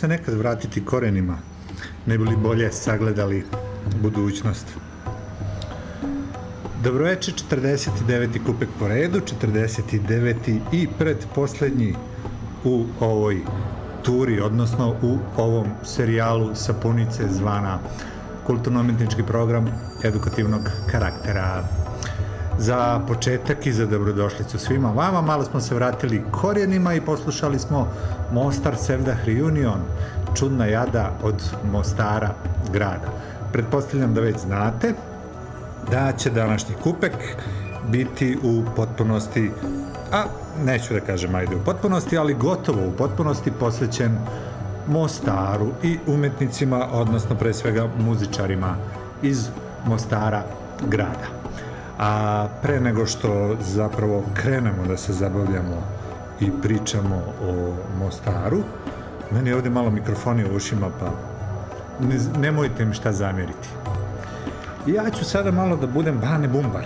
Se nekad vratiti korenima, ne bi li bolje sagledali budućnost. Dobroveče, 49. kupek po redu, 49. i predposlednji u ovoj turi, odnosno u ovom serijalu Sapunice zvana kulturno-umetnički program edukativnog karaktera. Za početak i za dobrodošlicu svima vama, malo smo se vratili korijenima i poslušali smo Mostar Sevdah Reunion, čudna jada od Mostara grada. Pretpostavljam da već znate da će današnji kupek biti u potpunosti, a neću da kažem ajde u potpunosti, ali gotovo u potpunosti posvećen Mostaru i umetnicima, odnosno pre svega muzičarima iz Mostara grada. A pre nego što zapravo krenemo da se zabavljamo i pričamo o Mostaru, meni je ovde malo mikrofoni u ušima, pa ne, nemojte mi šta zamjeriti. Ja ću sada malo da budem Bane Bumbar.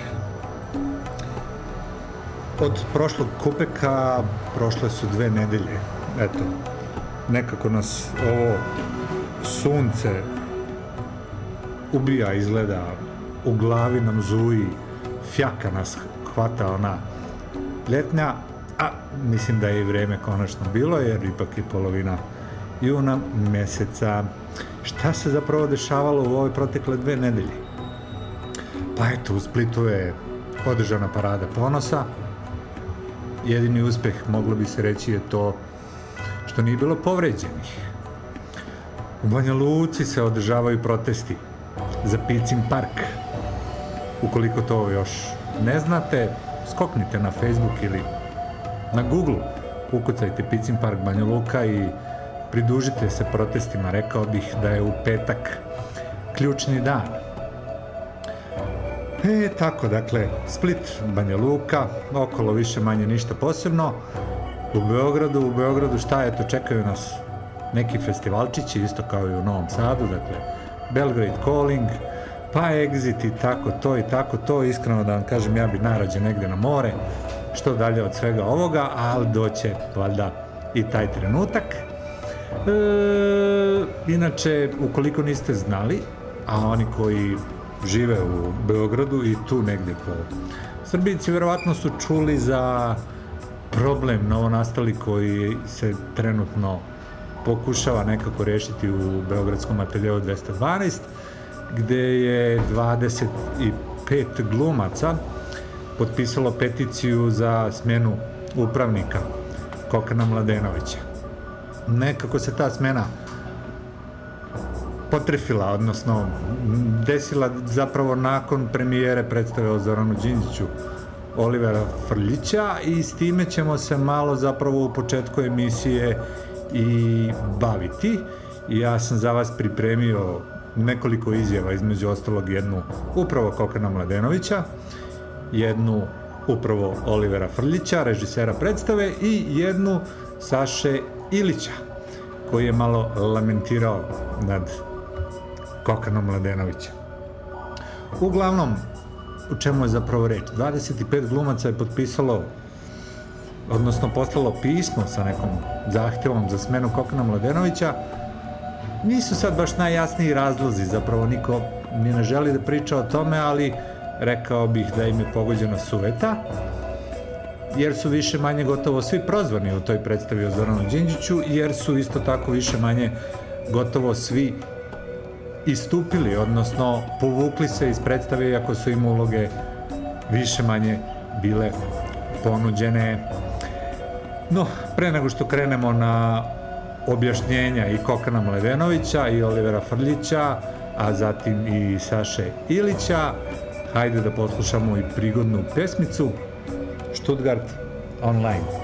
Od prošlog kupeka prošle su dve nedelje. Eto, nekako nas ovo sunce ubija izgleda, u glavi nam zuji, fjaka nas hvata ona ljetnja, a mislim da je i vreme konačno bilo, jer ipak je polovina juna meseca. Šta se zapravo dešavalo u ove protekle dve nedelje? Pa eto, u Splitu je održana parada ponosa. Jedini uspeh, moglo bi se reći, je to što nije bilo povređenih. U Banja Luci se održavaju protesti za Picin park. Ukoliko to još ne znate, skoknite na Facebook ili na Google, ukucajte Picin park Banja Luka i pridužite se protestima. Rekao bih da je u petak ključni dan. E, tako, dakle, Split, Banja Luka, okolo više manje ništa posebno. U Beogradu, u Beogradu šta je to, čekaju nas neki festivalčići, isto kao i u Novom Sadu, dakle, Belgrade Calling, pa Exit i tako to i tako to, iskreno da vam kažem, ja bi najrađe negde na more, što dalje od svega ovoga, ali doće, valjda, i taj trenutak. E, inače, ukoliko niste znali, a oni koji žive u Beogradu i tu negde po Srbici, verovatno su čuli za problem novonastali koji se trenutno pokušava nekako rešiti u Beogradskom ateljevu 212, gde je 25 glumaca potpisalo peticiju za smenu upravnika Kokana Mladenovića. Nekako se ta smena potrefila, odnosno desila zapravo nakon premijere predstave o Zoranu Đinđiću Olivera Frljića i s time ćemo se malo zapravo u početku emisije i baviti. Ja sam za vas pripremio nekoliko izjava, između ostalog jednu upravo Kokana Mladenovića, jednu upravo Olivera Frljića, režisera predstave i jednu Saše Ilića, koji je malo lamentirao nad Kokanom Mladenovića. Uglavnom, u čemu je zapravo reč? 25 glumaca je potpisalo odnosno poslalo pismo sa nekom zahtevom za smenu Kokana Mladenovića, nisu sad baš najjasniji razlozi, zapravo niko ni ne želi da priča o tome, ali rekao bih da im je pogođena suveta, jer su više manje gotovo svi prozvani u toj predstavi o Zoranu Đinđiću, jer su isto tako više manje gotovo svi istupili, odnosno povukli se iz predstave, iako su im uloge više manje bile ponuđene. No, pre nego što krenemo na objašnjenja i Kokana Mledenovića i Olivera Frljića, a zatim i Saše Ilića, hajde da poslušamo i prigodnu pesmicu Stuttgart Online.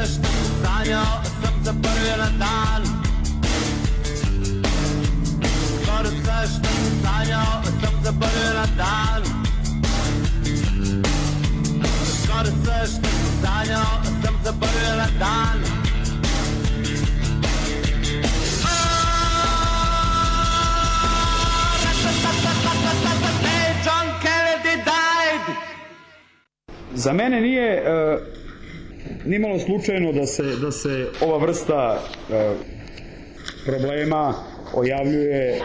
veš, sanjal sem se prvi na dan. Skoraj vseš, sanjal sem se prvi na dan. Skoraj vseš, sanjal sem se prvi na dan. John Kennedy died! Za mene nije uh nimalo slučajno da se, da se ova vrsta e, problema ojavljuje e,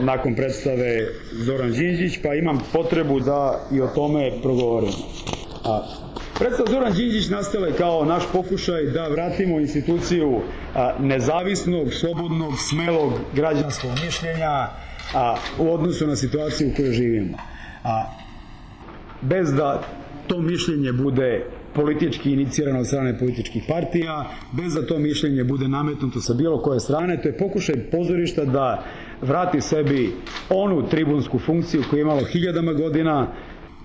nakon predstave Zoran Đinđić, pa imam potrebu da i o tome progovorim. A, predstava Zoran Đinđić nastala je kao naš pokušaj da vratimo instituciju nezavisnog, slobodnog, smelog građanskog mišljenja u odnosu na situaciju u kojoj živimo. A, bez da to mišljenje bude politički inicirano od strane političkih partija, bez da to mišljenje bude nametnuto sa bilo koje strane, to je pokušaj pozorišta da vrati sebi onu tribunsku funkciju koju je imalo hiljadama godina,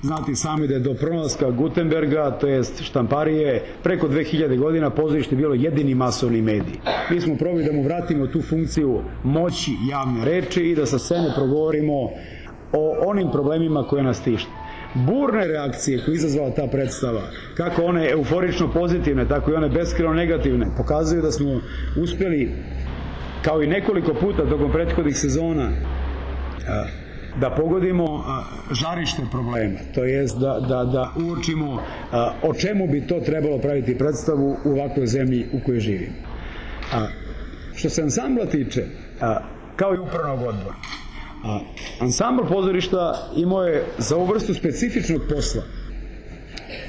Znate sami da je do pronalaska Gutenberga, to jest štamparije, preko 2000 godina pozorište bilo jedini masovni medij. Mi smo probali da mu vratimo tu funkciju moći javne reči i da sa scene progovorimo o onim problemima koje nas tište. Burne reakcije koje je izazvala ta predstava, kako one euforično pozitivne, tako i one beskreno negativne, pokazuju da smo uspjeli, kao i nekoliko puta tokom prethodnih sezona, da pogodimo žarište problema, to jest da, da, da uočimo o čemu bi to trebalo praviti predstavu u ovakvoj zemlji u kojoj živimo. Što se ansambla tiče, kao i upravnog odbora, A, ansambl pozorišta imao je za ovu vrstu specifičnog posla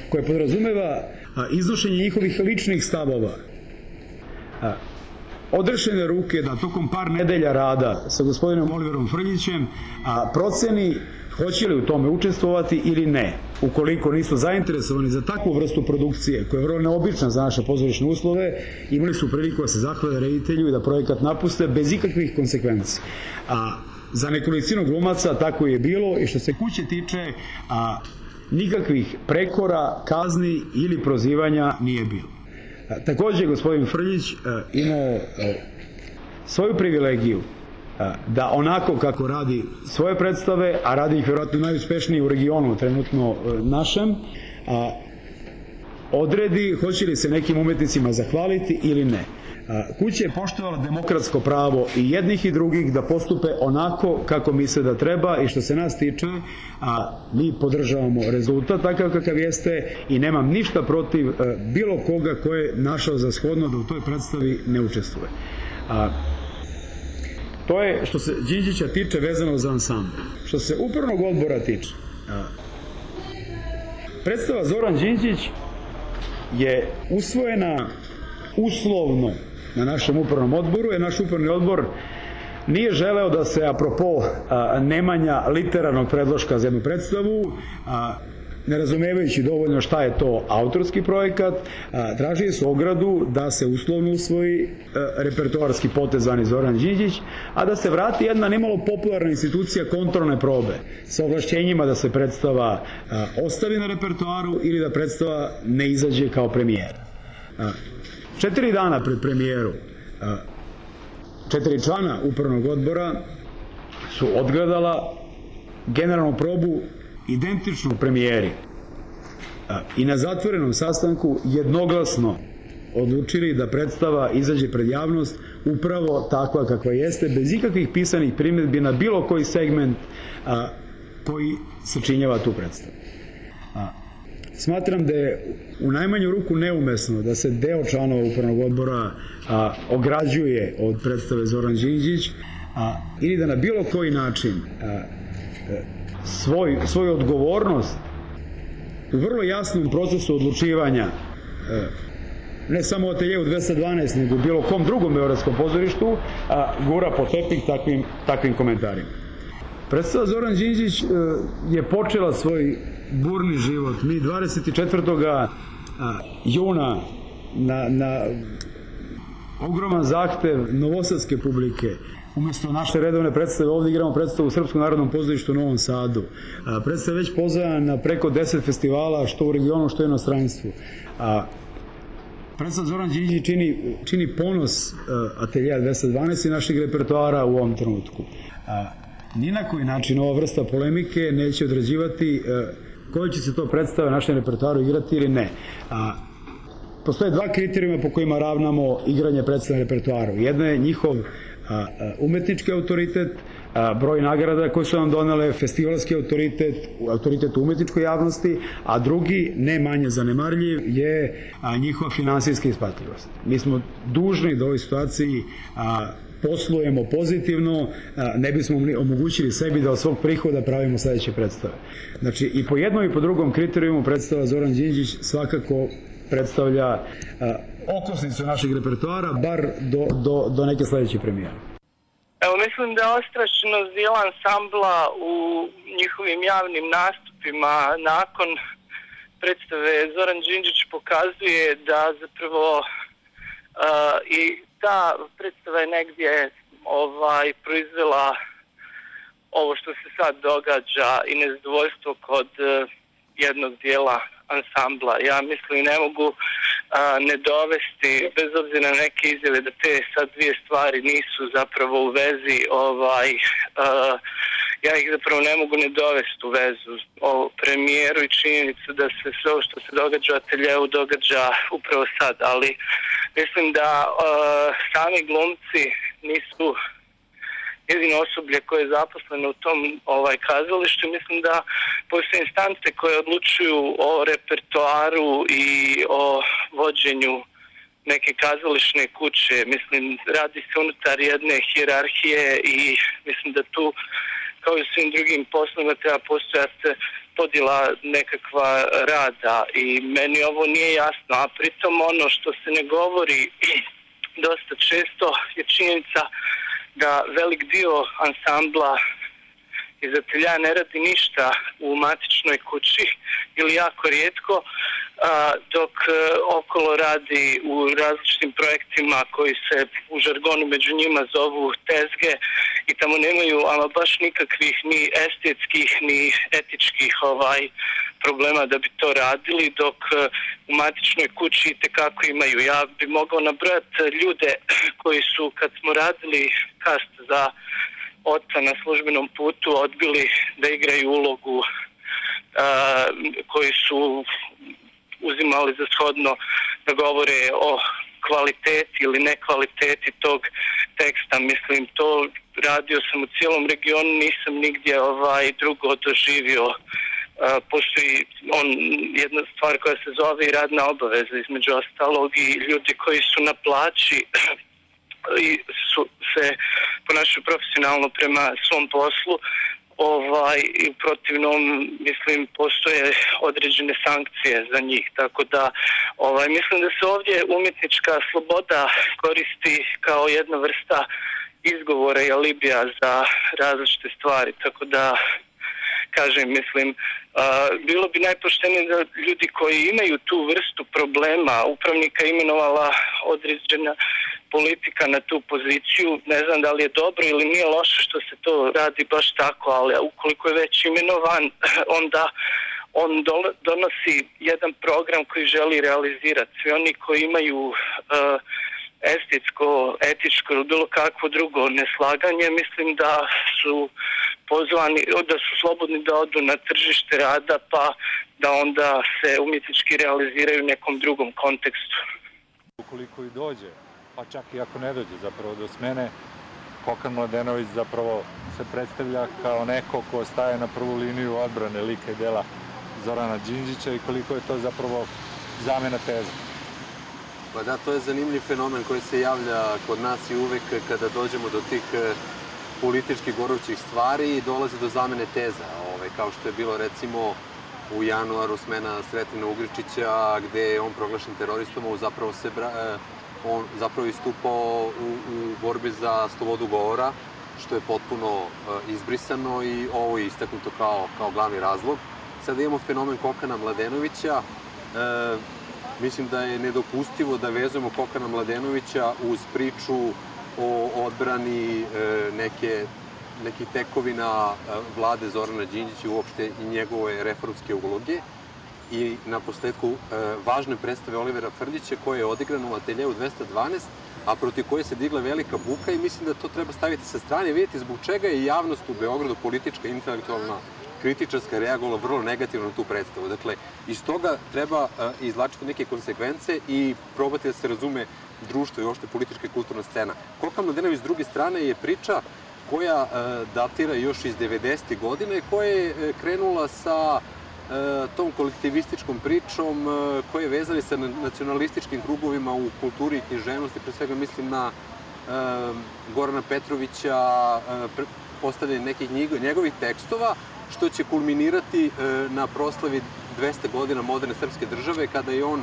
koje podrazumeva iznošenje njihovih ličnih stavova, a, odrešene ruke da tokom par nedelja rada sa gospodinom Oliverom Frljićem proceni hoće li u tome učestvovati ili ne. Ukoliko nisu zainteresovani za takvu vrstu produkcije, koja je vrlo neobična za naše pozorišne uslove, imali su priliku da se zahvale reditelju i da projekat napuste bez ikakvih konsekvenci. A za nekolicinu glumaca tako je bilo i što se kuće tiče, a, nikakvih prekora, kazni ili prozivanja nije bilo. A, takođe, gospodin Frljić imao svoju privilegiju da onako kako radi svoje predstave, a radi ih vjerojatno najuspešniji u regionu trenutno našem, a, odredi hoće li se nekim umetnicima zahvaliti ili ne. Kuća je poštovala demokratsko pravo i jednih i drugih da postupe onako kako misle da treba i što se nas tiče, a mi podržavamo rezultat takav kakav jeste i nemam ništa protiv bilo koga ko je našao za shodno da u toj predstavi ne učestvuje. To je što se Đinđića tiče vezano za ansambl. Što se upravnog odbora tiče, predstava Zoran Đinđić je usvojena uslovno na našem upravnom odboru, je naš upravni odbor nije želeo da se apropo nemanja literarnog predloška za jednu predstavu ne razumevajući dovoljno šta je to autorski projekat, tražili su ogradu da se uslovno usvoji repertoarski potez zvani Zoran Đinđić, a da se vrati jedna nimalo popularna institucija kontrolne probe sa ovlašćenjima da se predstava ostavi na repertoaru ili da predstava ne izađe kao premijera. Četiri dana pred premijeru četiri člana upravnog odbora su odgledala generalnu probu identičnu premijeri i na zatvorenom sastanku jednoglasno odlučili da predstava izađe pred javnost upravo takva kakva jeste, bez ikakvih pisanih primjedbi na bilo koji segment koji sačinjava tu predstavu. Smatram da je u najmanju ruku neumesno da se deo članova upravnog odbora ograđuje od predstave Zoran Đinđić a, ili da na bilo koji način a, svoj, svoju odgovornost u vrlo jasnom procesu odlučivanja e, ne samo o Ateljevu 212, nego u bilo kom drugom beogradskom pozorištu, a, gura po tepih takvim, takvim komentarima. Predstava Zoran Đinđić e, je počela svoj burni život. Mi 24. juna na, na ogroman zahtev novosadske publike umesto naše redovne predstave, ovde igramo predstavu u Srpskom narodnom pozorištu u Novom Sadu. Predstava je već pozvana na preko 10 festivala, što u regionu, što u inostranstvu. A, predstava Zoran Đinđi čini, čini ponos ateljeja 212 i našeg repertoara u ovom trenutku. Ni na koji način ova vrsta polemike neće odrađivati koji će se to predstave našem repertoaru igrati ili ne. A, postoje dva kriterijuma po kojima ravnamo igranje predstave repertoaru. Jedno je njihov umetnički autoritet, broj nagrada koje su nam donale, festivalski autoritet, autoritet u umetničkoj javnosti, a drugi, ne manje zanemarljiv, je njihova finansijska isplativost. Mi smo dužni da u ovoj situaciji poslujemo pozitivno, ne bismo omogućili sebi da od svog prihoda pravimo sledeće predstave. Znači, i po jednom i po drugom kriterijumu predstava Zoran Đinđić svakako predstavlja okosnicu našeg repertoara, bar do, do, do neke sledeće premijere. Evo, mislim da je ostrašno zila ansambla u njihovim javnim nastupima nakon predstave Zoran Đinđić pokazuje da zapravo i ta predstava je negdje ovaj, proizvela ovo što se sad događa i nezadovoljstvo kod uh, jednog dijela ansambla. Ja mislim ne mogu a, ne dovesti, bez obzira na neke izjave, da te sad dvije stvari nisu zapravo u vezi, ovaj, a, ja ih zapravo ne mogu ne dovesti u vezu o premijeru i činjenicu da se sve što se događa u ateljevu događa upravo sad, ali mislim da a, sami glumci nisu jedino osoblje koje je zaposleno u tom ovaj kazalištu. Mislim da postoje instance koje odlučuju o repertoaru i o vođenju neke kazališne kuće. Mislim, radi se unutar jedne hirarhije i mislim da tu kao i svim drugim poslovima treba postojati podjela nekakva rada i meni ovo nije jasno, a pritom ono što se ne govori dosta često je činjenica da velik dio ansambla izatelja ne radi ništa u matičnoj kući ili jako rijetko, dok e, okolo radi u različitim projektima koji se u žargonu među njima zovu tezge i tamo nemaju ama baš nikakvih ni estetskih ni etičkih ovaj problema da bi to radili dok e, u matičnoj kući tekako imaju. Ja bi mogao nabrojati ljude koji su kad smo radili kast za oca na službenom putu odbili da igraju ulogu a, koji su uzimali za shodno da govore o kvaliteti ili nekvaliteti tog teksta. Mislim, to radio sam u cijelom regionu, nisam nigdje ovaj drugo doživio. Uh, on jedna stvar koja se zove i radna obaveza između ostalog i ljudi koji su na plaći i su se ponašaju profesionalno prema svom poslu ovaj i protivnom mislim postoje određene sankcije za njih tako da ovaj mislim da se ovdje umjetnička sloboda koristi kao jedna vrsta izgovora i alibija za različite stvari tako da kažem mislim a, bilo bi najpoštenije da ljudi koji imaju tu vrstu problema upravnika imenovala određena politika na tu poziciju. Ne znam da li je dobro ili nije loše što se to radi baš tako, ali ukoliko je već imenovan, onda on donosi jedan program koji želi realizirati. Svi oni koji imaju uh, estetsko, etičko ili bilo kakvo drugo neslaganje, mislim da su pozvani, da su slobodni da odu na tržište rada pa da onda se umjetnički realiziraju u nekom drugom kontekstu. Ukoliko i dođe pa čak i ako ne dođe zapravo do smene, Kokan Mladenović zapravo se predstavlja kao neko ko staje na prvu liniju odbrane lika i dela Zorana Đinđića i koliko je to zapravo zamena teza. Pa da, to je zanimljiv fenomen koji se javlja kod nas i uvek kada dođemo do tih e, politički gorućih stvari i dolazi do zamene teza, ove, kao što je bilo recimo u januaru smena Sretina Ugričića gde je on proglašen teroristom, a zapravo se bra, e, on zapravo istupao u, u borbi za slobodu govora, što je potpuno uh, izbrisano i ovo je istaknuto kao, kao glavni razlog. Sada imamo fenomen Kokana Mladenovića. E, mislim da je nedopustivo da vezujemo Kokana Mladenovića uz priču o odbrani e, neke nekih tekovina vlade Zorana Đinđića uopšte i njegove reformske uloge i na posledku e, važne predstave Olivera Frljića koja je odigrana u ateljevu 212, a protiv koje se digla velika buka i mislim da to treba staviti sa strane i vidjeti zbog čega je javnost u Beogradu politička, intelektualna, kritičarska reagovala vrlo negativno na tu predstavu. Dakle, iz toga treba uh, izlačiti neke konsekvence i probati da se razume društvo i ošte politička i kulturna scena. Koka Mladenović s druge strane je priča koja uh, datira još iz 90. godine, koja je krenula sa E, tom kolektivističkom pričom e, koje je vezani sa nacionalističkim krugovima u kulturi i književnosti, pre svega mislim na e, Gorana Petrovića, postavljanje nekih njegovih tekstova, što će kulminirati na proslavi 200 godina moderne srpske države, kada je on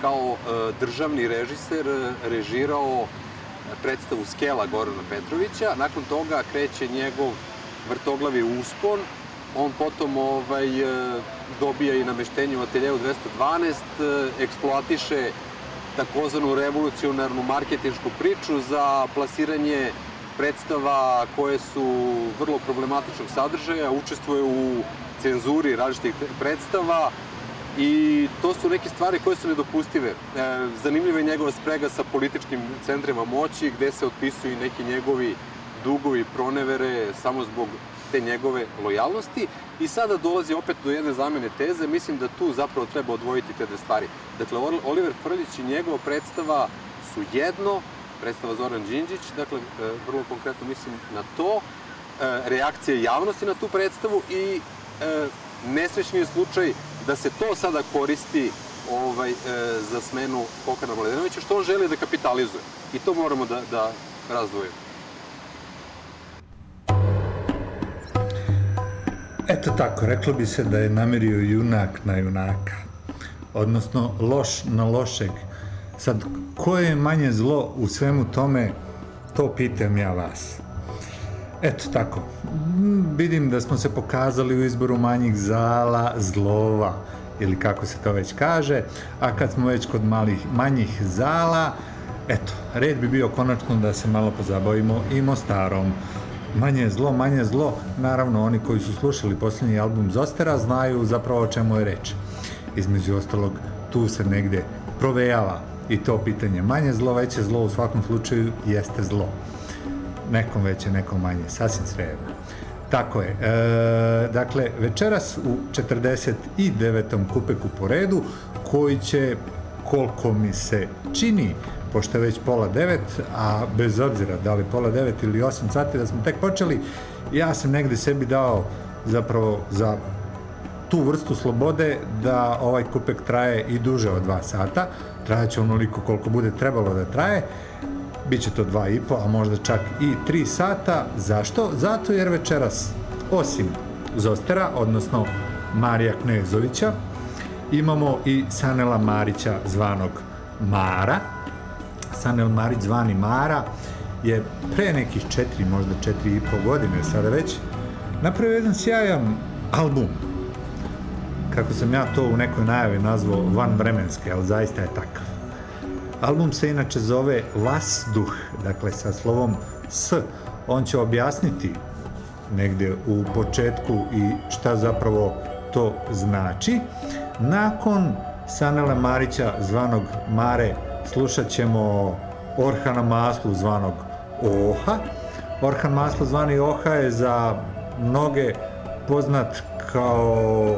kao državni režiser režirao predstavu Skela Gorana Petrovića. Nakon toga kreće njegov vrtoglavi uspon, on potom ovaj, dobija i nameštenje u ateljevu 212, eksploatiše takozvanu revolucionarnu marketinšku priču za plasiranje predstava koje su vrlo problematičnog sadržaja, učestvuje u cenzuri različitih predstava i to su neke stvari koje su nedopustive. E, zanimljiva je njegova sprega sa političkim centrima moći gde se otpisuju neki njegovi dugovi, pronevere samo zbog te njegove lojalnosti i sada dolazi opet do jedne zamene teze, mislim da tu zapravo treba odvojiti te dve stvari. Dakle, Oliver Frljić i njegova predstava su jedno, predstava Zoran Đinđić, dakle, e, vrlo konkretno mislim na to, e, reakcija javnosti na tu predstavu i e, nesrećni je slučaj da se to sada koristi ovaj, za smenu Kokana Mladenovića, što on želi da kapitalizuje. I to moramo da, da razdvojimo. Eto tako, reklo bi se da je namirio junak na junaka, odnosno loš na lošeg. Sad, koje je manje zlo u svemu tome, to pitam ja vas. Eto tako, vidim da smo se pokazali u izboru manjih zala, zlova, ili kako se to već kaže, a kad smo već kod malih, manjih zala, eto, red bi bio konačno da se malo pozabavimo i Mostarom. Manje zlo, manje zlo, naravno oni koji su slušali posljednji album Zostera znaju zapravo o čemu je reč. Između ostalog, tu se negde provejava i to pitanje manje zlo, veće zlo u svakom slučaju jeste zlo. Nekom veće, nekom manje, sasvim svejedno. Tako je. E, dakle, večeras u 49. kupeku po redu, koji će, koliko mi se čini, pošto je već pola devet, a bez obzira da li pola devet ili osam sati da smo tek počeli, ja sam negde sebi dao zapravo za tu vrstu slobode da ovaj kupek traje i duže od dva sata, trajaće onoliko koliko bude trebalo da traje, Biće to dva i po, a možda čak i tri sata. Zašto? Zato jer večeras, osim Zostera, odnosno Marija Knezovića, imamo i Sanela Marića zvanog Mara. Sanel Marić zvani Mara je pre nekih četiri, možda četiri i po godine sada već, napravio jedan sjajan album. Kako sam ja to u nekoj najavi nazvao van vremenske, ali zaista je takav. Album se inače zove Vasduh, dakle sa slovom S. On će objasniti negde u početku i šta zapravo to znači. Nakon Sanela Marića zvanog Mare slušat ćemo Orhana Maslu zvanog Oha. Orhan Maslo zvani Oha je za mnoge poznat kao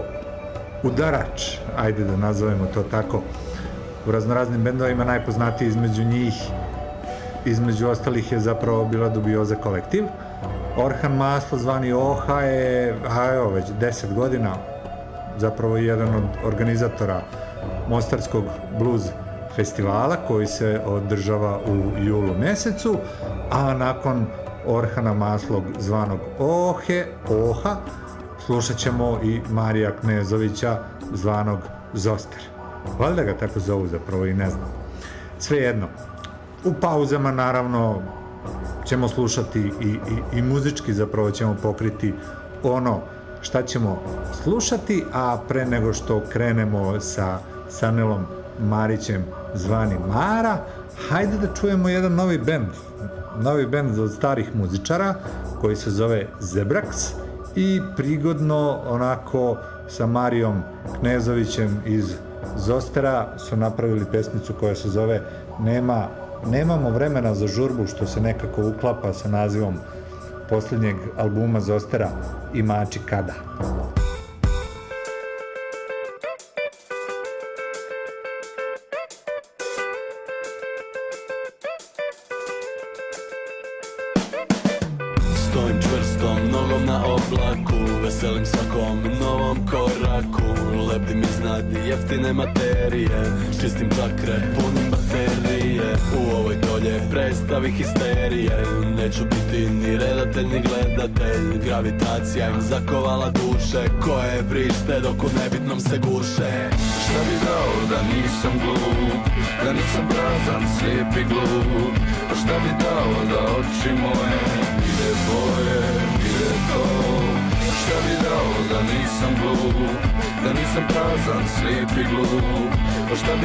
udarač, ajde da nazovemo to tako, u raznoraznim bendovima najpoznatiji između njih između ostalih je zapravo bila Dubioza kolektiv. Orhan Maslo zvani Oha je, a evo, već 10 godina zapravo jedan od organizatora Mostarskog blues festivala koji se održava u julu mesecu, a nakon Orhana Maslog zvanog Ohe, Oha, slušat ćemo i Marija Knezovića zvanog Zoster. Valjda ga tako zovu zapravo i ne znam. Svejedno, u pauzama naravno ćemo slušati i, i, i muzički zapravo ćemo pokriti ono šta ćemo slušati, a pre nego što krenemo sa Sanelom Marićem zvani Mara, hajde da čujemo jedan novi bend. Novi bend od starih muzičara koji se zove Zebrax i prigodno onako sa Marijom Knezovićem iz Zostera su napravili pesmicu koja se zove Nema, Nemamo vremena za žurbu, što se nekako uklapa sa nazivom posljednjeg albuma Zostera i Mači kada. Prazan, slijep i glup Šta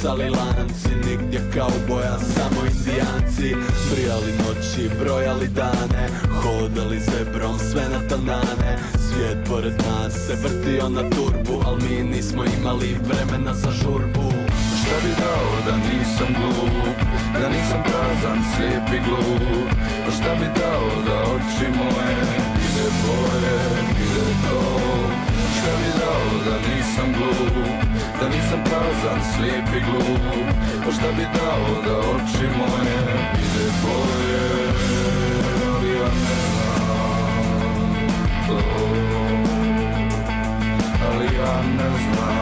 popucali lanci Nigdje kao boja, samo indijanci. Brijali noći, brojali dane Hodali zebrom sve na tanane Svijet pored nas se vrtio na turbu Al mi nismo imali vremena za žurbu. Šta bi dao da nisam glup Da nisam prazan, slijep i glup Šta bi dao da oči moje Ide boje, ide to Šta bi dao da nisam glup Da nisam prazan, slijep i glup Šta bi dao da oči moje Ide boje Ali ja ne znam Ali ja ne znam.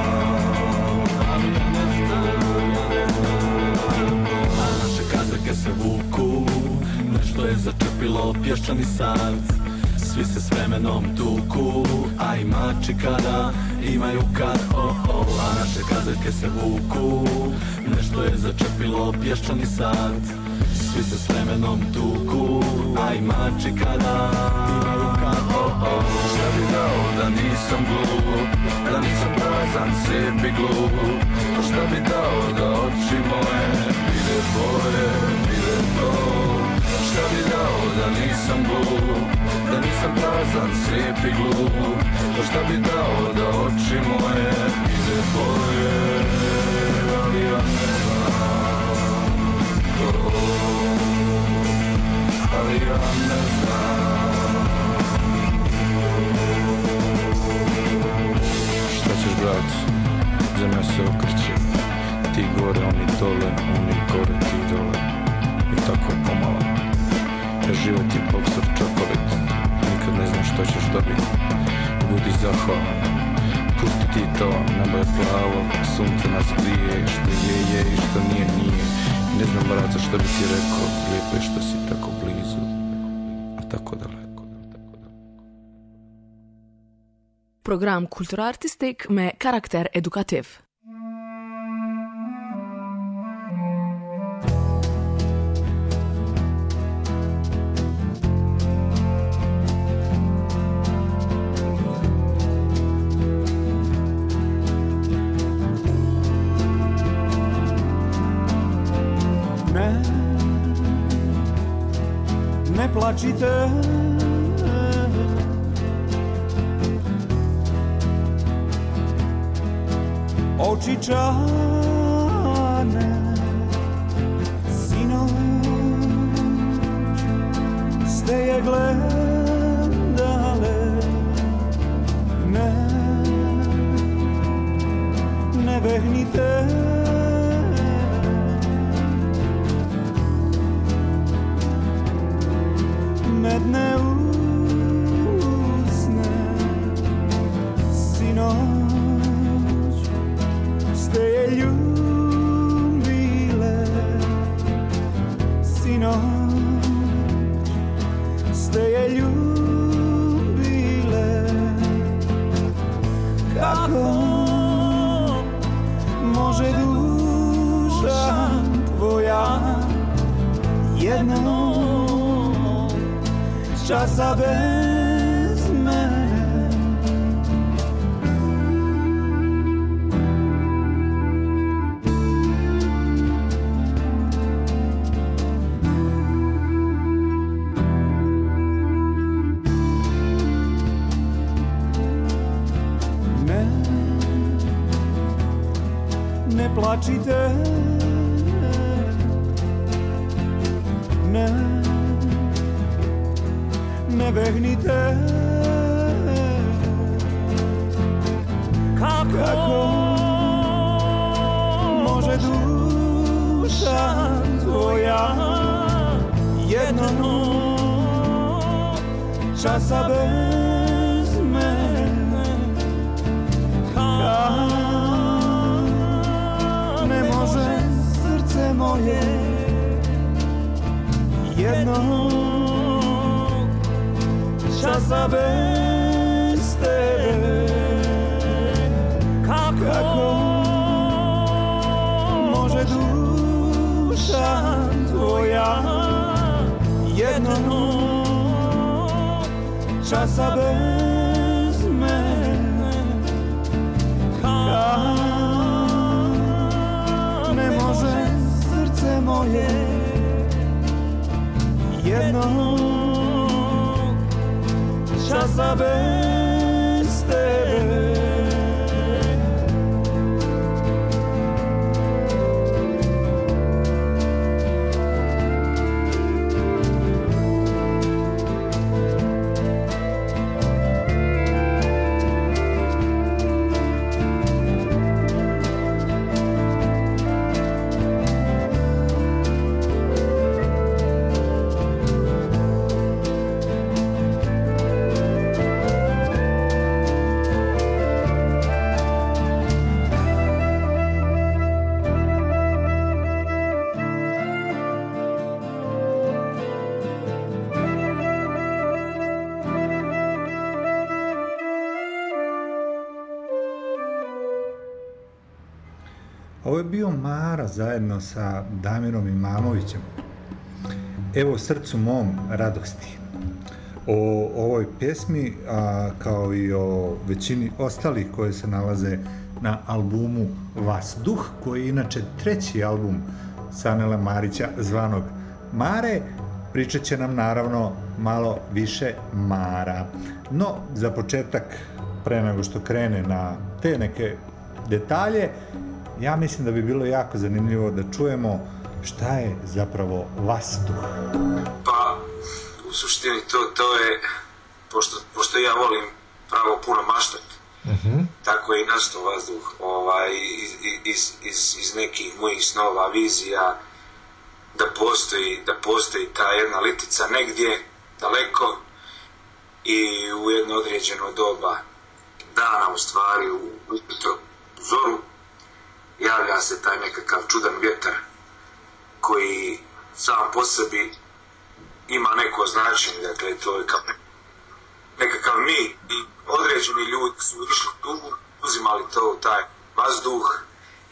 Ali ne znam A naše kazake se vuku Nešto je začepilo pješčani sad Svi se s vremenom tuku A i mači kada imaju kad oh, oh. A naše kazake se vuku Nešto je začepilo pješčani sad Svi se s vremenom tuku A i mači kada imaju kad oh, oh. Šta bi dao da nisam glup Da nisam prazan, slijep i glup Šta bi dao da oči moje Vide boje, vide to Šta bi dao da nisam glup Da nisam prazan, slijep i glup. Šta bi dao da oči moje Vide boje Ali ja ne znam. To Ali ja ne znam. Šta ćeš brat, zemlja se okreće Ti gore, oni dole, oni gore, ti dole život je boksov čokolit Nikad ne znam što ćeš dobit. Budi zahvalan. Pusti ti to, nebo je plavo Sunce nas grije, što je je i što nije nije. Ne znam brat za što bi ti rekao? Lijepo je što si tako blizu. A tako daleko. Program Kulturartistik me karakter edukativ. Ne plačite Oči časa bez mene Ka ne može srce moje. Jednog časa bez časa bez mene Ka ne može srce moje jednog časa bez zajedno sa Damirom Imamovićem. Evo srcu mom radosti. O ovoj pjesmi, a, kao i o većini ostalih koje se nalaze na albumu Vas duh, koji je inače treći album Sanela Marića zvanog Mare, pričat će nam naravno malo više Mara. No, za početak, pre nego što krene na te neke detalje, ja mislim da bi bilo jako zanimljivo da čujemo šta je zapravo Vas duh. Pa, u suštini to, to je, pošto, pošto ja volim pravo puno maštat, tako je i nastao vazduh ovaj, iz, iz, iz, iz nekih mojih snova, vizija, da postoji, da postoji ta jedna litica negdje daleko i u jedno određeno doba dana u stvari u, u zoru javlja se taj nekakav čudan vjetar koji sam po sebi ima neko značenje, dakle to je kao nekakav mi i određeni ljudi su išli tu, uzimali to, taj vazduh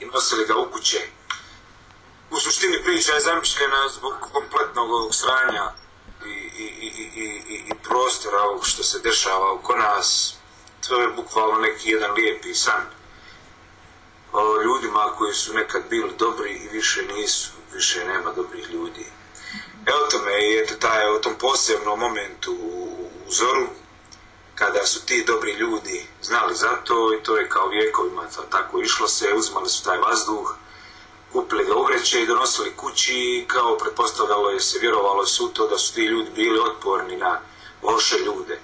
i nosili ga u kuće. U suštini priča je zamišljena zbog kompletnog ovog sranja i, i, i, i, prostora ovog što se dešava oko nas. To je bukvalno neki jedan lijepi san o ljudima koji su nekad bili dobri i više nisu, više nema dobrih ljudi. Evo tome i eto taj, u tom posebnom momentu u, Zoru, kada su ti dobri ljudi znali za to i to je kao vjekovima to tako išlo se, uzimali su taj vazduh, kupili ga ugreće i donosili kući i kao pretpostavljalo je se, vjerovalo se u to da su ti ljudi bili otporni na loše ljude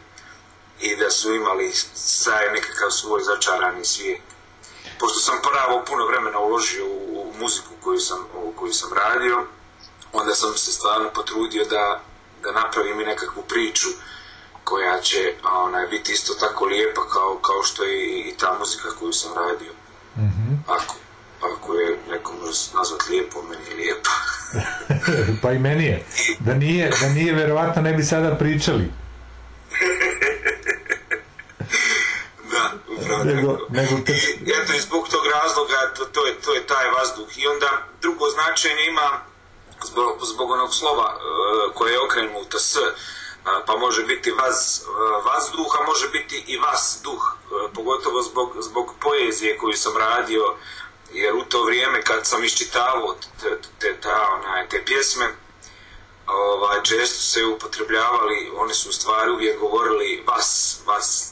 i da su imali saj nekakav svoj začarani svijet. Pošto sam pravo puno vremena uložio u, u muziku koju sam, u koju sam radio, onda sam se stvarno potrudio da, da napravim i nekakvu priču koja će onaj, biti isto tako lijepa kao, kao što je i, i ta muzika koju sam radio. Ako, ako je neko može nazvati lijepo, meni je lijepa. pa i meni je. Da nije, da nije verovatno ne bi sada pričali. da, upravo Nego, tako. nego te... I eto, i zbog tog razloga, to, to, je, to je taj vazduh. I onda drugo značenje ima zbog, zbog onog slova uh, koje je okrenuto s, uh, pa može biti vaz, uh, vazduh, a može biti i vas duh, uh, pogotovo zbog, zbog poezije koju sam radio, jer u to vrijeme kad sam iščitavao te, te, ta, onaj, te pjesme, ovaj, često se upotrebljavali, one su u stvari uvijek govorili vas, vas,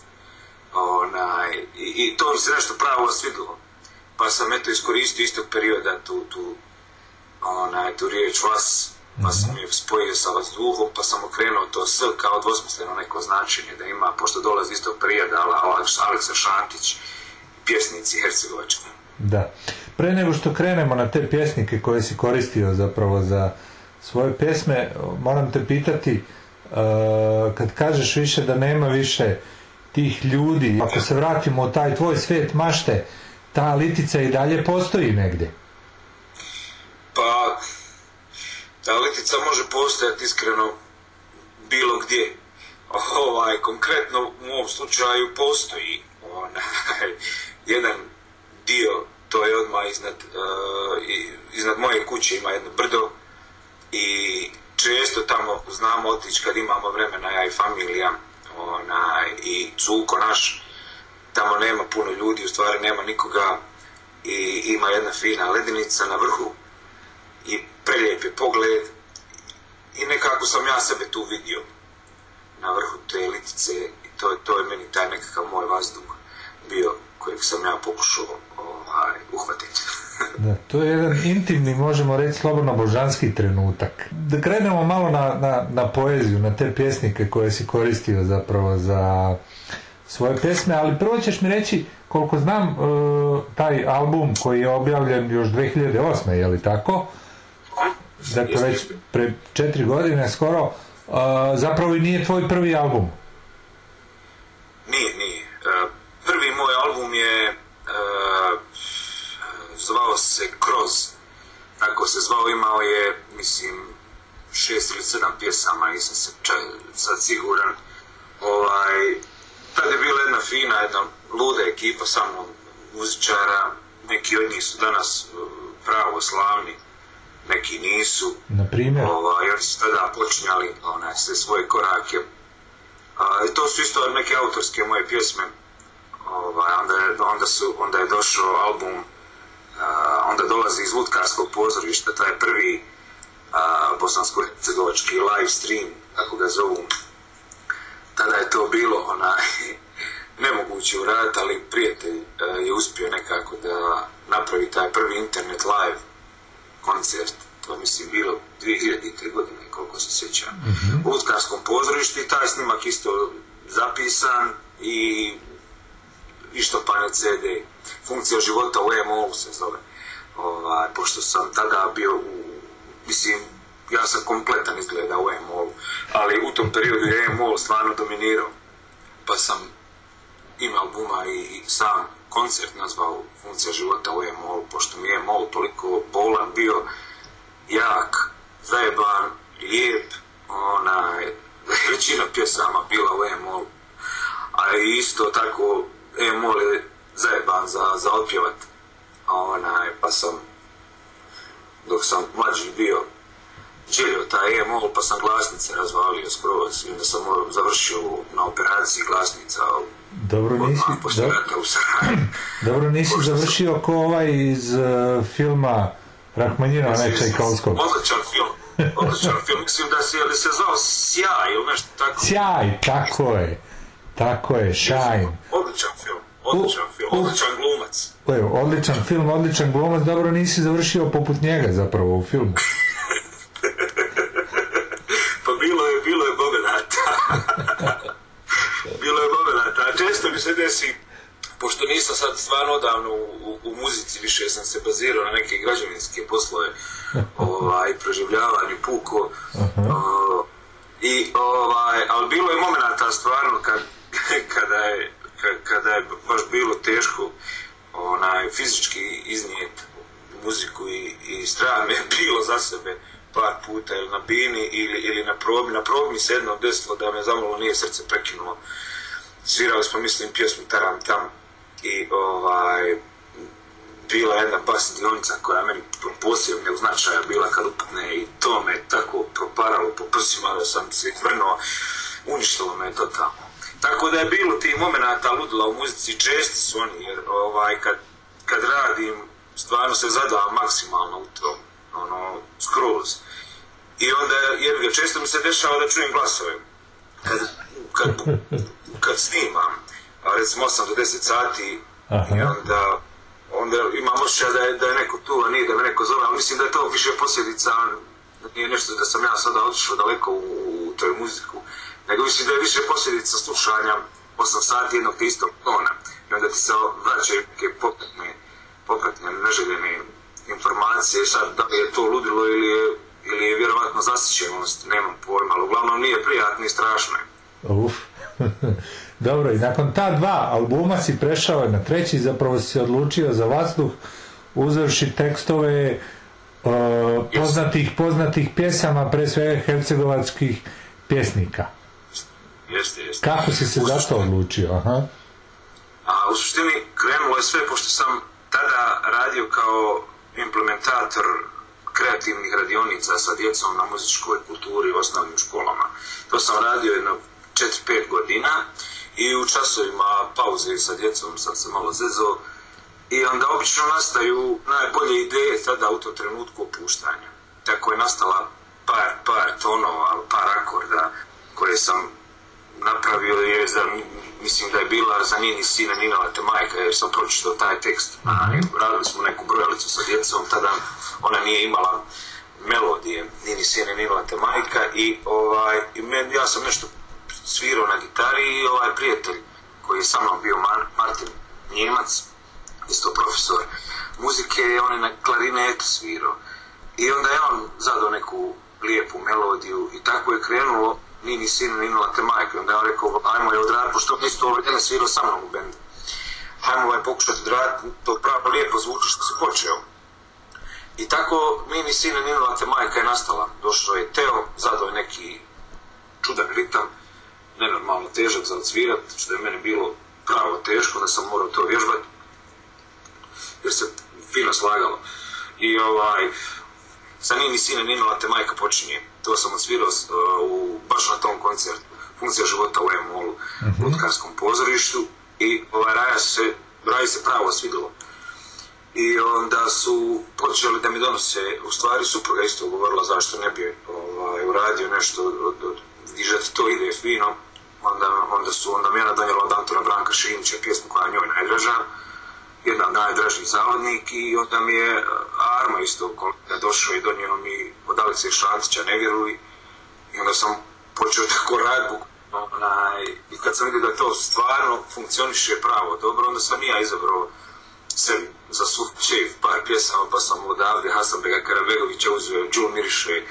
onaj, i, i to mi se nešto pravo svidilo. Pa sam eto iskoristio istog perioda tu, tu, onaj, tu riječ vas, pa sam je spojio sa vazduhom, pa sam okrenuo to s kao dvosmisleno neko značenje da ima, pošto dolazi istog perioda, ali Aleksa Šantić, pjesnici Hercegovački. Da. Pre nego što krenemo na te pjesnike koje si koristio zapravo za svoje pjesme, moram te pitati, uh, kad kažeš više da nema više tih ljudi, ako se vratimo u taj tvoj svijet mašte, ta litica i dalje postoji negde. Pa, ta litica može postojati iskreno bilo gdje. Ovaj, konkretno u mom slučaju postoji onaj, jedan dio, to je odmah iznad, uh, iznad moje kuće ima jedno brdo i često tamo znamo otići kad imamo vremena, ja i familija onaj, i cuko naš, tamo nema puno ljudi, u stvari nema nikoga i ima jedna fina ledenica na vrhu i prelijep je pogled i nekako sam ja sebe tu vidio na vrhu te litice i to, to je meni taj nekakav moj vazduh bio kojeg sam ja pokušao ovaj, uhvatiti. Da, to je jedan intimni, možemo reći, slobodno božanski trenutak. Da krenemo malo na, na, na poeziju, na te pjesnike koje si koristio zapravo za svoje pjesme, ali prvo ćeš mi reći, koliko znam, e, taj album koji je objavljen još 2008. je li tako? Dakle, već pre četiri godine skoro, e, zapravo i nije tvoj prvi album. Nije, nije. E, prvi moj album je zvao se Kroz. Tako se zvao, imao je, mislim, šest ili sedam pjesama, nisam se čak sad siguran. Ovaj, tada je bila jedna fina, jedna luda ekipa sa mnom muzičara, neki od njih su danas pravo slavni, neki nisu. Na primjer? Ovaj, oni su tada počinjali onaj, sve svoje korake. A, i to su isto neke autorske moje pjesme. Ovaj, onda, je, onda, su, onda je došao album, onda dolazi iz Lutkarskog pozorišta, taj prvi bosansko-hercegovački live stream, kako ga zovu. Tada je to bilo onaj, nemoguće uraditi, ali prijatelj e, je uspio nekako da napravi taj prvi internet live koncert, to mislim bilo 2000. godine, koliko se sjećam, Mhm. u Utkarskom pozorištu i taj snimak isto zapisan i ištopane CD, funkcija života u EMO-u se zove. Ovaj, pošto sam tada bio u, mislim, ja sam kompletan izgleda u EMO-u, ali u tom periodu je EMO stvarno dominirao. Pa sam imao albuma i, sam koncert nazvao Funkcija života u EMO-u, pošto mi je EMO toliko bolan bio, jak, zajeban, lijep, onaj, većina pjesama bila u EMO-u. A isto tako EMO je zajeban za, za otpjevat. Onaj, pa sam, dok sam mlađi bio, želio taj EMO, pa sam glasnice razvalio skroz i onda sam završio na operaciji glasnica Dobro nisi, do- dobro nisi završio ko ovaj iz uh, filma Rahmanjina, onaj Čajkovskog. Odličan film, odličan film. Mislim da se, da se zvao Sjaj ili nešto tako. Sjaj, tako je. Tako je, Shine. Odličan film, odličan film, odličan glumac. Evo, odličan film, odličan glumac, dobro nisi završio poput njega zapravo u filmu. Pa bilo je, bilo je momenata. bilo je momenata. A često mi se desi, pošto nisam sad stvarno odavno u, u, muzici, više sam se bazirao na neke građevinske poslove, ovaj, proživljavanju, puko. O, I, ovaj, ali bilo je momenata stvarno kad, kada, je, ka- kada je baš bilo teško onaj, fizički iznijeti muziku i, i strah je bilo za sebe par puta ili na bini ili, ili na probi. Na probi mi se jednom desilo da me zamalo nije srce prekinulo. Svirali smo, mislim, pjesmu Taram Tam i ovaj, bila je jedna bas dionica koja meni posebnog značaja bila kad uputne i to me tako proparalo po prsima da sam se vrnuo, uništilo me to tamo. Tako da je bilo tih momenata ludila u muzici, česti su oni, jer ovaj, kad, kad radim, stvarno se zadavam maksimalno u tom, ono, skroz. I onda, jer ga često mi se dešava da čujem glasove. Kad, kad, kad snimam, a recimo 8 do 10 sati, i onda, onda imam osjećaj da je, da je neko tu, a nije da me neko zove, ali mislim da je to više posljedica, da nije nešto da sam ja sada otišao daleko u, u toj muziku, nego mislim da je više posljedica slušanja 8 sati jednog te istog tona. I onda ti se vraćaju neke popratne, popratne neželjene informacije, sad da li je to ludilo ili je, ili je vjerovatno zasićenost, nemam pojma, ali uglavnom nije prijatno i strašno je. Uf. Dobro, i nakon ta dva albuma si prešao na treći, zapravo si se odlučio za vazduh, uzevši tekstove uh, poznatih, poznatih pjesama, pre svega hercegovačkih pjesnika. Jeste, jeste. Kako si se za to odlučio? Aha. A u suštini krenulo je sve pošto sam tada radio kao implementator kreativnih radionica sa djecom na muzičkoj kulturi u osnovnim školama. To sam radio jedno 4-5 godina i u časovima pauze sa djecom sam se malo zezo i onda obično nastaju najbolje ideje tada u tom trenutku opuštanja. Tako je nastala par, par tonova, par akorda koje sam napravio je za, mislim da je bila za njeni sina Ninalate majka jer sam pročitao taj tekst. A, radili smo neku brojalicu sa djecom, tada ona nije imala melodije Nini sine Ninalate majka i, ovaj, i men, ja sam nešto svirao na gitari i ovaj prijatelj koji je sa mnom bio Martin Njemac, isto profesor muzike, on je na klarinetu svirao. I onda je on zadao neku lijepu melodiju i tako je krenulo Nini sin, Ninula te majke. Onda je on rekao, ajmo je odraditi, pošto on isto dana svirao sa mnom u bendu. Ajmo ovaj pokušati odraditi, to pravo lijepo zvuči što si počeo. I tako Nini sin, Ninula te majka je nastala. Došao je Teo, zadao je neki čudan ritam, nenormalno težak za odsvirat, što je meni bilo pravo teško da sam morao to vježbati jer se fino slagalo. i ovaj, sa Nini sine, Ninova te majka počinje. To sam odsvirao uh, u, baš na tom koncertu. Funkcija života u E-Molu, Mhm. Lutkarskom pozorištu i ovaj, Raja se, Raji se pravo svidjelo. I onda su počeli da mi donose, u stvari supruga isto govorila zašto ne bi ovaj, uradio nešto od, od, dižet to ide fino. Onda, onda su, onda mi ona donijela od Antona Branka Šinića pjesmu koja njoj najdraža, jedna od najdražih zavodnik i onda mi je uh, Arma isto kolega došao i donio mi od Alice Šantića Ne vjeruj i onda sam počeo tako raditi onaj, i kad sam vidio da to stvarno funkcioniše pravo dobro, onda sam i ja izabrao sebi za sučev par pjesama, pa sam odavde Hasanbega Karabegovića uzeo Đul Miriše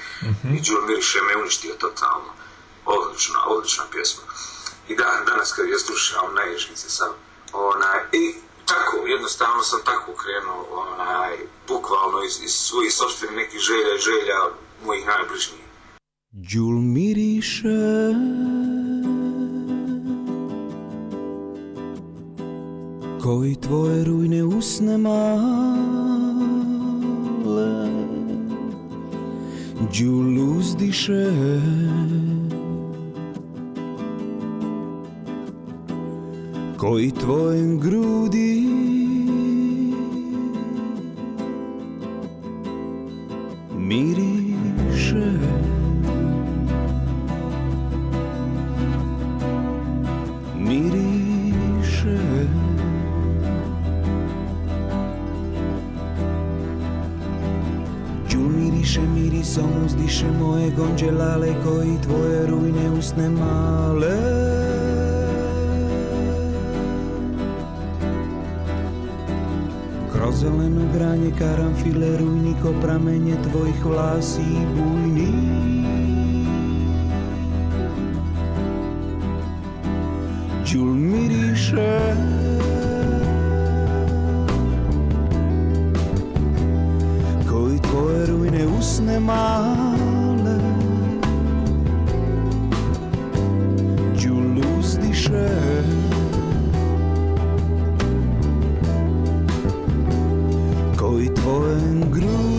i Đul Miriše me uništio totalno. Odlična, odlična pjesma. I da, danas kad je slušam na ježnice sam, onaj, i tako, jednostavno sam tako krenuo, onaj, bukvalno iz, iz svojih sobstvenih nekih želja i želja mojih najbližnijih. Đul miriše Koji tvoje rujne usne male Đul uzdiše Koji tvoje grudi. Miriše. Miriše. Đul miriše, mirisom uzdiše moje gonđelale koji tvoje rujne usne male Rozeleno gráne karamfile, rujniko pramene tvojich vlasí bujný. Čul miriše, koji tvoje rujne usne male. Čul uzdiše, Koji tvoje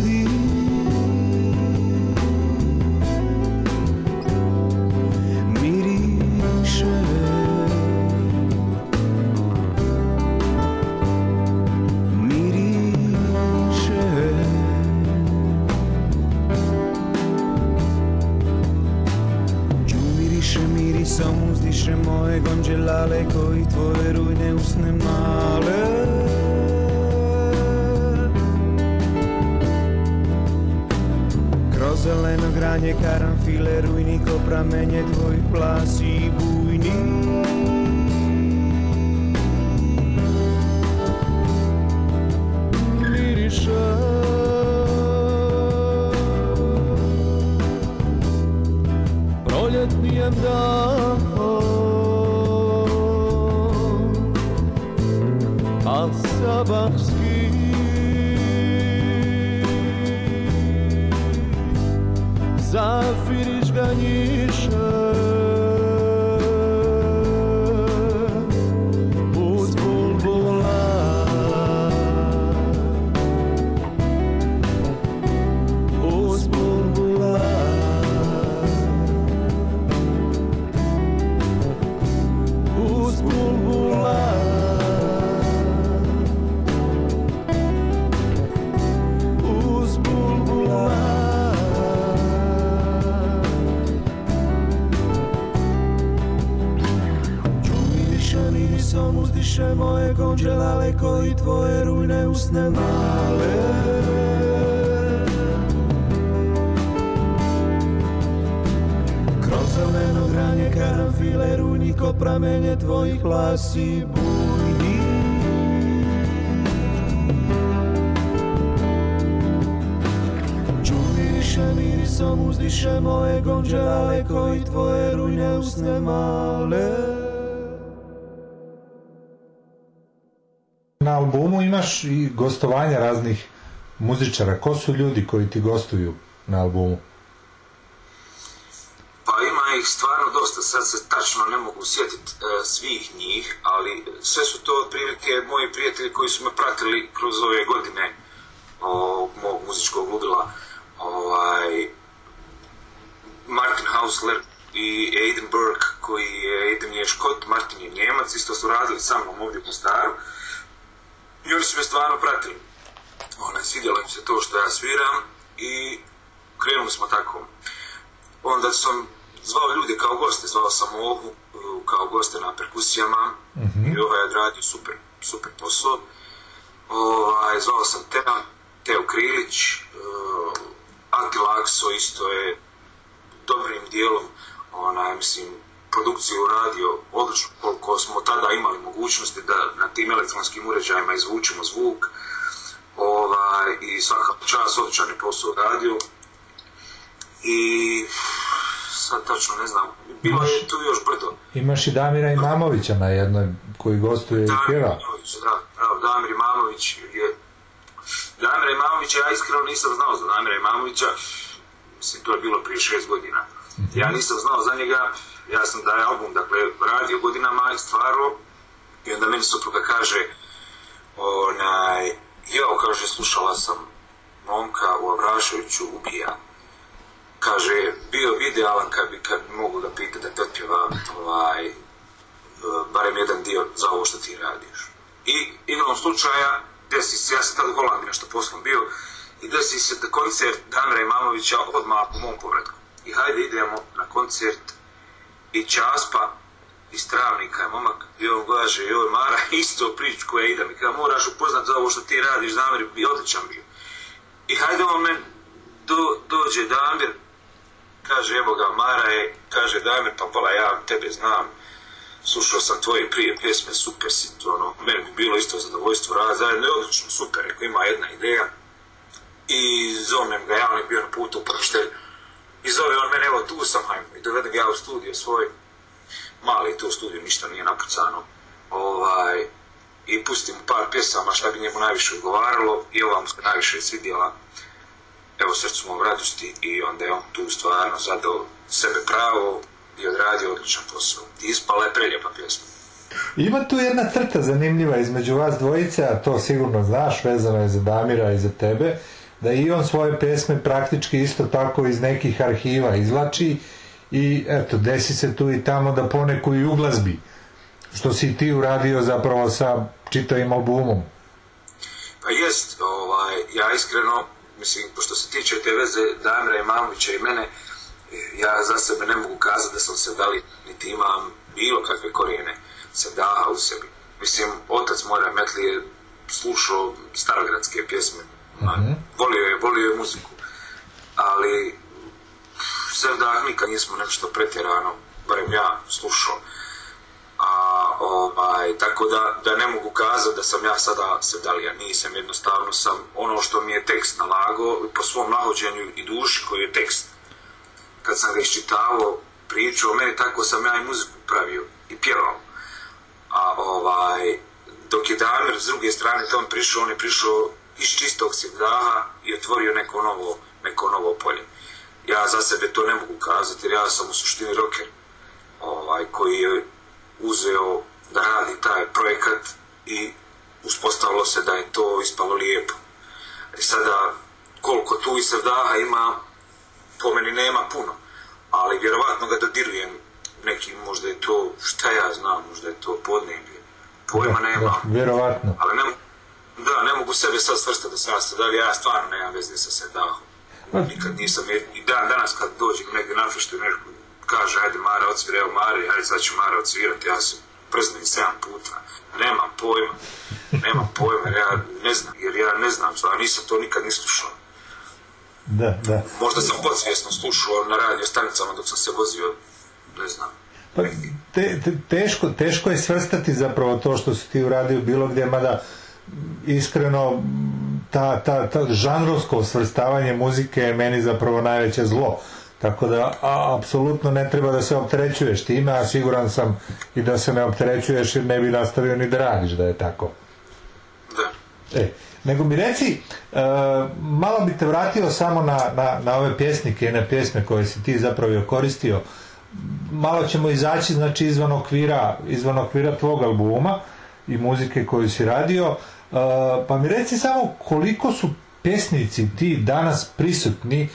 muzičara. Ko su ljudi koji ti gostuju na albumu? Pa ima ih stvarno dosta, sad se tačno ne mogu sjetiti e, svih njih, ali sve su to otprilike moji prijatelji koji su me pratili kroz ove godine o, mog muzičkog ludila, ovaj, Martin Hausler i Aiden Burke, koji je, Aiden je škot, Martin je njemac, isto su radili sa mnom ovdje u Mostaru. I oni su me stvarno pratili. Onaj, svidjelo im se to što ja sviram i krenuli smo tako. Onda sam zvao ljude kao goste, zvao sam ovu uh, kao goste na perkusijama. I ovaj je odradio super, super posao. Ovaj, zvao sam Teo, Teo Krilić, uh, Lakso isto je dobrim dijelom onaj, mislim, produkciju uradio odlično koliko smo tada imali mogućnosti da na tim elektronskim uređajima izvučemo zvuk. Ovaj, i svaka čast odličan je posao radio i sad tačno ne znam, bilo je tu još brdo. Imaš i Damira Imamovića na jednoj koji gostuje i pjeva. Imamović, da, bravo, Damir Imamović je... Damir Imamovića ja iskreno nisam znao za Damira Imamovića, mislim to je bilo prije šest godina. Ja nisam znao za njega, ja sam da je album, dakle, radio godinama i stvarao, i onda meni supruga kaže, onaj, jao, kaže, slušala sam momka u Abraševiću ubija. Kaže, bio bi idealan kad bi, kad mogu ga pitati da potpjeva, ovaj, e, barem jedan dio za ovo što ti radiš. I igrom slučaja, desi se, ja sam tada u Holandiji nešto poslom bio, i desi se da koncert Damira Imamovića odmah po mom povratku. I hajde idemo na koncert i Časpa iz Travnika je momak i on kaže, joj Mara, isto priču koja ide mi, kada moraš upoznat za ovo što ti radiš, Damir bi odličan bio. I hajde on men do, dođe Damir, kaže evo ga Mara je, kaže Damir pa pola ja tebe znam, slušao sam tvoje prije pjesme, super si, ono, meni bi bilo isto zadovoljstvo rada zajedno, je odlično, super, rekao, ima jedna ideja. I zovem ga, ja on je bio na putu u Prštelj, i zove on mene, evo tu sam, hajmo, i dovedem ga ja u studio svoj, mali tu studio, ništa nije napucano, ovaj, i pustim par pjesama šta bi njemu najviše odgovaralo. I ova mu se najviše svidjela, evo srcu mom radosti i onda je on tu stvarno zadao sebe pravo i odradio odličan posao. I ispala je preljepa pjesma. Ima tu jedna crta zanimljiva između vas dvojice, a to sigurno znaš, vezano je za Damira i za tebe, da i on svoje pesme praktički isto tako iz nekih arhiva izvlači i eto, desi se tu i tamo da poneku i uglazbi, što si ti uradio zapravo sa čitavim albumom. Pa jest, ovaj, ja iskreno, mislim, pošto se tiče te veze Damira Imamovića i mene, ja za sebe ne mogu kazati da sam se dali, niti imam bilo kakve korijene sevdaha u sebi. Mislim, otac moj Rahmetli je slušao starogradske pjesme, Mhm. volio je, volio je muziku, ali sevdah nikad nismo nešto pretjerano, barem ja, slušao. Ovaj, tako da, da ne mogu kazati da sam ja sada sevdalija, nisam, jednostavno sam ono što mi je tekst nalagao po svom nahođenju i duši koji je tekst. Kad sam ga iščitavao, pričao o meni, tako sam ja i muziku pravio i pjevao. A ovaj, dok je Damir s druge strane to on prišao, on je prišao iz čistog sevdaha i otvorio neko novo, neko novo polje. Ja za sebe to ne mogu kazati jer ja sam u suštini rocker ovaj, koji je uzeo da radi taj projekat i uspostavilo se da je to ispalo lijepo. I sada, koliko tu i sevdaha ima, po meni nema puno, ali vjerovatno ga dodirujem nekim, možda je to, šta ja znam, možda je to podneblje, pojma nema, Vjerovatno. ali ne, da, ne mogu sebe sad svrstati da sam ja sevdalija, ja stvarno nemam veze sa sevdahom. Nikad nisam, jer i dan danas kad dođem negdje na feštu i kaže, ajde Mara odsvira, evo Mari, ajde sad će Mara odsvirati, ja sam prznen sedam puta, nemam pojma, nemam pojma, ja ne znam, jer ja ne znam, stvarno nisam to nikad ni slušao. Da, da. Možda sam podsvjesno slušao na radio stanicama dok sam se vozio, ne znam. Pa, te, te- teško, teško je svrstati zapravo to što si ti uradio bilo gdje, mada iskreno ta, ta, ta žanrovsko svrstavanje muzike je meni zapravo najveće zlo. Tako da, a, apsolutno ne treba da se opterećuješ time, a siguran sam i da se ne opterećuješ jer ne bi nastavio ni da radiš da je tako. E, nego mi reci, e, malo bi te vratio samo na, na, na ove pjesnike i na pjesme koje si ti zapravo koristio. Malo ćemo izaći znači izvan okvira, izvan okvira tvog albuma i muzike koju si radio. E, pa mi reci samo koliko su pjesnici ti danas prisutni,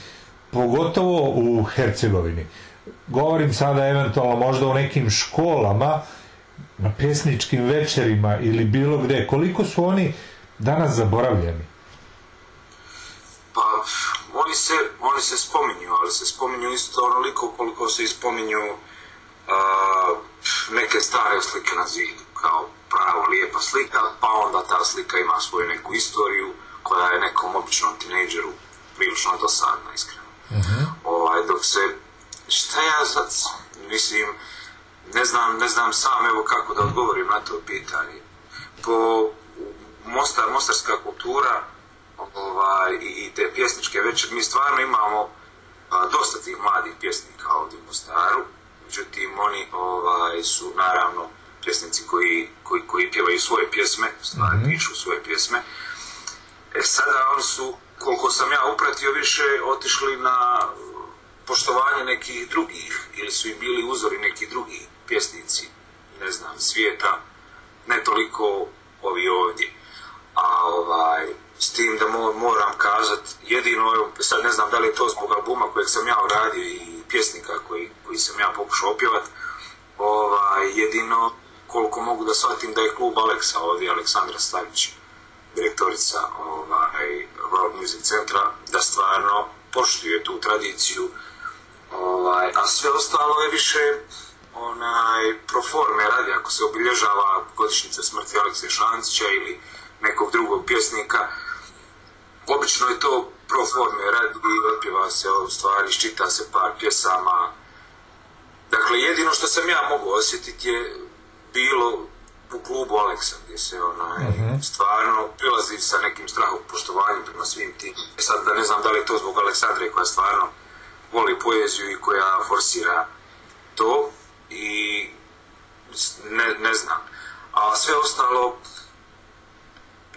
pogotovo u Hercegovini. Govorim sada eventualno možda o nekim školama, na pjesničkim večerima ili bilo gdje. Koliko su oni danas zaboravljeni? Pa, oni se, oni se spominju, ali se spominju isto onoliko koliko se ispominju a, neke stare slike na zidu, kao pravo lijepa slika, pa onda ta slika ima svoju neku istoriju koja je nekom običnom tinejdžeru prilično dosadna, iskreno. Ovaj, dok se, šta ja sad, mislim, ne znam, ne znam sam evo kako da odgovorim na to pitanje. Po Mostar, mostarska kultura ovaj, i, te pjesničke večer, mi stvarno imamo a, dosta tih mladih pjesnika ovdje u Mostaru, međutim oni ovaj, su naravno pjesnici koji, koji, koji pjevaju svoje pjesme, stvarno pišu svoje pjesme. E sada oni su, koliko sam ja upratio više, otišli na poštovanje nekih drugih, ili su im bili uzori neki drugi pjesnici, ne znam, svijeta, ne toliko ovi ovdje. A ovaj, s tim da mo- moram kazat, jedino, sad ne znam da li je to zbog albuma kojeg sam ja uradio i pjesnika koji, koji sam ja pokušao opjevat, ovaj, jedino koliko mogu da shvatim da je klub Aleksa ovdje, Aleksandra Stavić, direktorica ovaj, World Music Centra, da stvarno poštuje tu tradiciju, ovaj, a sve ostalo je više onaj, pro forme radi, ako se obilježava godišnjica smrti Alekse Šancića ili nekog drugog pjesnika, obično je to pro forme radi i otpjeva se o stvari, čita se par pjesama. Dakle, jedino što sam ja mogu osjetiti je bilo u klubu Aleksa, gdje se onaj, stvarno prilazi sa nekim strahom poštovanjem prema svim tim. E sad da ne znam da li je to zbog Aleksandre koja stvarno voli poeziju i koja forsira to i ne, ne znam. A sve ostalo,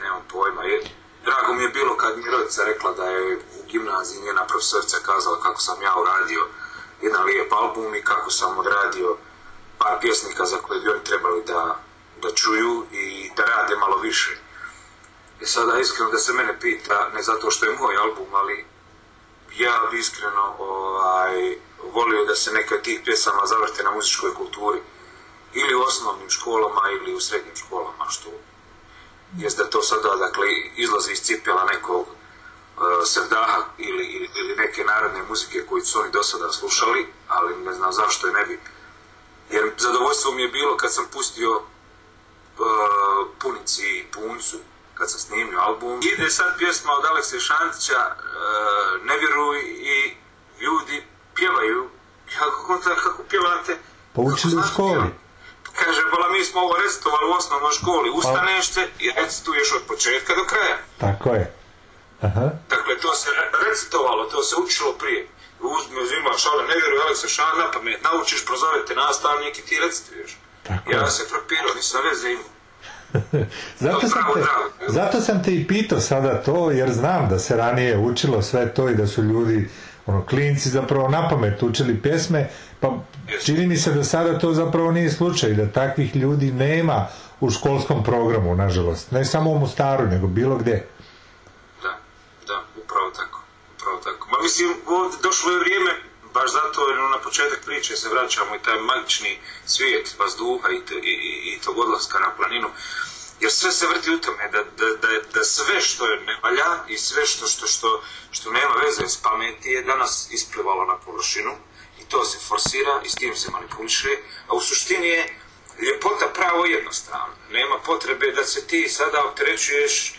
nemam pojma. Je, drago mi je bilo kad mi rodica rekla da je u gimnaziji njena profesorica kazala kako sam ja uradio jedan lijep album i kako sam odradio par pjesnika za koje bi oni trebali da, da čuju i da rade malo više. I sada iskreno da se mene pita, ne zato što je moj album, ali ja bi iskreno ovaj, volio da se neke od tih pjesama zavrte na muzičkoj kulturi. Ili u osnovnim školama ili u srednjim školama, što jest da to sada dakle, izlazi iz cipela nekog uh, sevdaha ili, ili, ili neke narodne muzike koju su oni do sada slušali, ali ne znam zašto je ne bi. Jer zadovoljstvo mi je bilo kad sam pustio Punici i Puncu, kad sam snimio album. Ide sad pjesma od Alekse Šantića, uh, Ne vjeruj i ljudi pjevaju. Kako, kako, kako pjevate? Pa učili u školi. Kaže, bola mi smo ovo recitovali u osnovnoj školi, ustaneš se i recituješ od početka do kraja. Tako je. Aha. Dakle, to se recitovalo, to se učilo prije. Uzmi, uzimaš šale, ne vjeruj, ali se šal na pamet, naučiš, prozovete nastavnik i ti recituješ. Ja se frapirao, nisam veze imao. Zato sam, te, zato sam te i pitao sada to, jer znam da se ranije učilo sve to i da su ljudi, ono, klinci zapravo na pamet učili pjesme, pa čini mi se da sada to zapravo nije slučaj, da takvih ljudi nema u školskom programu, nažalost. Ne samo u Mostaru, nego bilo gdje. Da, upravo tako, upravo tako. Ma mislim, ovdje došlo je vrijeme, baš zato jer na početak priče se vraćamo i taj magični svijet vazduha i, i, i, tog odlaska na planinu. Jer sve se vrti u tome, da, da, da, da sve što je ne valja i sve što, što, što, što nema veze s pameti je danas isplivalo na površinu i to se forsira i s tim se manipuliše, a u suštini je ljepota pravo jednostavna. Nema potrebe da se ti sada opterećuješ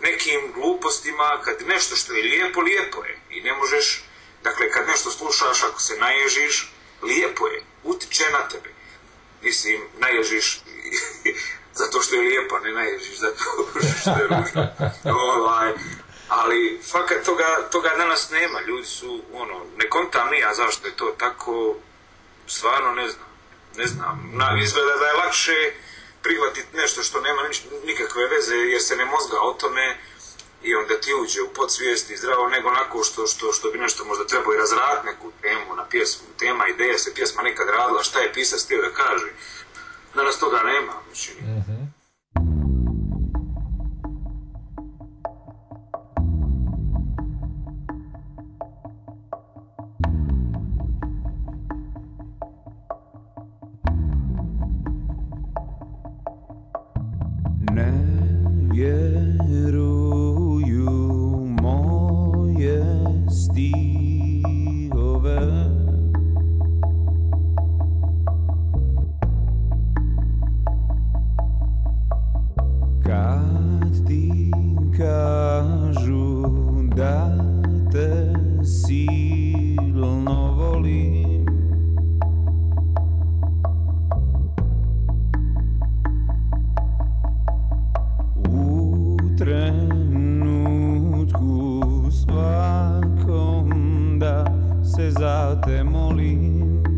nekim glupostima, kad nešto što je lijepo, lijepo je. I ne možeš, dakle, kad nešto slušaš, ako se naježiš, lijepo je, utiče na tebe. Mislim, naježiš zato što je lijepo, ne naježiš zato što je ružno. ovaj, ali fakat toga, toga danas nema. Ljudi su, ono, ne kontam ni ja zašto je to tako, stvarno ne znam. Ne znam. Na, izgleda da je lakše prihvatiti nešto što nema niš- nikakve veze jer se ne mozga o tome i onda ti uđe u podsvijest i zdravo nego onako što, što, što bi nešto možda trebao i razraditi neku temu na pjesmu, tema, ideja se pjesma nekad radila, šta je pisac htio da kaže. Danas toga nema, mislim. za te molim.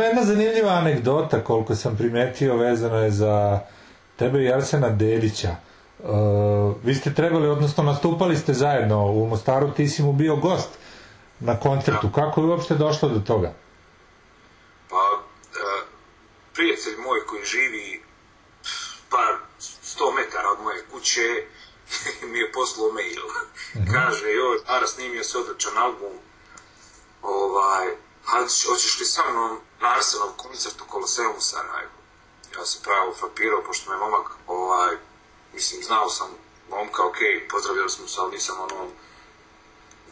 Ima jedna zanimljiva anegdota, koliko sam primetio, vezano je za tebe i Arsena Delića. Uh, vi ste trebali, odnosno nastupali ste zajedno u Mostaru, ti si mu bio gost na koncertu. Kako je uopšte došlo do toga? Frapirao, pošto me momak, ovaj, mislim, znao sam momka, ok, pozdravljali smo se, ali nisam ono,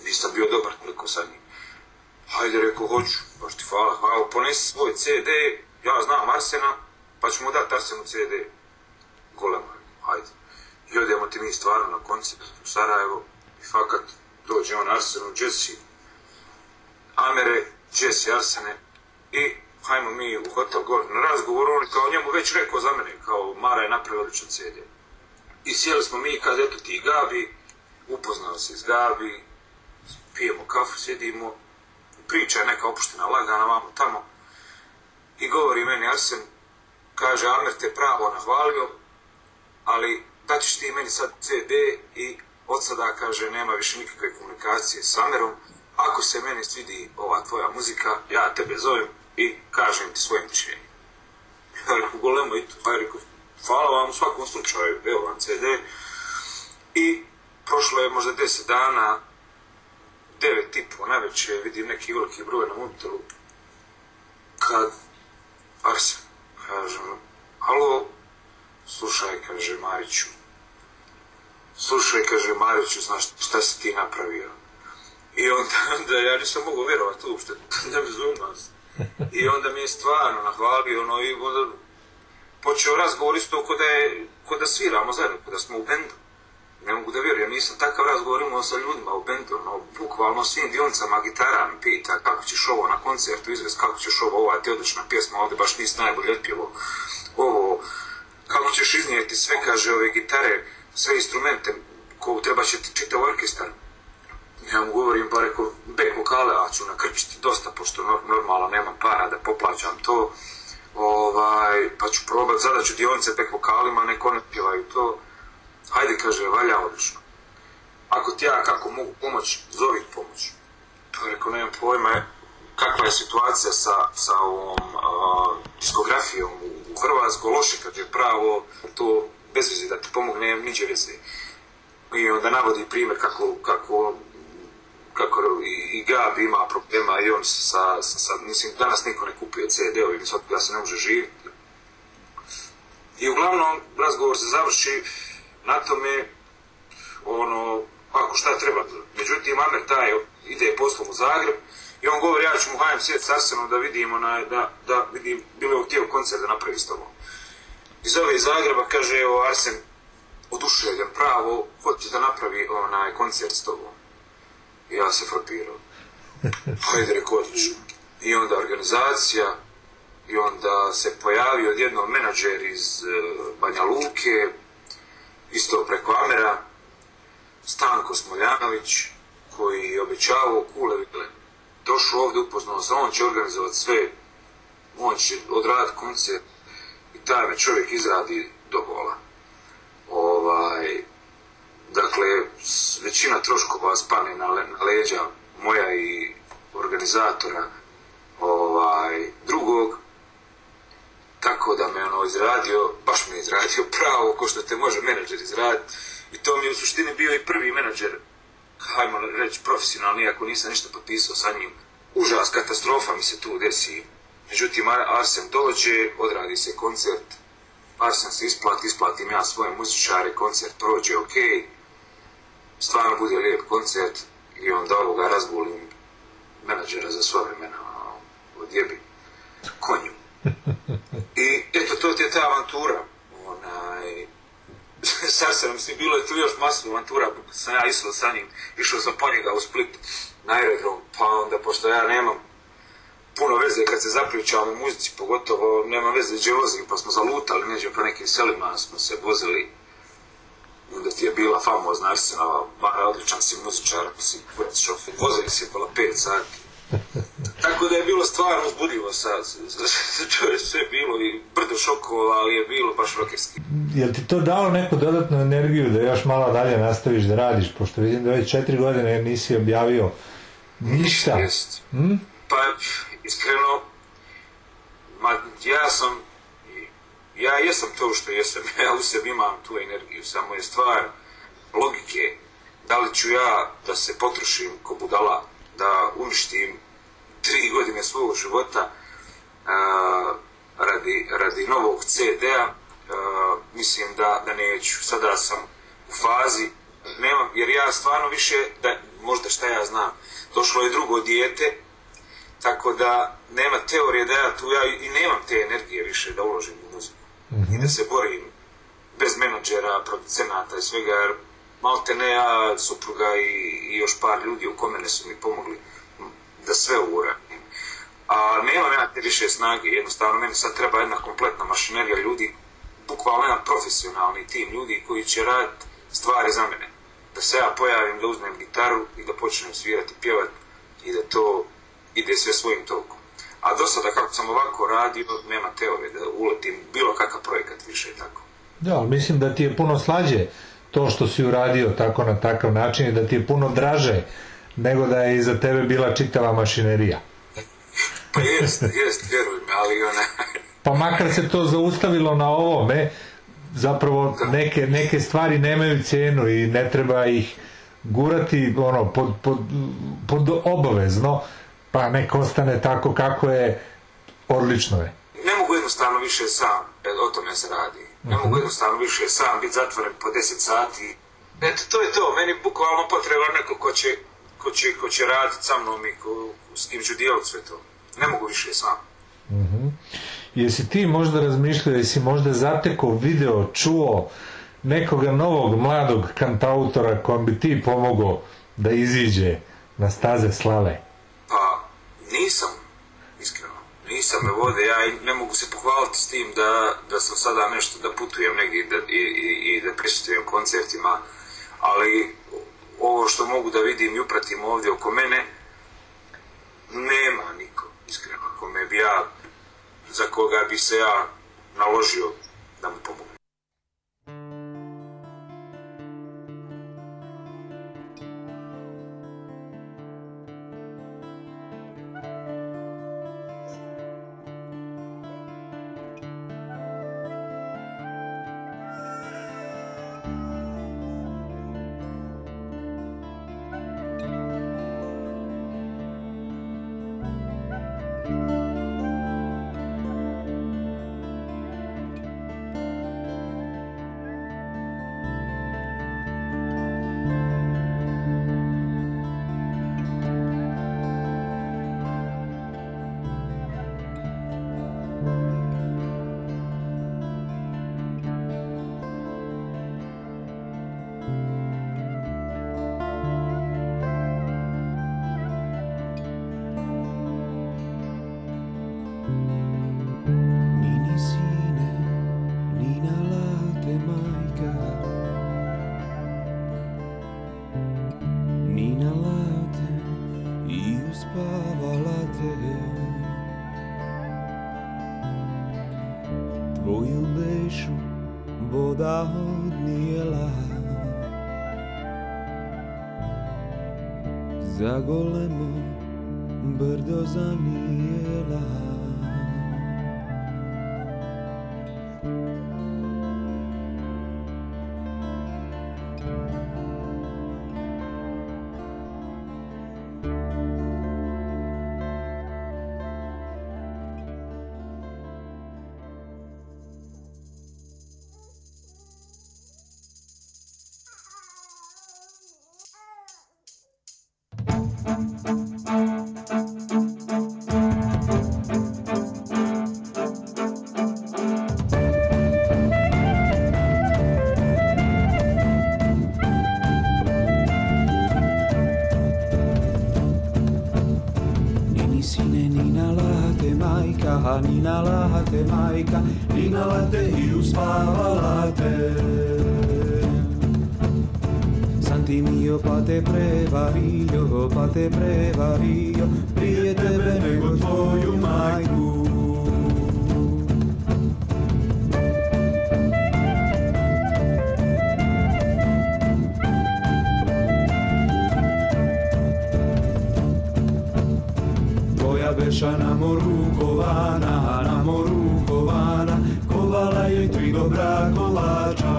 nisam bio dobar koliko sa njim. Hajde, rekao, hoću, baš ti hvala, hvala, ponesi svoj CD, ja znam Arsena, pa ću mu dati Arsenu CD. Golema, hajde. I odemo ti mi stvarno na koncert u Sarajevo i fakat dođe on Arsenu, Jesse, Amere, Jesse, Arsene i hajmo mi u hotel gore na razgovor, on kao njemu već rekao za mene, kao Mara je napravio odličan CD. I sjeli smo mi, kad eto ti Gabi, upoznali se s Gabi, pijemo kafu, sjedimo, priča je neka opuštena, lagana, vamo tamo. I govori meni Arsen, kaže, Amer te pravo nahvalio, ali da ćeš ti meni sad CD i od sada, kaže, nema više nikakve komunikacije s Amerom. Ako se meni svidi ova tvoja muzika, ja tebe zovem i kažem ti svoje mišljenje. Ja rekao, golemo i to, ja rekao, hvala vam u svakom slučaju, evo vam CD. I prošlo je možda deset dana, devet i po najveće, vidim neki veliki broj na mobitelu, kad Arsen, kažem, halo, slušaj, kaže Mariću, slušaj, kaže Mariću, znaš šta si ti napravio? I onda, onda ja nisam mogu vjerovati uopšte, ne bezumno I onda mi je stvarno nahvalio, ono, i onda počeo razgovor isto kod da, je, kod da sviramo zajedno, kod da smo u bendu. Ne mogu da vjerujem, nisam takav razgovor imao sa ljudima u bendu, ono, bukvalno svim dioncama gitara mi pita kako ćeš ovo na koncertu izvest, kako ćeš ovo, ova ti odlična pjesma, ovdje baš nisi najbolje otpjevo, ovo, kako ćeš iznijeti sve, kaže, ove gitare, sve instrumente, ko treba će ti čitav orkestar. Ja mu govorim, pa rekao, bek vokale, a ću nakrčiti dosta, pošto normalno nemam para da poplaćam to, ovaj, pa ću probati zadaću dionice bek vokalima, neko ne pjevaju to. Hajde, kaže, valja odlično. Ako ti ja kako mogu pomoći, zovi pomoć. Pa rekao, nemam pojma, kakva je situacija sa, sa ovom uh, diskografijom u, u Hrvatskoj, loše kad je pravo to bez veze da ti pomogne, niđe veze. I onda navodi primjer kako, kako kako i, i Gabi ima problema i on sa, sa, sa mislim, danas niko ne kupuje CD-ovi, sad da se ne može živjeti. I uglavnom, razgovor se završi na tome, ono, ako šta treba. Međutim, Amer taj ide poslom u Zagreb i on govori, ja ću mu sjet s Arsenom da vidim, onaj, da, da vidim, bilo je htio koncert da napravi s tobom. Iz ove iz Zagreba kaže, evo, Arsen, oduševljen pravo, hoće da napravi onaj koncert s tobom. I ja se frapirao. Hajde, rekao, odlično. I onda organizacija, i onda se pojavio odjedno menadžer iz uh, Banja Luke, isto preko Amera, Stanko Smoljanović, koji je obećavao kule vile. Došao ovdje, upoznao se, on će organizovati sve, on će odraditi koncert i taj me čovjek izradi do gola. Ovaj, dakle, većina troškova spane na, le, na leđa moja i organizatora ovaj, drugog, tako da me ono izradio, baš me izradio pravo, ko što te može menadžer izraditi. I to mi je u suštini bio i prvi menadžer, hajmo reći profesionalni, iako nisam ništa potpisao sa njim. Užas, katastrofa mi se tu desi. Međutim, Arsen dođe, odradi se koncert, Arsen se isplati, isplatim ja svoje muzičare, koncert prođe ok, stvarno bude lijep koncert i onda ovoga razgulim menadžera za sva vremena, odjebi konju. I eto, to je ta avantura. Onaj, sad sam, mislim, bilo je tu još masu avantura, sam ja išao sa njim, išao sam po njega u Split na aerodrom, pa onda, pošto ja nemam puno veze kad se zaključavam u muzici, pogotovo nema veze gdje vozim, pa smo zalutali neđe po nekim selima, smo se vozili onda ti je bila famozna Arsenova, Mara, odličan si muzičar, si kurac šofer, vozili si pola pet sati. Tako da je bilo stvarno uzbudljivo sa, to je sve bilo i brdo šokova, ali je bilo baš rokerski. Je ti to dalo neku dodatnu energiju da još malo dalje nastaviš da radiš, pošto vidim da već četiri godine nisi objavio ništa? Jest. Hm? Pa, iskreno, ma, ja sam, ja jesam to što jesam, ja u sebi imam tu energiju, samo je stvar logike, da li ću ja da se potrošim ko budala, da uništim tri godine svog života a, radi, radi novog CD-a, mislim da, da neću. Sada sam u fazi, nemam, jer ja stvarno više, da, možda šta ja znam, došlo je drugo dijete, tako da nema teorije da ja tu, ja i nemam te energije više da uložim muziku. I da se borim bez menadžera, producenata i svega, jer malte ne ja, supruga i, još par ljudi u komene su mi pomogli da sve uradim. A nemam ja te više snage, jednostavno meni sad treba jedna kompletna mašinerija ljudi, bukvalno jedan profesionalni tim ljudi koji će raditi stvari za mene. Da se ja pojavim, da uzmem gitaru i da počnem svirati, pjevati i da to ide sve svojim tokom. A do sada kako sam ovako radio, nema teorije da uletim bilo kakav projekat više i tako. Da, ali mislim da ti je puno slađe to što si uradio tako na takav način i da ti je puno draže nego da je iza tebe bila čitava mašinerija. Pa jest, jest, vjeruj me, ali ona... Pa makar se to zaustavilo na ovome, zapravo neke, neke stvari nemaju cijenu i ne treba ih gurati ono, pod, pod, pod obavezno, pa nek ostane tako kako je, odlično je. Ne mogu jednostavno više sam, e, o tome se radi. Ne mogu jednostavno više sam biti zatvoren po 10 sati. Eto, to je to. Meni bukvalno potreba neko ko će, ko će, ko će raditi sa mnom i ko, s kim ću dijeliti sve to. Ne mogu više sam. Mhm. Jesi ti možda razmišljao, jesi možda zatekao video, čuo nekoga novog mladog kantautora kojem bi ti pomogao da iziđe na staze slave? Nisam, iskreno. Nisam me vode, ja ne mogu se pohvaliti s tim da, da sam sada nešto, da putujem negdje da, i, i, i da prisutujem koncertima, ali ovo što mogu da vidim i upratim ovdje oko mene, nema niko, iskreno, kome bi ja, za koga bi se ja naložio da mu pomogu. Majka, Nina late majka, Nina late i uspavala te. Santi mio pa te prevario, pa te prevario, prije tebe nego tvoju majku. Tvoja beša na moru kovana, na moru kovana, kovala je tri dobra kolača.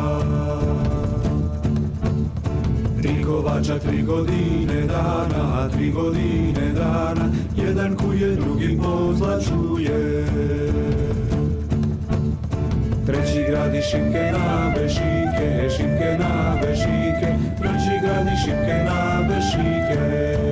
Tri kovača tri godine dana, tri godine dana, jedan kuje, drugi pozlačuje. Treći gradi šipke na bešike, šipke na bešike, treći gradi šipke na bešike.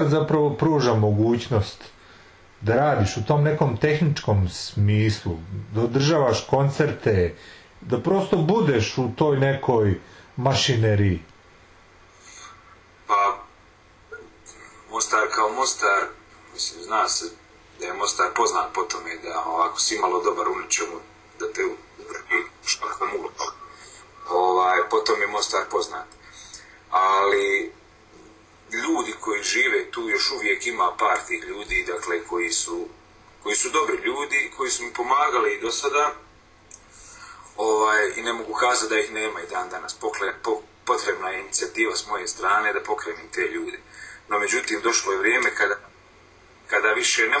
Mostar zapravo pruža mogućnost da radiš u tom nekom tehničkom smislu, da održavaš koncerte, da prosto budeš u toj nekoj mašineriji? Pa, Mostar kao Mostar, mislim, zna se da je Mostar poznat po tome da ovako si malo dobar u da te šlakom ulo. Ovaj, potom je Mostar poznat. Ali ljudi koji žive tu još uvijek ima par tih ljudi, dakle, koji su, koji su dobri ljudi, koji su mi pomagali i do sada, ovaj, i ne mogu kazati da ih nema i dan danas. Pokle, po, potrebna je inicijativa s moje strane da pokrenem te ljude. No međutim, došlo je vrijeme kada, kada više ne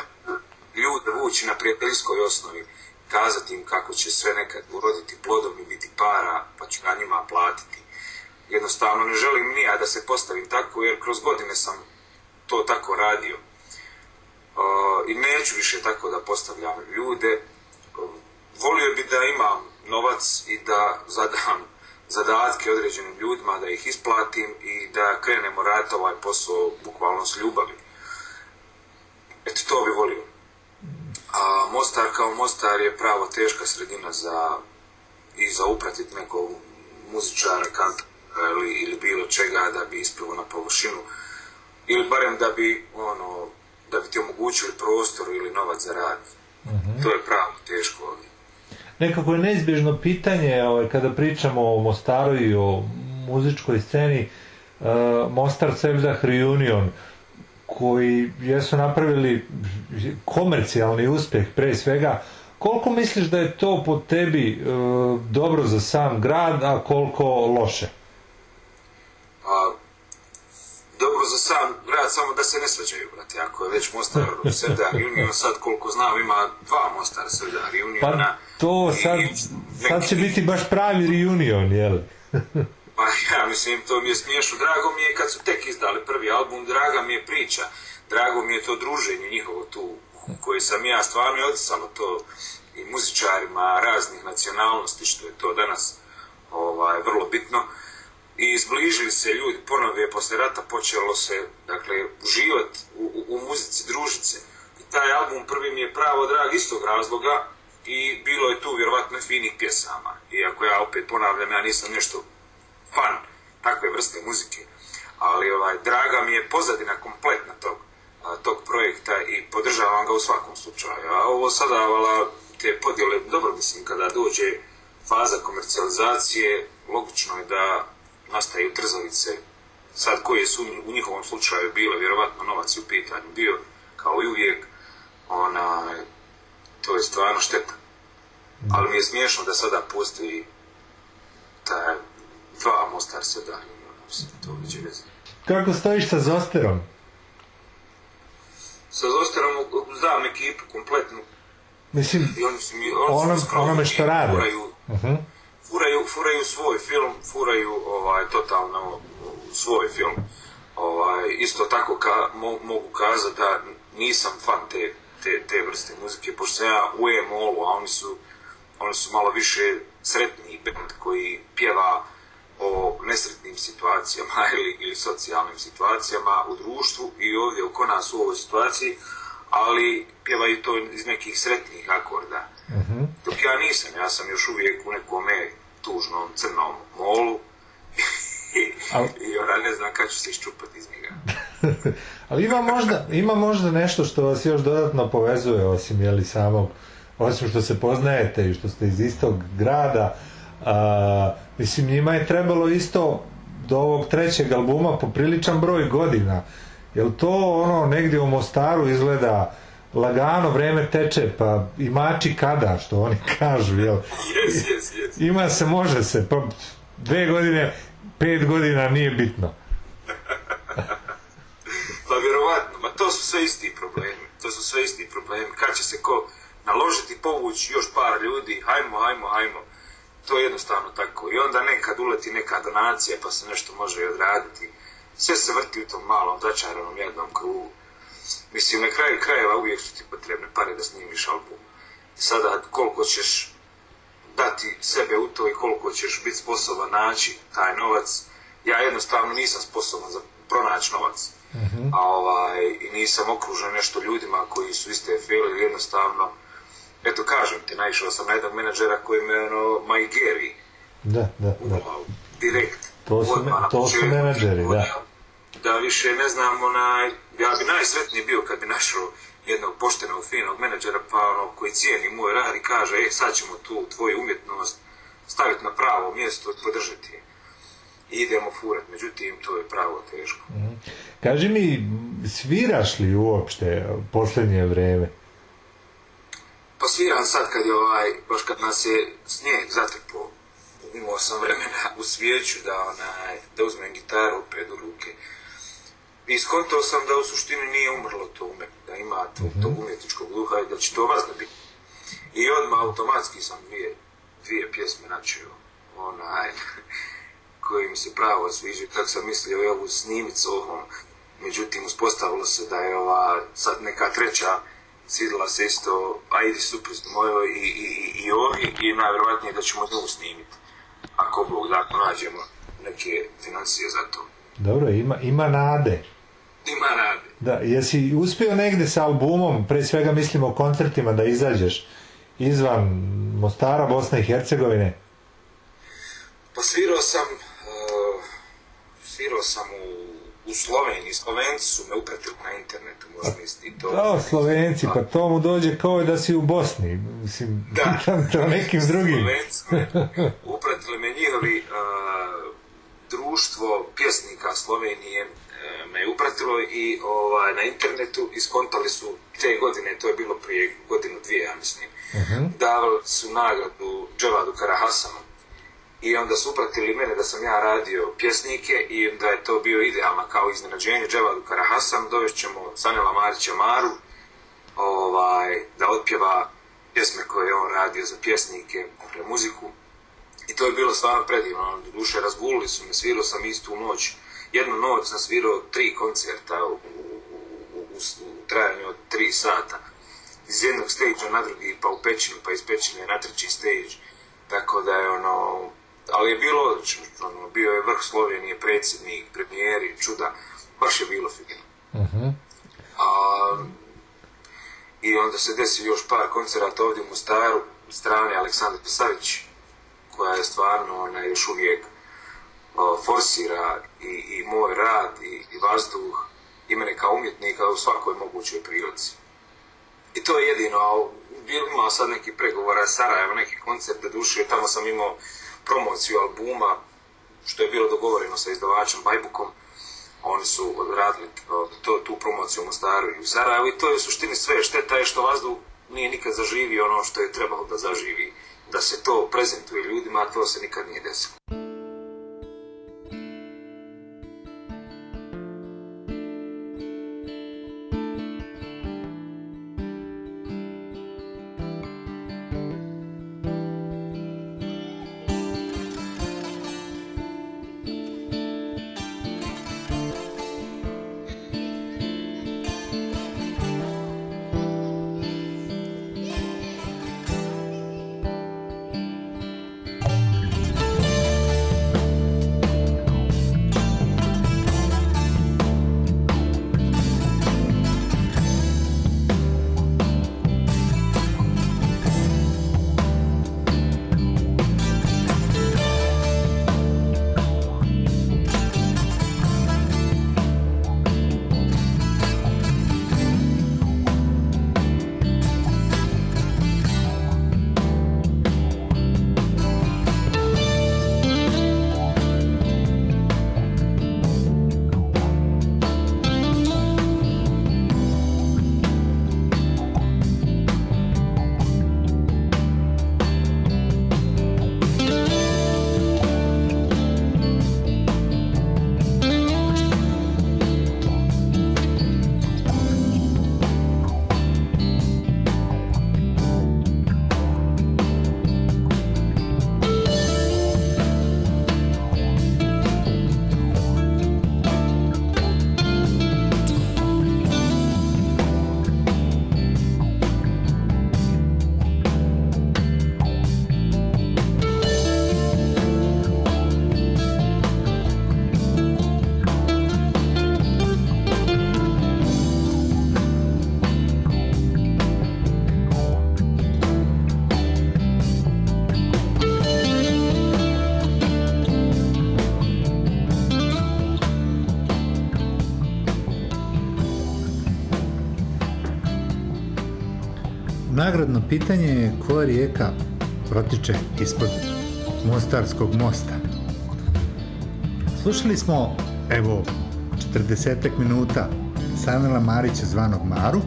ljude vući na prijateljskoj osnovi, kazati im kako će sve nekad uroditi plodom i biti para, pa ću ja njima platiti. Jednostavno ne želim ni ja da se postavim tako, jer kroz godine sam to tako radio. I neću više tako da postavljam ljude. Volio bi da imam novac i da zadam zadatke određenim ljudima, da ih isplatim i da krenemo raditi ovaj posao bukvalno s ljubavi. Eto, to bi volio. A Mostar kao Mostar je pravo teška sredina za i za upratit nekog muzičara, kanta ili, ili bilo čega da bi isplivao na površinu ili barem da bi ono da bi ti omogućili prostor ili novac za rad. To je pravo teško ovdje. Nekako je neizbježno pitanje ovaj, kada pričamo o Mostaru i o muzičkoj sceni uh, Mostar Sevdah Reunion koji jesu napravili komercijalni uspjeh pre svega koliko misliš da je to po tebi uh, dobro za sam grad a koliko loše? A, dobro za sam grad, samo da se ne svađaju, brate. Ako je već Mostar Sevdah Reunion, sad koliko znam ima dva Mostar Sevdah Reuniona. Pa to sad, sad će biti baš pravi reunion, jel? Pa ja mislim, to mi je smiješno. Drago mi je kad su tek izdali prvi album, draga mi je priča. Drago mi je to druženje njihovo tu, koje sam ja stvarno i odisalo to i muzičarima raznih nacionalnosti, što je to danas ovaj, vrlo bitno. I zbližili se ljudi, ponovo je posle rata počelo se, dakle, uživat u, u, u muzici, družit se. I taj album prvi mi je pravo drag istog razloga i bilo je tu vjerovatno finih pjesama. Iako ja opet ponavljam, ja nisam nešto fan takve vrste muzike, ali ovaj, draga mi je pozadina kompletna tog, tog projekta i podržavam ga u svakom slučaju. A ovo sada, vala, te podjele, dobro mislim, kada dođe faza komercijalizacije, logično je da nastaju trzavice, sad koje su u njihovom slučaju bile, vjerovatno novac je u pitanju bio, kao i uvijek, onaj, to je stvarno šteta. Ali mi je smiješno da sada postoji taj dva Mostar se da, to neće veze. Kako stojiš sa Zosterom? Sa Zosterom znam ekipu kompletnu Mislim, i oni su mi, oni skromni, onome što rade. Uh-huh. Furaju, furaju svoj film, furaju ovaj, totalno svoj film. Ovaj, isto tako ka, mo- mogu kazati da nisam fan te, te, te vrste muzike, pošto sam ja u E-molu, a oni su, oni su malo više sretniji band koji pjeva o nesretnim situacijama ili, ili socijalnim situacijama u društvu i ovdje oko nas u ovoj situaciji, ali pjevaju to iz nekih sretnijih akorda. Dok ja nisam, ja sam još uvijek u nekome tužnom, crnom molu i ona ne zna kad ću se iščupati iz njega. Ali ima možda, ima možda nešto što vas još dodatno povezuje, osim jeli samog, osim što se poznajete i što ste iz istog grada. A, mislim, njima je trebalo isto do ovog trećeg albuma popriličan broj godina. Jel to ono negdje u Mostaru izgleda lagano, vreme teče, pa i mači kada, što oni kažu, jel? Jes, jes, jes. Ima se, može se, pa dve godine, pet godina nije bitno. Pa vjerovatno, ma to su sve isti problemi, to su sve isti problemi. Kad će se ko naložiti, povući još par ljudi, hajmo, hajmo, hajmo. To je jednostavno tako. I onda nekad uleti neka donacija pa se nešto može i odraditi. Sve se vrti u tom malom začaranom jednom krugu. Mislim, na kraju krajeva uvijek su ti potrebne pare da snimiš album. Sada, koliko ćeš dati sebe u to i koliko ćeš biti sposoban naći taj novac, ja jednostavno nisam sposoban za pronaći novac. A ovaj, i nisam okružen nešto ljudima koji su iste fele ili jednostavno, eto kažem ti, naišao sam na jednog menadžera koji me ono, majgeri, Da, da, da. direkt. To su, na to su menadžeri, da. da više ne znam, onaj, ja bi najsretniji bio kad bi našao jednog poštenog, finog menadžera, pa ono, koji cijeni moj rad i kaže, e, sad ćemo tu tvoju umjetnost staviti na pravo mjesto i podržati je. I idemo furat, međutim, to je pravo teško. Kaži mi, sviraš li uopšte posljednje vrijeme? Pa sviram sad kad je ovaj, baš kad nas je snijeg zatrpao, imao sam vremena u svijeću da, onaj, da uzmem gitaru opet u ruke. I skontao sam da u suštini nije umrlo to ume, da ima to, tog umjetničkog duha i da će to vazda biti. I odmah automatski sam dvije, dvije pjesme načeo, onaj, koji mi se pravo sviđaju, tako sam mislio je ovu snimit s ohom. Međutim, uspostavilo se da je ova sad neka treća svidjela se isto, a idi suprotno mojoj i, i, i, i ovi i najvjerojatnije da ćemo nju snimiti. Ako Bog da, ako nađemo neke financije za to. Dobro, ima, ima nade. Ima rade. Da, jesi uspio negdje sa albumom, pre svega mislim o koncertima, da izađeš izvan Mostara, Bosne i Hercegovine? Pa svirao sam, uh, svirao sam u, u Sloveniji, Slovenci su me upratili na internetu, možda misliti i to. O, Slovenci, pa to mu dođe kao da si u Bosni. Mislim, Da. pitam te o nekim drugim. Slovenci me, upratili me njihovi uh, društvo pjesnika Slovenije e, me je upratilo i ovaj, na internetu iskontali su te godine, to je bilo prije godinu dvije, ja mislim, davali su nagradu Dževadu Karahasanu i onda su upratili mene da sam ja radio pjesnike i onda je to bio idealno kao iznenađenje Dževadu Karahasan, dovest ćemo Sanela Marića Maru ovaj, da otpjeva pjesme koje je on radio za pjesnike, dakle muziku. I to je bilo stvarno predivno, do duše razgulili su me, svirao sam istu noć. Jednu noć sam svirao tri koncerta u, u, u, u, trajanju od tri sata. Iz jednog stage na drugi, pa u pećinu, pa iz pećine na treći stage. Tako da je ono, ali je bilo odlično, ono, bio je vrh Slovenije, predsjednik, premijeri, čuda, baš je bilo fino. A, I onda se desi još par koncerata ovdje u Mostaru, strane Aleksandra Savić, koja je stvarno ona još uvijek forsira i, i moj rad i, i vazduh i mene kao umjetnika u svakoj mogućoj prilici. I to je jedino, a imao sad neki pregovora Sarajevo, neki koncert, do duše, tamo sam imao promociju albuma, što je bilo dogovoreno sa izdavačem Bajbukom, oni su odradili to, tu promociju u Mostaru i u Sarajevu i to je u suštini sve. Šteta je što vazduh nije nikad zaživio ono što je trebalo da zaživi. Da se to prezentuje ljudima, a to se nikad nije desilo. Nagradno pitanje je koja rijeka protiče ispod Mostarskog mosta. Slušali smo, evo, 40 minuta Sanela Marića zvanog Maru.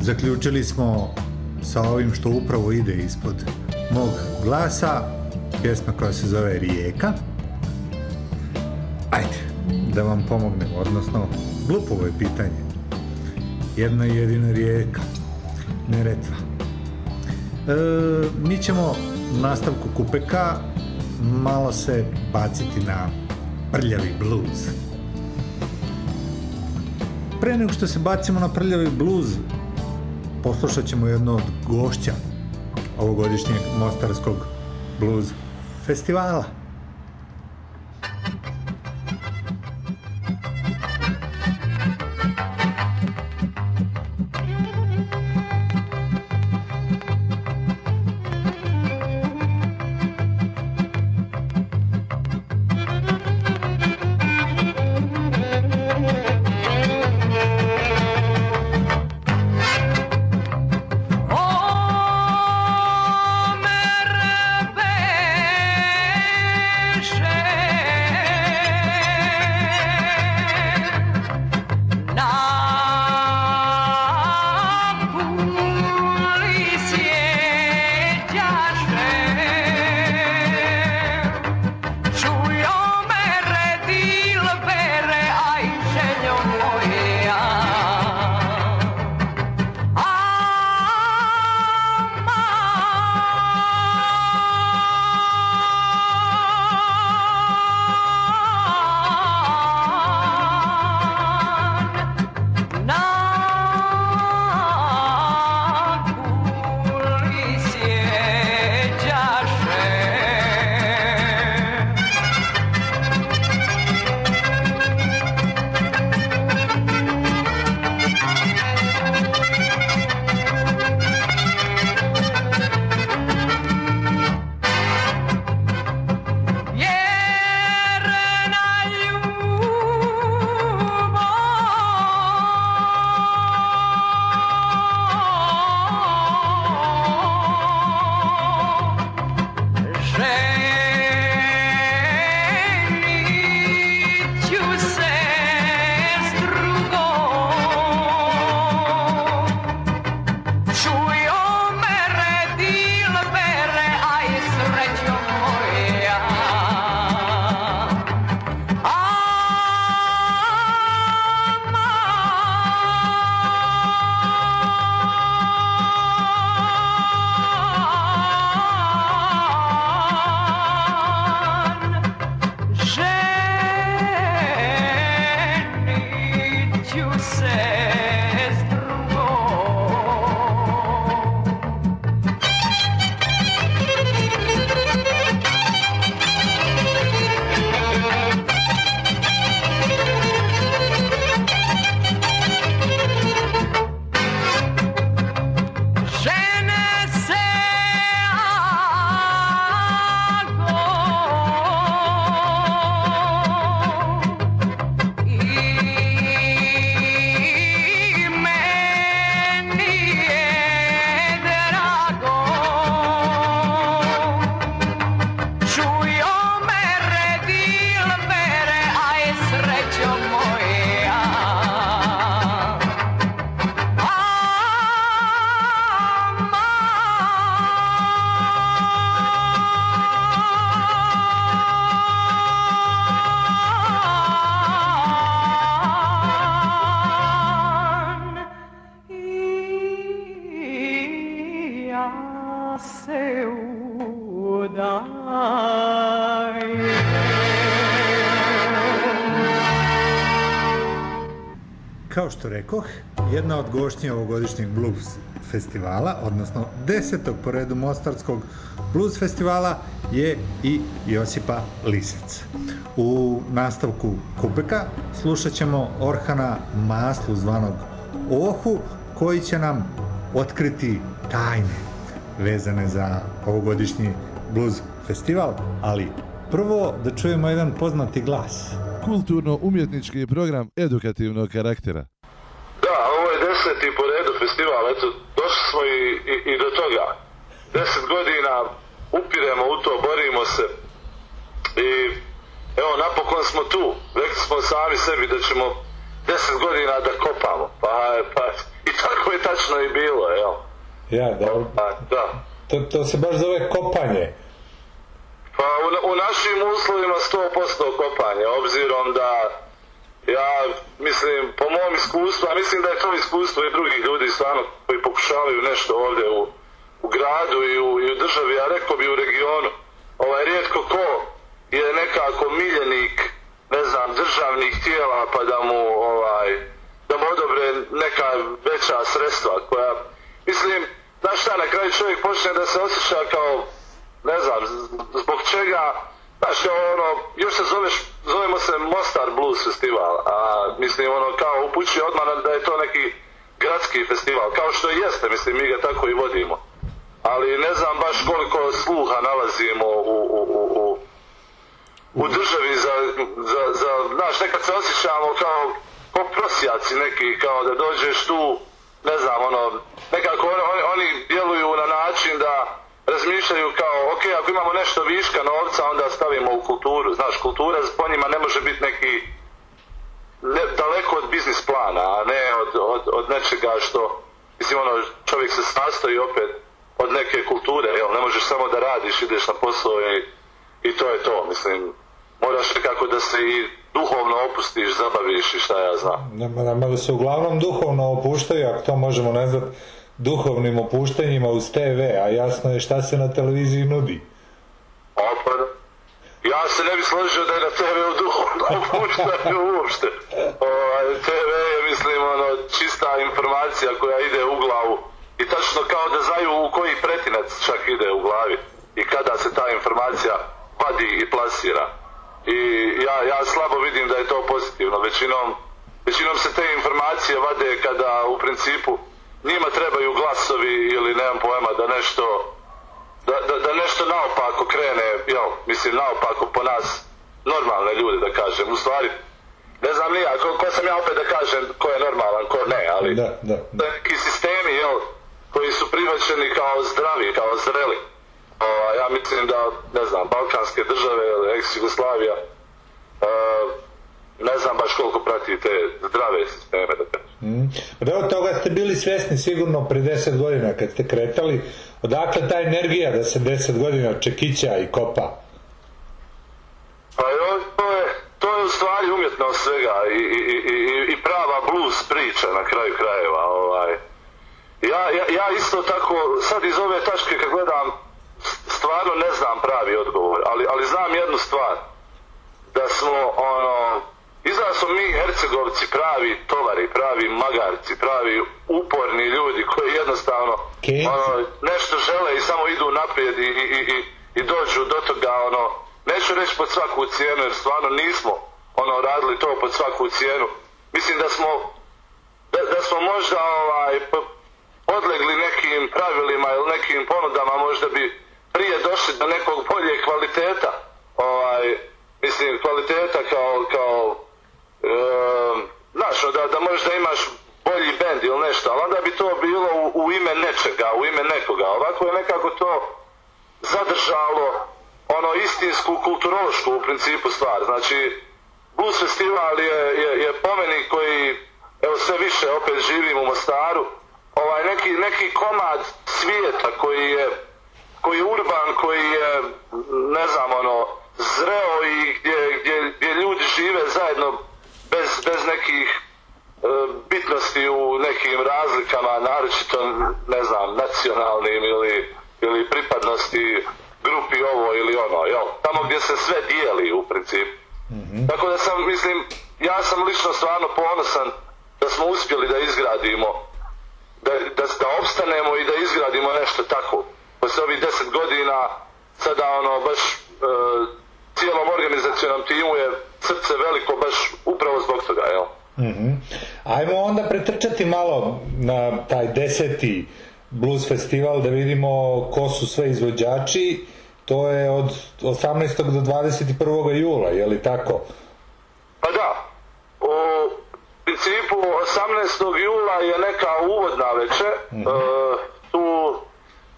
Zaključili smo sa ovim što upravo ide ispod mog glasa, pjesma koja se zove Rijeka. Ajde, da vam pomognem, odnosno glupovo je pitanje. Jedna jedina rijeka, Neretva. E, mi ćemo nastavku kupeka malo se baciti na prljavi bluz. Pre nego što se bacimo na prljavi bluz, poslušat ćemo jedno od gošća ovogodišnjeg Mostarskog blues festivala. Rekoh, jedna od gošnja ovogodišnjeg blues festivala, odnosno desetog po redu Mostarskog blues festivala je i Josipa Lisec. U nastavku Kupeka slušat ćemo Orhana Maslu zvanog Ohu koji će nam otkriti tajne vezane za ovogodišnji blues festival, ali prvo da čujemo jedan poznati glas. Kulturno-umjetnički program edukativnog karaktera. Deseti po redu festival, eto, došli smo i, i, i do toga. Deset godina upiremo u to, borimo se i evo napokon smo tu. Rekli smo sami sebi da ćemo deset godina da kopamo. Pa, pa i tako je tačno i bilo, evo. Ja, da. Pa, da. To, to se baš zove kopanje. Pa u, u našim uslovima 100% kopanje, obzirom da ja mislim, po mom iskustvu, a mislim da je to iskustvo i drugih ljudi stvarno koji pokušavaju nešto ovdje u, u gradu i u, i u državi, a rekao bi u regionu, ovaj, rijetko ko je nekako miljenik, ne znam, državnih tijela pa da mu, ovaj, da mu odobre neka veća sredstva koja, mislim, znaš šta, na kraju čovjek počne da se osjeća kao, ne znam, zbog čega, znaš, ono, još se zoveš, zovemo se Mostar Blues Festival, a mislim, ono, kao upućuje odmah da je to neki gradski festival, kao što jeste, mislim, mi ga tako i vodimo. Ali ne znam baš koliko sluha nalazimo u, u, u, u, u državi za, za, za, znaš, nekad se osjećamo kao, kao prosjaci neki, kao da dođeš tu, ne znam, ono, nekako oni, oni djeluju na način da razmišljaju kao, ok, ako imamo nešto viška novca, onda stavimo u kulturu. Znaš, kultura po njima ne može biti neki ne, daleko od biznis plana, a ne od, od, od nečega što, mislim, ono, čovjek se sastoji opet od neke kulture, jel, ne možeš samo da radiš, ideš na posao i, i to je to, mislim, moraš nekako da se i duhovno opustiš, zabaviš i šta ja znam. Nama da se uglavnom duhovno opuštaju, ako to možemo nazvati duhovnim opuštanjima uz TV, a jasno je šta se na televiziji nudi. Opa, ja se ne bi složio da je na TV u duhovno opuštanju uopšte. Ovaj, TV je, mislim, ono, čista informacija koja ide u glavu i tačno kao da znaju u koji pretinac čak ide u glavi i kada se ta informacija vadi i plasira. I ja, ja slabo vidim da je to pozitivno. Većinom, većinom se te informacije vade kada u principu njima trebaju glasovi ili nemam pojma da nešto da, da, da nešto naopako krene, jel, mislim naopako po nas normalne ljude da kažem, u stvari ne znam ni ja, ko, ko sam ja opet da kažem ko je normalan, ko ne, ali da, da, da. neki sistemi, jel, koji su prihvaćeni kao zdravi, kao zreli. O, ja mislim da, ne znam, balkanske države, ex-Jugoslavija, ne znam baš koliko prati te zdrave sisteme. Mm. Od toga ste bili svjesni sigurno pre deset godina kad ste kretali. Odakle ta energija da se deset godina čekića i kopa? Pa jo, to je, to je u stvari umjetnost svega i, i, i, i prava blues priča na kraju krajeva. Ovaj. Ja, ja, ja isto tako, sad iz ove tačke kad gledam, stvarno ne znam pravi odgovor, ali, ali znam jednu stvar, da smo Izgleda smo mi Hercegovci pravi tovari, pravi magarci, pravi uporni ljudi koji jednostavno ono, nešto žele i samo idu naprijed i, i, i, i dođu do toga ono, neću reći pod svaku cijenu jer stvarno nismo ono radili to pod svaku cijenu. Mislim da smo da, da smo možda ovaj, podlegli nekim pravilima ili nekim ponudama možda bi prije došli do nekog bolje kvaliteta ovaj, mislim kvaliteta kao, kao znaš, da, da možda imaš bolji bend ili nešto, ali onda bi to bilo u, u ime nečega, u ime nekoga. Ovako je nekako to zadržalo ono istinsku kulturološku u principu stvar. Znači, Blues Festival je, je, je pomeni koji, evo sve više opet živim u Mostaru, ovaj neki, neki komad svijeta koji je, koji je urban, koji je, ne znam, ono, zreo i gdje, gdje, gdje ljudi žive zajedno bez, bez nekih bitnosti u nekim razlikama, naročito, ne znam, nacionalnim ili, ili pripadnosti grupi ovo ili ono, jel? Tamo gdje se sve dijeli u principu. Mhm. Tako da sam, mislim, ja sam lično stvarno ponosan da smo uspjeli da izgradimo, da, da, da opstanemo i da izgradimo nešto tako. Posle ovih deset godina, sada ono, baš e, cijelom organizacijonom timu je srce veliko baš upravo zbog toga, jel? Mhm. Ajmo onda pretrčati malo na taj deseti blues festival da vidimo ko su sve izvođači. To je od 18. do 21. jula, je li tako? Pa da. U principu 18. jula je neka uvodna večer. Mhm. E, tu,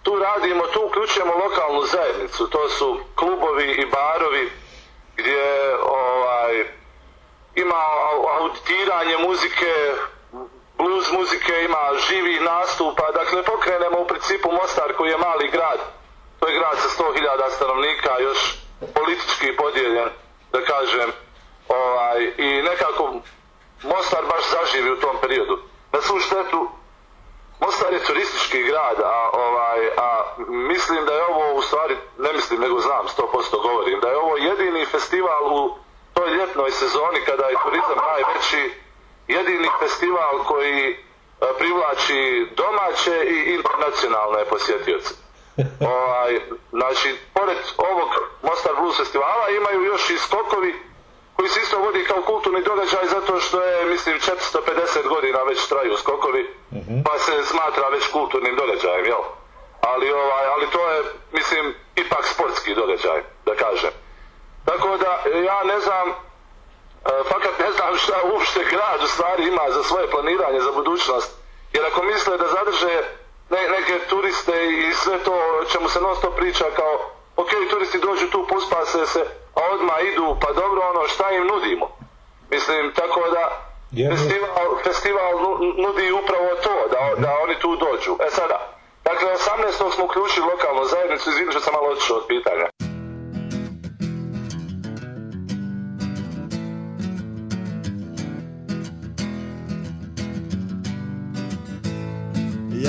tu radimo, tu uključujemo lokalnu zajednicu. To su klubovi i barovi gdje ovaj, ima auditiranje muzike, blues muzike, ima živih nastupa. Dakle, pokrenemo u principu Mostar koji je mali grad. To je grad sa 100.000 stanovnika, još politički podijeljen, da kažem. Ovaj, I nekako Mostar baš zaživi u tom periodu. Na svu štetu, Mostar je turistički grad, a, ovaj, a mislim da je ovo, u stvari, ne mislim nego znam, 100% govorim, da je ovo jedini festival u toj ljetnoj sezoni kada je turizam najveći, jedini festival koji e, privlači domaće i internacionalne posjetioce. ovaj, znači, pored ovog Mostar Blues festivala imaju još i skokovi koji se isto vodi kao kulturni događaj zato što je, mislim, 450 godina već traju skokovi, pa se smatra već kulturnim događajem, jel? Ali, ovaj, ali to je, mislim, ipak sportski događaj, da kažem. Tako da, ja ne znam, e, fakat ne znam šta uopšte grad u stvari ima za svoje planiranje za budućnost. Jer ako misle da zadrže ne- neke turiste i sve to čemu se non stop priča kao ok, turisti dođu tu, puspase se, a odmah idu, pa dobro ono, šta im nudimo? Mislim, tako da festival, festival nu- nudi upravo to, da, da oni tu dođu. E sada, dakle, 18. smo uključili lokalnu zajednicu, izvini što sam malo otišao od pitanja.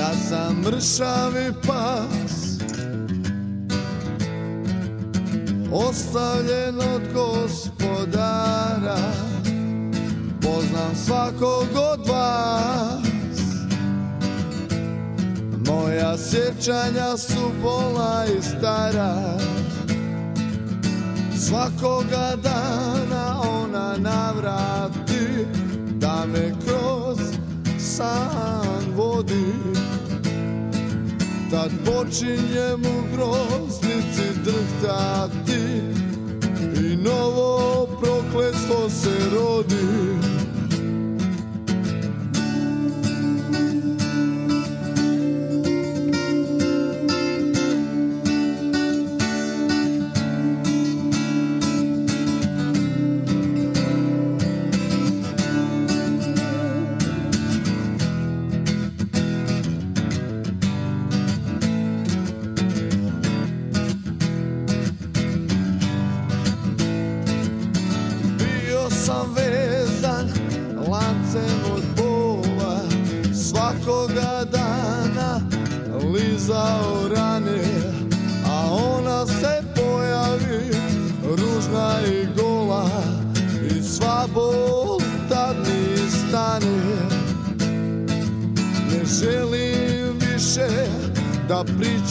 Ja sam mršavi pas. Ostavljen od gospodara Poznam svakog od vas. Moja sjećanja su pola i stara. Svakoga dana ona navrati Da me kroz san vodi. Tad počinjem u groznici drhtati I novo prokletstvo se rodi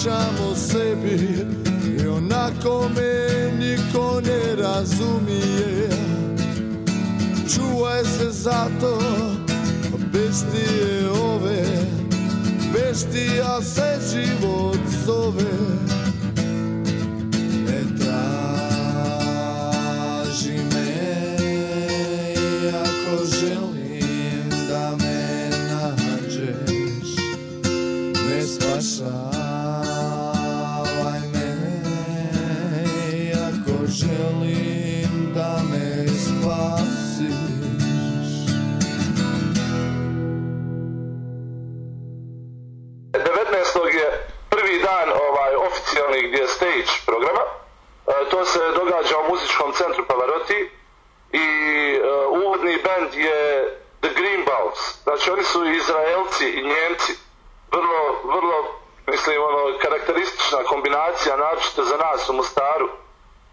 da pričam o sebi I onako me niko ne razumije. Čuvaj se zato Beštije ove Beštija se život zove muzičkom centru Pavarotti i e, uvodni band je The Greenbells. Znači oni su Izraelci i Njemci. Vrlo, vrlo, mislim, ono, karakteristična kombinacija, naročito za nas u Mostaru,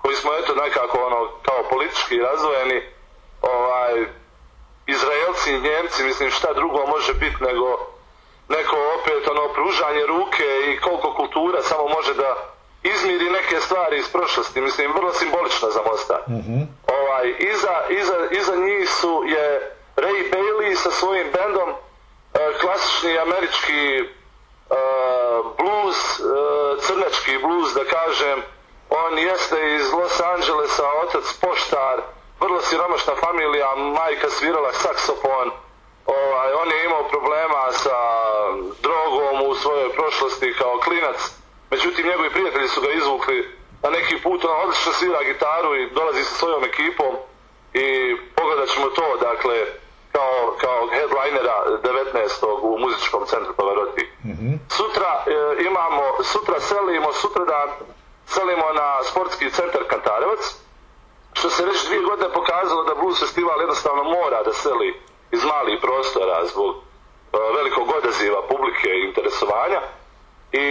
koji smo eto nekako ono, kao politički razvojeni, ovaj, Izraelci i Njemci, mislim šta drugo može biti nego neko opet ono pružanje ruke i koliko kultura samo može da izmiri neke stvari iz prošlosti, mislim vrlo simbolično za Mostar. Ovaj, iza, iza, iza njih su je Ray Bailey sa svojim bendom, e, klasični američki e, blues, e, crnački blues da kažem, on jeste iz Los Angelesa, otac poštar, vrlo siromašna familija, majka svirala saksofon, Ovaj, on je imao problema sa drogom u svojoj prošlosti kao klinac. Međutim, njegovi prijatelji su ga izvukli na neki put, on odlično svira gitaru i dolazi sa svojom ekipom i pogledat ćemo to, dakle, kao, kao headlinera 19. u muzičkom centru Pavarotti. Sutra e, imamo, sutra selimo, sutra da selimo na sportski centar Kantarevac, što se već dvije godine pokazalo da Blues festival jednostavno mora da seli iz malih prostora zbog e, velikog odaziva publike i interesovanja i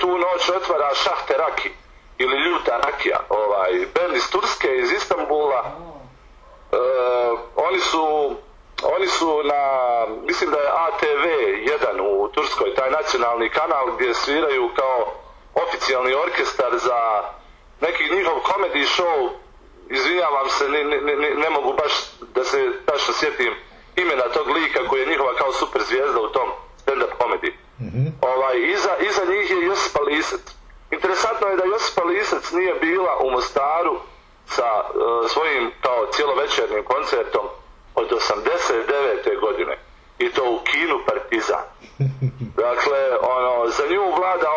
tu noć otvara Šah Teraki ili Ljuta Rakija, ovaj, band iz Turske, iz Istanbula. E, oni su oni su na, mislim da je ATV 1 u Turskoj, taj nacionalni kanal gdje sviraju kao oficijalni orkestar za neki njihov comedy show, izvinjavam se, ne, ne, ne, ne mogu baš da se tačno sjetim imena tog lika koji je njihova kao super zvijezda u tom stand-up komedi. Ovaj, iza, iza njih je Josipa Lisac. Interesantno je da Josipa Lisac nije bila u Mostaru sa e, svojim kao cijelovečernjim koncertom od 89. godine i to u kinu Partizan. Dakle, ono, za nju vlada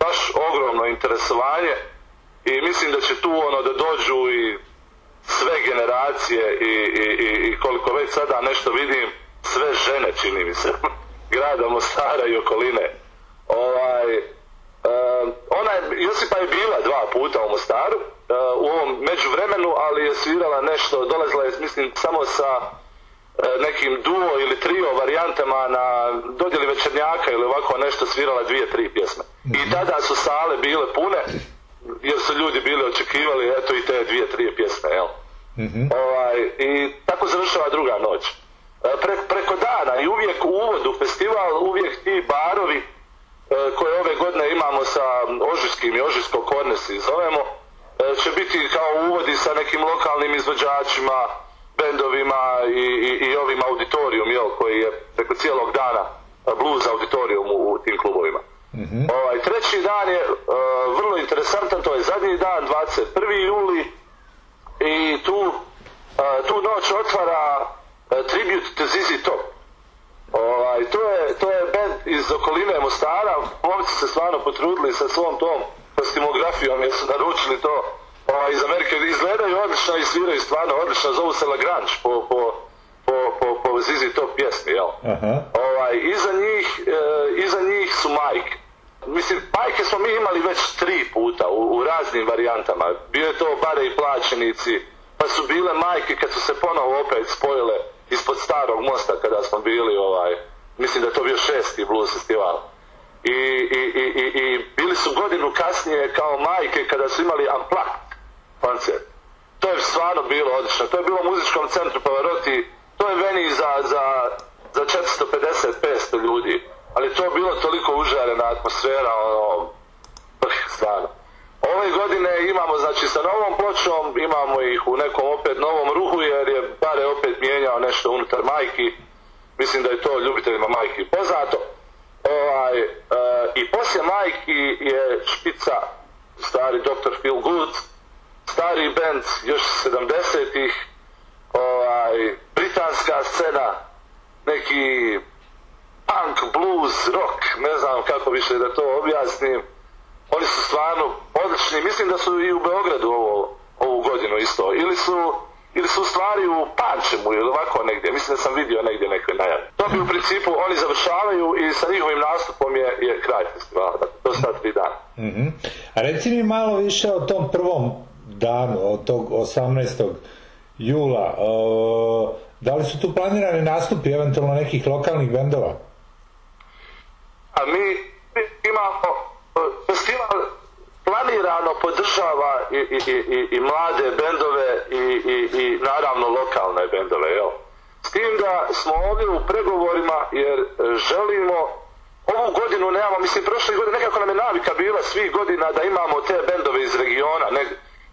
baš ogromno interesovanje i mislim da će tu ono da dođu i sve generacije i, i, i koliko već sada nešto vidim, sve žene čini mi se, grada Mostara i okoline. Ovaj, e, ona je, Josipa je bila dva puta u Mostaru, e, u ovom međuvremenu, ali je svirala nešto, dolazila je mislim samo sa e, nekim duo ili trio varijantama na dodjeli večernjaka ili ovako nešto svirala dvije, tri pjesme. I tada su sale bile pune, jer su ljudi bili očekivali eto i te dvije, tri pjesme, jel? Ovaj, I tako završava druga noć. E, Pre, preko dana i uvijek u uvodu festival, uvijek ti barovi e, koje ove godine imamo sa Ožijskim i Ožijsko Kornesi zovemo, e, će biti kao uvodi sa nekim lokalnim izvođačima, bendovima i, i, i ovim auditorijum, jel, koji je preko cijelog dana blues auditorijum u, u tim klubovima. Ovaj, treći dan je vrlo interesantan, to je zadnji dan, 21. juli i tu, tu noć otvara tribute to ZZ Top. Ovaj, to, je, to je band iz okoline Mostara, momci se stvarno potrudili sa svom tom kostimografijom jer su naručili to ovaj, iz Amerike. Izgledaju odlično i sviraju stvarno odlično, zovu se Lagrange po, po, po, po, po ZZ Top pjesmi, jel? Ovaj, iza, njih, e, iza njih su Mike. Mislim, majke smo mi imali već tri puta u, u raznim varijantama. Bio je to bare i plaćenici, pa su bile majke kad su se ponovo opet spojile ispod starog mosta kada smo bili ovaj, mislim da je to bio šesti blues festival. I, i, i, i, i bili su godinu kasnije kao majke kada su imali Unplugged koncert. To je stvarno bilo odlično. To je bilo u muzičkom centru Pavarotti. To je veni za, za, za 450-500 ljudi. Ali to je bilo toliko užarena atmosfera, ono, stvarno. Ove godine imamo, znači, sa novom pločom, imamo ih u nekom opet novom ruhu, jer je Bare opet mijenjao nešto unutar majki. Mislim da je to ljubiteljima majki poznato. Ovaj, e, I poslije majki je špica stari Dr. Phil Good, stari band još 70-ih, ovaj, britanska scena, neki punk, blues, rock, ne znam kako više da to objasnim. Oni su stvarno odlični. Mislim da su i u Beogradu ovo, ovu godinu isto. Ili su, ili su stvari u Pančemu ili ovako negdje. Mislim da sam vidio negdje neke najave. To bi u principu oni završavaju i sa njihovim nastupom je, je kraj festivala. Dakle, to ta tri dana. Mhm. A reci mi malo više o tom prvom danu, od tog 18. jula. O, da li su tu planirani nastupi eventualno nekih lokalnih bendova? A mi imamo festival planirano podržava i, i, i, i mlade bendove i, naravno lokalne bendove, jel? S tim da smo ovdje u pregovorima jer e, želimo ovu godinu nemamo, mislim prošle godine nekako nam je navika bila svih godina da imamo te bendove iz regiona, ne,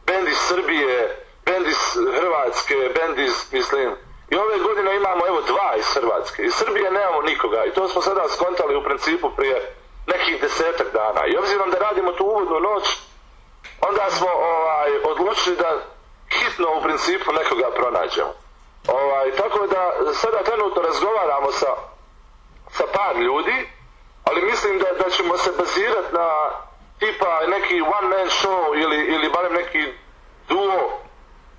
bend iz Srbije, bend iz Hrvatske, bend iz, mislim, i ove godine imamo evo dva iz Hrvatske. Iz Srbije nemamo nikoga i to smo sada skontali u principu prije nekih desetak dana. I obzirom da radimo tu uvodnu noć, onda smo ovaj, odlučili da hitno u principu nekoga pronađemo. Ovaj, tako da sada trenutno razgovaramo sa, sa par ljudi, ali mislim da, da ćemo se bazirati na tipa neki one man show ili, ili barem neki duo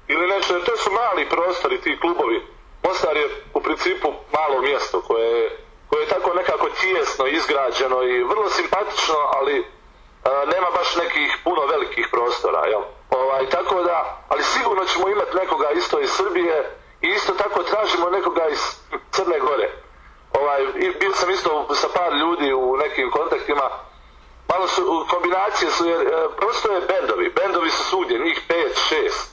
ili nešto, to su mali prostori, ti klubovi. Mostar je u principu malo mjesto koje je, koje je tako nekako tijesno izgrađeno i vrlo simpatično, ali a, nema baš nekih puno velikih prostora, jel? Ovaj, tako da, ali sigurno ćemo imati nekoga isto iz Srbije i isto tako tražimo nekoga iz Crne Gore. Ovaj, i bio sam isto sa par ljudi u nekim kontaktima, malo su, kombinacije su, jer e, prosto je bendovi, bendovi su svugdje, njih pet, šest.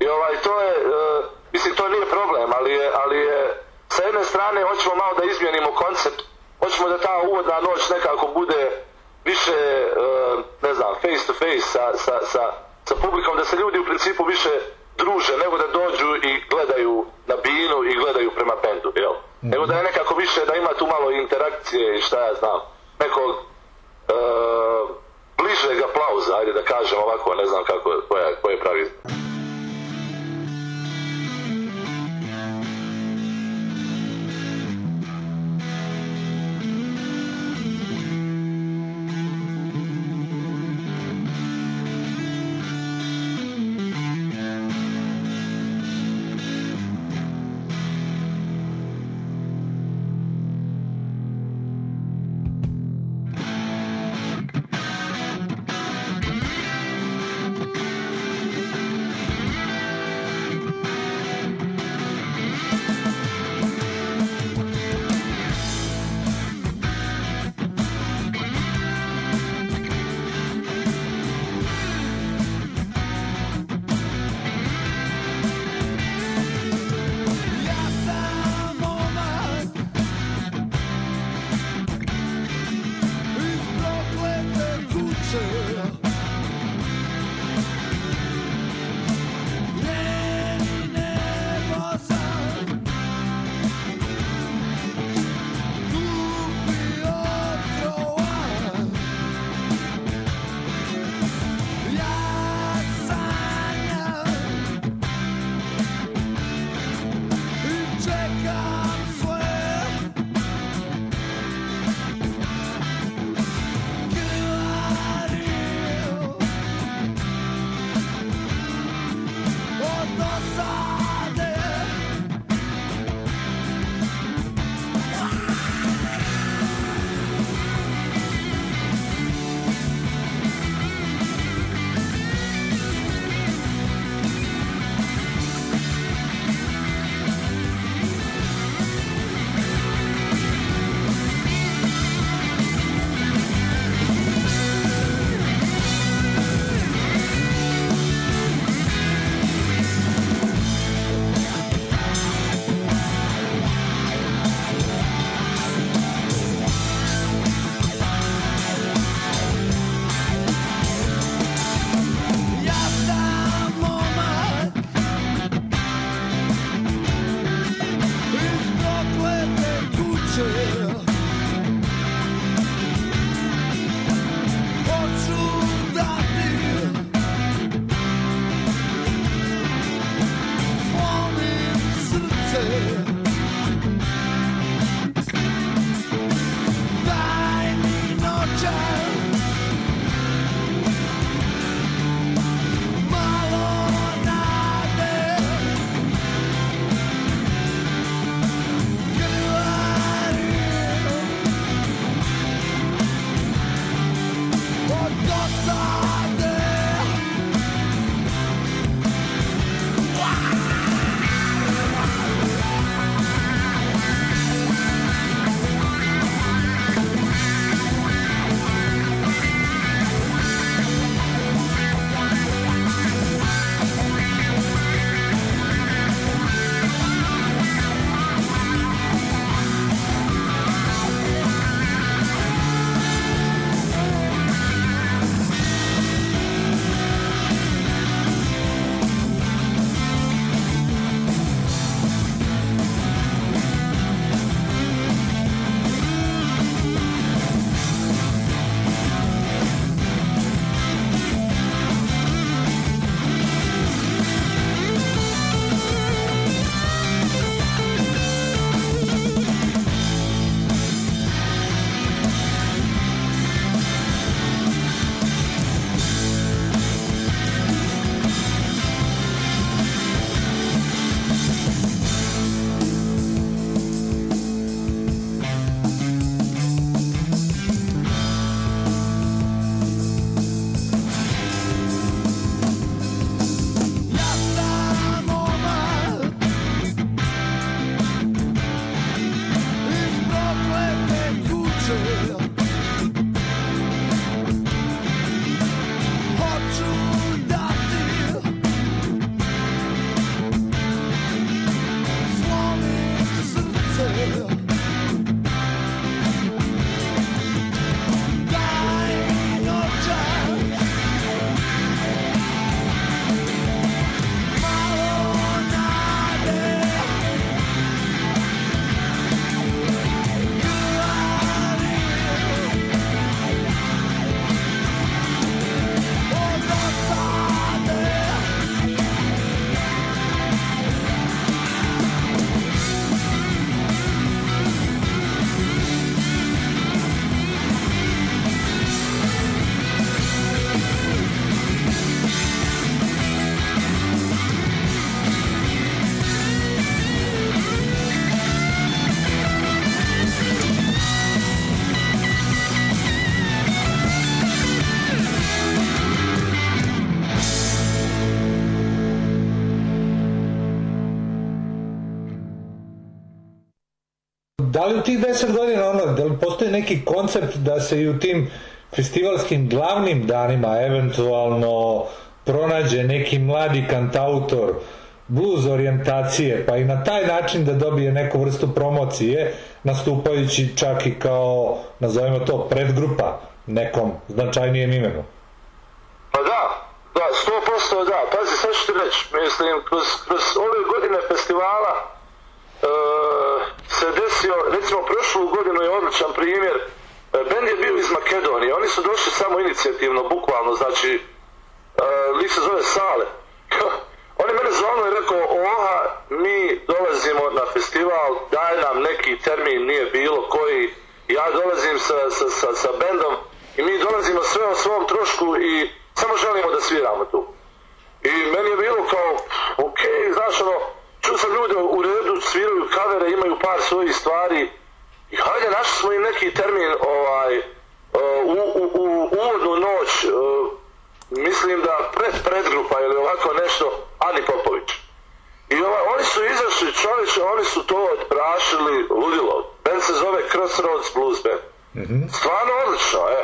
I ovaj, to je, e, mislim, to nije problem, ali je, ali je, sa jedne strane hoćemo malo da izmijenimo koncept, hoćemo da ta uvodna noć nekako bude više, e, ne znam, face to face sa, sa, sa, sa publikom, da se ljudi u principu više druže, nego da dođu i gledaju na binu i gledaju prema bendu, jel? Nego da je nekako više, da ima tu malo interakcije i šta ja znam, nekog e, bližeg aplauza, ajde da kažem ovako, ne znam kako, koja, koje pravi. Tih deset godina, ono, da li postoji neki koncept da se i u tim festivalskim glavnim danima eventualno pronađe neki mladi kantautor blues orijentacije, pa i na taj način da dobije neku vrstu promocije, nastupajući čak i kao, nazovimo to, predgrupa nekom značajnijem imenu. Pa da, da, sto posto da. Pazi, sad ću ti reći, mislim, kroz, kroz ove godine festivala e, se desio, recimo prošlu godinu je odličan primjer, e, bend je bio iz Makedonije, oni su došli samo inicijativno, bukvalno, znači, e, lik se zove Sale. On je mene zvonio i rekao, oha, mi dolazimo na festival, daj nam neki termin, nije bilo koji, ja dolazim sa, sa, sa, sa bendom i mi dolazimo sve o svom trošku i samo želimo da sviramo tu. I meni je bilo kao, ok, znaš ono, čuo sam ljude u redu, sviraju kavere, imaju par svojih stvari i hajde, našli smo im neki termin ovaj, u, u, u uvodnu noć, mislim da pred predgrupa ili ovako nešto, Ani Popović. I ovaj, oni su izašli čovječe, oni su to odprašili ludilo. Ben se zove Crossroads Blues Band. Stvarno odlično, e.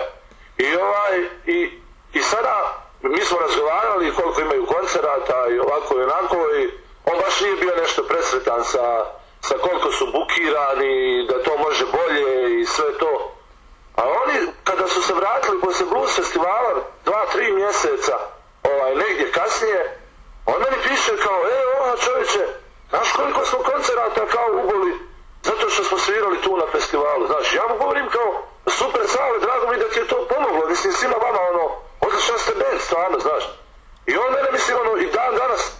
I ovaj, i, i sada mi smo razgovarali koliko imaju koncerata i ovako i onako i on baš nije bio nešto presretan sa, sa koliko su bukirani, da to može bolje i sve to. A oni, kada su se vratili poslije blues festivala, dva, tri mjeseca, ovaj, negdje kasnije, on meni piše kao, e, ova čovječe, znaš koliko smo koncerata kao uboli, zato što smo svirali tu na festivalu, znaš, ja mu govorim kao, super sale, drago mi da ti je to pomoglo, mislim, svima vama, ono, odličan ste band, stvarno, znaš. I on mene, mislim, ono, i dan danas,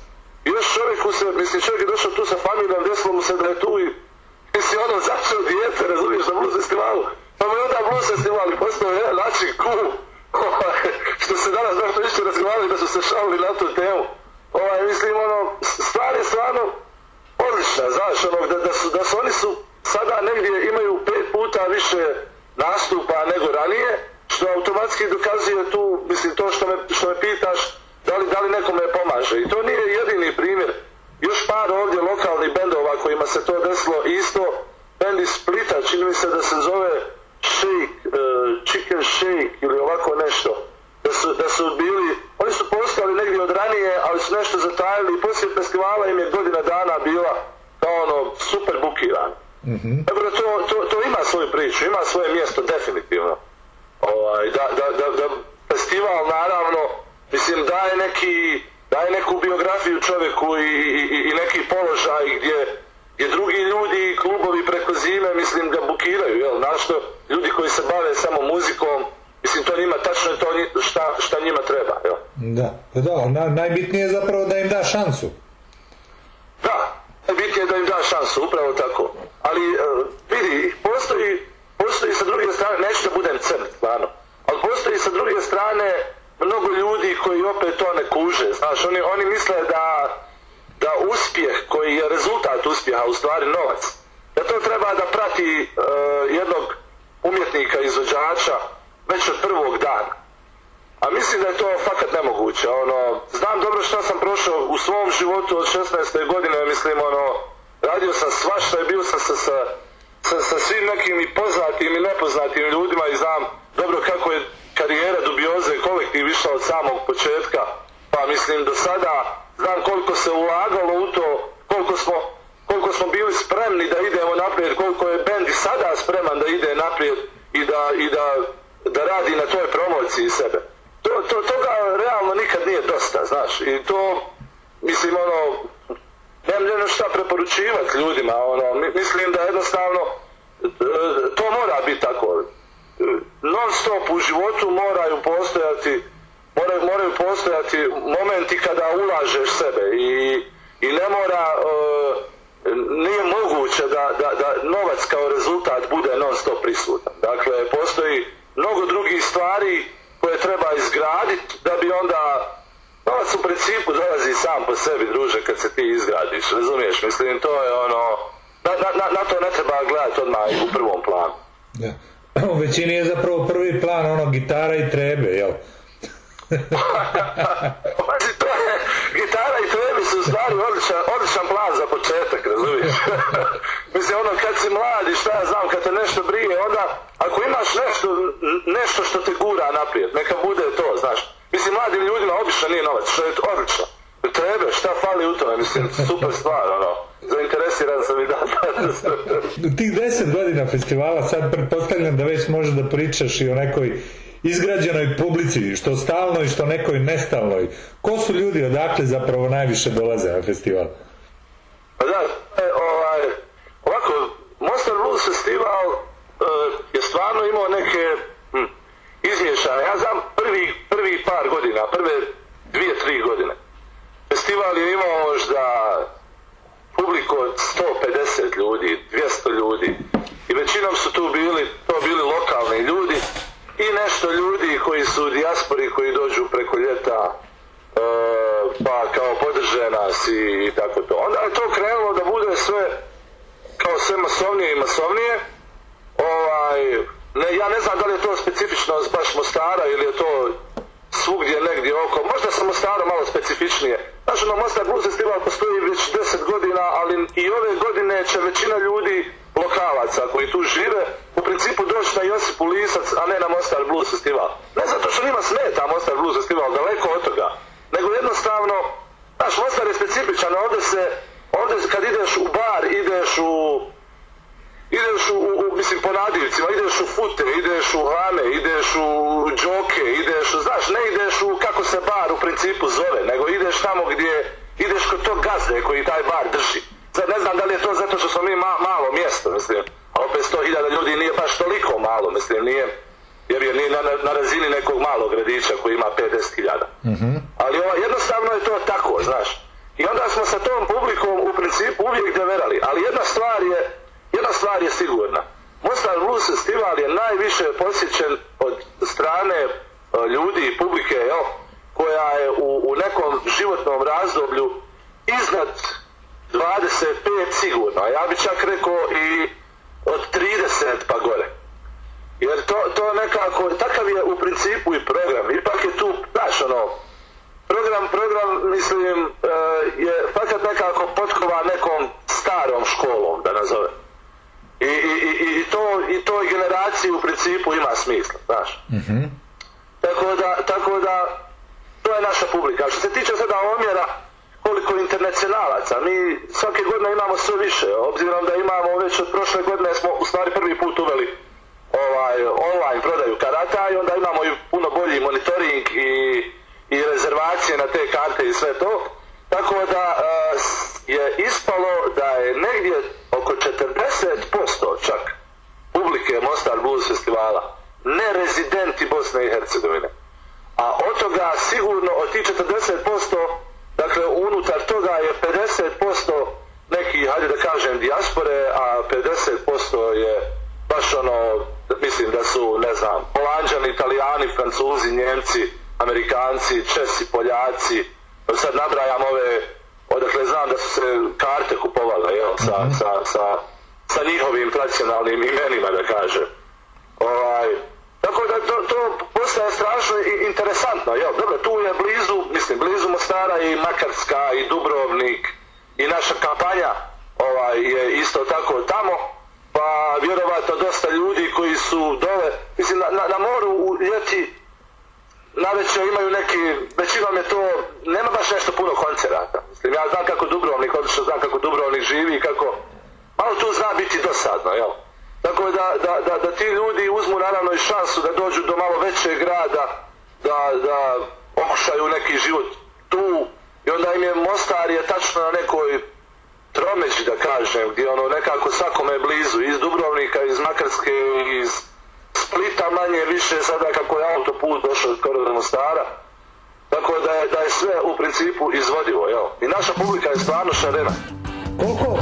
još čovjeku se, mislim, čovjek je došao tu sa familijom, desilo mu se da je tu i, mislim, ono, začeo dijete, razumiješ, na blues festivalu, pa mu je onda blues festival postao jedan način cool, ovaj, što se danas nešto isto razgovarali da su se šalili na tu temu. Ovaj, mislim, ono, stvar je stvarno odlična, znaš, ono, da, da, su, da su oni su sada negdje imaju pet puta više nastupa nego ranije, što automatski dokazuje tu, mislim, to što me, što me pitaš, da li, da li nekome pomaže. I to nije jedini primjer. Još par ovdje lokalnih bendova kojima se to desilo isto, bend iz Splita, čini mi se da se zove Shake, uh, Chicken Shake ili ovako nešto. Da su, da su bili, oni su postali negdje od ranije, ali su nešto zatajili i poslije festivala im je godina dana bila kao ono super bukiran. Mm-hmm. Tako da to, to, to ima svoju priču, ima svoje mjesto definitivno. Ovaj, da, da, da, da festival naravno, mislim daje neki, daje neku biografiju čovjeku i, i, i neki položaj gdje, gdje drugi ljudi i klubovi preko zime mislim ga bukiraju, jel, našto ljudi koji se bave samo muzikom, mislim to njima tačno je to šta, šta njima treba, jel. Da, pa da, na, najbitnije je zapravo da im da šansu. Da, najbitnije je da im da šansu, upravo tako. Ali uh, vidi, postoji, postoji sa druge strane, neću da budem crn, stvarno, ali postoji sa druge strane mnogo ljudi koji opet to ne kuže, znaš, oni, oni misle da, da uspjeh koji je rezultat uspjeha, u stvari novac, da to treba da prati uh, jednog umjetnika, izvođača već od prvog dana. A mislim da je to fakat nemoguće, ono, znam dobro što sam prošao u svom životu od 16. godine, mislim, ono, radio sam svašta i bio sam sa, sa, sa, sa svim nekim i poznatim i nepoznatim ljudima i znam dobro kako je karijera dubioze kolektiv išla od samog početka, pa mislim do sada znam koliko se ulagalo u to, koliko smo, koliko smo bili spremni da idemo naprijed, koliko je bend i sada spreman da ide naprijed i da, i da, da radi na toj promociji sebe. To, to, toga realno nikad nije dosta, znaš, i to, mislim, ono, nemam ljeno šta preporučivati ljudima, ono, mislim da jednostavno to mora biti tako. Non stop u životu moraju postojati moraju, moraju postojati momenti kada ulažeš sebe i, i ne mora uh, nije moguće da, da, da novac kao rezultat bude non stop prisutan. Dakle, postoji mnogo drugih stvari koje treba izgraditi da bi onda novac u principu dolazi sam po sebi, druže, kad se ti izgradiš, razumiješ? Mislim, to je ono, na, na, na to ne treba gledati odmah u prvom planu. Ja. U većini je zapravo prvi plan ono gitara i trebe, jel? Gitara i trebe su stvari odličan, odličan plan za početak, razumiješ? Mislim, ono, kad si mladi, šta ja znam, kad te nešto brije, onda, ako imaš nešto, nešto što te gura naprijed, neka bude to, znaš. Mislim, mladim ljudima obično nije novac, što je odlično. Trebe, šta fali u tome, mislim, super stvar, ono. Zainteresiran sam i da, U tih deset godina festivala sad pretpostavljam da već može da pričaš i o nekoj izgrađenoj publici, što stalnoj, što nekoj nestalnoj. Ko su ljudi odakle zapravo najviše dolaze na festival? Pa da, e, ovaj, ovako, Mostar Blues Festival e, je stvarno imao neke hm, izmješane. Ja znam prvi, prvi par godina, prve dvije, tri godine. Festival je imao možda publiku od 150 ljudi, 200 ljudi. I većinom su tu bili, to bili lokalni ljudi i nešto ljudi koji su u dijaspori koji dođu preko ljeta e, pa kao podrže nas i, tako to. Onda je to krenulo da bude sve kao sve masovnije i masovnije. Ovaj, ne, ja ne znam da li je to specifično baš Mostara ili je to svugdje negdje oko. Možda sam Mostara malo specifičnije. Znaš, ono, Mostar Blues Festival postoji već 10 godina, ali i ove godine će većina ljudi lokalaca koji tu žive u principu doći na Josipu Lisac, a ne na Mostar Blues Festival. Ne zato što njima smeta Mostar Blues Festival, daleko od toga, nego jednostavno, znaš, Mostar je specifičan, ovdje se, ovdje kad ideš u bar, ideš u ideš u, u, mislim po nadivcima, ideš u fute, ideš u hame, ideš u džoke, ideš u, znaš, ne ideš u kako se bar u principu zove, nego ideš tamo gdje, ideš kod tog gazde koji taj bar drži. Sad ne znam da li je to zato što smo mi ma, malo mjesto, mislim, a opet 100.000 ljudi nije baš toliko malo, mislim, nije, jer je nije na, na razini nekog malog gradića koji ima 50.000. Mhm. Ali ovo, jednostavno je to tako, znaš. I onda smo sa tom publikom u principu uvijek deverali, ali jedna stvar je, jedna stvar je sigurna. Mostar Blues Festival je najviše posjećen od strane e, ljudi i publike, jel, koja je u, nekom životnom razdoblju iznad 25 sigurno, a ja bi čak rekao i od 30 pa gore. Jer to, to nekako, takav je u principu i program, ipak je tu, znaš ono, program, program, mislim, e, je fakat nekako potkova nekom starom školom, da nazovem. I, i, i, to, i toj generaciji u principu ima smisla, znaš. Tako da, tako da, to je naša publika. Što se tiče sada omjera, koliko internacionalaca, mi svake godine imamo sve više, obzirom da imamo već od prošle godine smo u stvari prvi put uveli ovaj, online prodaju karata i onda imamo i puno bolji monitoring i, i rezervacije na te karte i sve to. Tako da eh, je ispalo da je negdje oko 40% čak publike Mostar Blues festivala ne rezidenti Bosne i Hercegovine. A od toga sigurno od tih 40% dakle unutar toga je 50% neki, hajde da kažem, dijaspore, a 50% je baš ono, mislim da su, ne znam, Holanđani, Italijani, Francuzi, Njemci, Amerikanci, Česi, Poljaci, sad nabrajam ove, odakle znam da su se karte kupovale, jel, sa, sa, sa, sa njihovim tradicionalnim imenima, da kažem. Ovaj, tako da to, to postaje strašno i interesantno, jel, dobro, tu je blizu, mislim, blizu Mostara i Makarska i Dubrovnik i naša kampanja ovaj, je isto tako tamo, pa vjerovatno dosta ljudi koji su dole, mislim, na, na, na moru u ljeti navečer imaju neki, većinom je to, nema baš nešto puno koncerata. Mislim, ja znam kako Dubrovnik, odlično znam kako Dubrovnik živi i kako, malo tu zna biti dosadno, jel? Tako da, da, da, da ti ljudi uzmu naravno i šansu da dođu do malo većeg grada, da, da okušaju neki život tu i onda im je Mostar je tačno na nekoj tromeđi da kažem, gdje ono nekako svakome blizu, iz Dubrovnika, iz Makarske, iz Splita manje više sada kako je autoput došao skoro do Mostara. Tako da je, da je sve u principu izvodivo, jel? I naša publika je stvarno šarena. Koliko?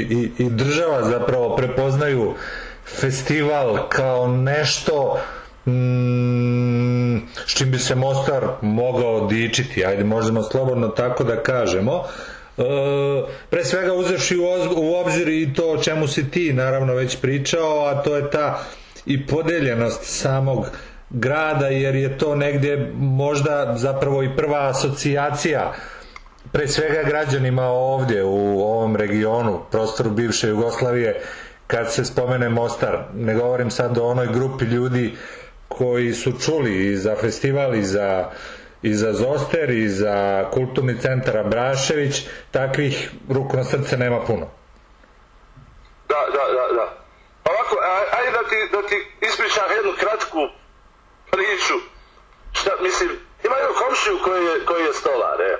I, i, država zapravo prepoznaju festival kao nešto mm, s čim bi se Mostar mogao dičiti, ajde možemo slobodno tako da kažemo. E, pre svega uzevši u, u obzir i to o čemu si ti naravno već pričao, a to je ta i podeljenost samog grada, jer je to negdje možda zapravo i prva asocijacija pre svega građanima ovdje u regionu, prostoru bivše Jugoslavije, kad se spomene Mostar. Ne govorim sad o onoj grupi ljudi koji su čuli i za festival i za, i za Zoster i za kulturni centar Abrašević, takvih ruku na srce nema puno. Da, da, da, da. Pa Ovako, aj- ajde da ti, da ti ispričam jednu kratku priču. Šta, mislim, ima jednu komšiju koji je, koji je stolar, je.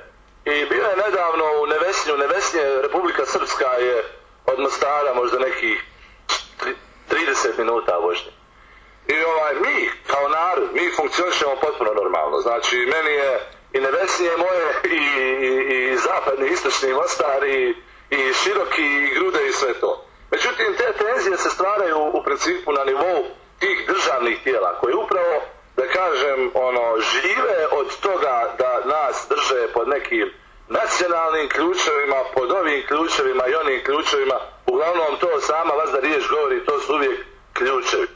I bio je nedavno u Nevesinju, Nevesinje, Republika Srpska je od Mostara možda nekih tri- 30 minuta vožnje. I ovaj, mi kao narod, mi funkcionišemo potpuno normalno. Znači, meni je i Nevesinje moje, i, i, i zapadni, istočni Mostar, i, i široki, i grude i sve to. Međutim, te tenzije se stvaraju u principu na nivou tih državnih tijela koji upravo, da kažem, ono, žive od toga da nas drže pod nekim nacionalnim ključevima, pod ovim ključevima i onim ključevima. Uglavnom to sama Lazda riječ govori, to su uvijek ključevi.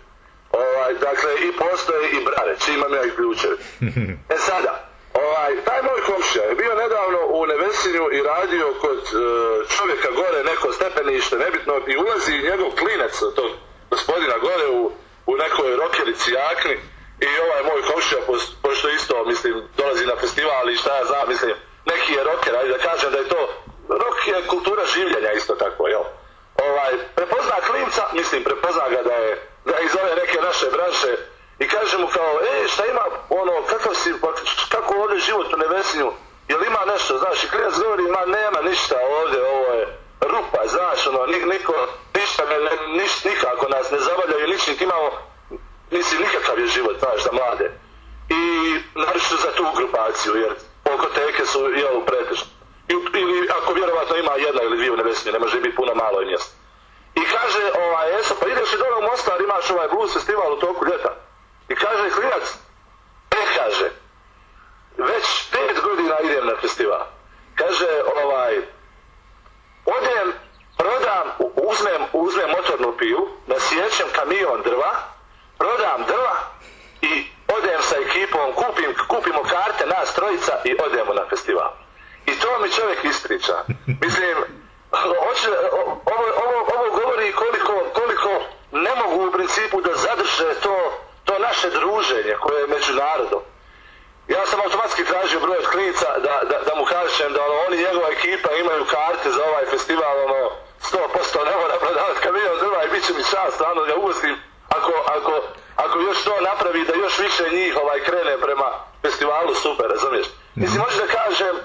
Ovaj, dakle, i postoje i brare, čim imam ja i ključevi. E sada, ovaj, taj moj komšija je bio nedavno u Nevesinju i radio kod e, čovjeka gore neko stepenište, nebitno, i ulazi njegov klinac od tog gospodina gore u, u nekoj rokerici jakni i ovaj moj komšija, pošto isto, mislim, dolazi na festival i šta ja znam, mislim, neki je rocker, ajde da kažem da je to, rock je kultura življenja isto tako, jel? Ovaj, prepozna klinca, mislim, prepozna ga da je, da je iz ove neke naše branše i kaže mu kao, e, šta ima, ono, kakav si, pa kako ovdje život u Nevesinju, jel ima nešto, znaš, i klinac govori, ma nema ništa ovdje, ovo je rupa, znaš, ono, nik, niko, ništa, ne, niš, nikako nas ne zabavljaju, ničim, imamo, mislim, nikakav je život, znaš, za mlade. I naročito za tu grupaciju, jer polkoteke su, jel, pretežno. I- Ili, ako vjerovatno ima jedna ili dvije u Nevesinju, ne može biti puno malo je mjesto. I kaže, ovaj, Eso, pa ideš i dole u Mostar, imaš ovaj blues festival u toku ljeta. I kaže, klinac, e, kaže, već pet godina idem na festival. Kaže, ovaj, odem, prodam, uzmem, uzmem motornu pilu, nasjećem kamion drva, prodam drva i odem sa ekipom, kupim, kupimo karte, nas trojica i odemo na festival. I to mi čovjek ispriča. Mislim, hoće, ovo, ovo, ovo govori koliko, koliko ne mogu u principu da zadrže to, to naše druženje koje je među narodom. Ja sam automatski tražio broj od klinica da, da, da mu kažem da ono, oni i njegova ekipa imaju karte za ovaj festival, ono, 100% ne mora prodavati kamion drva i bit će mi čast, stvarno ga ugostim ako, ako, ako još to napravi da još više njih ovaj krene prema festivalu, super, razumiješ? Mislim, hoću da kažem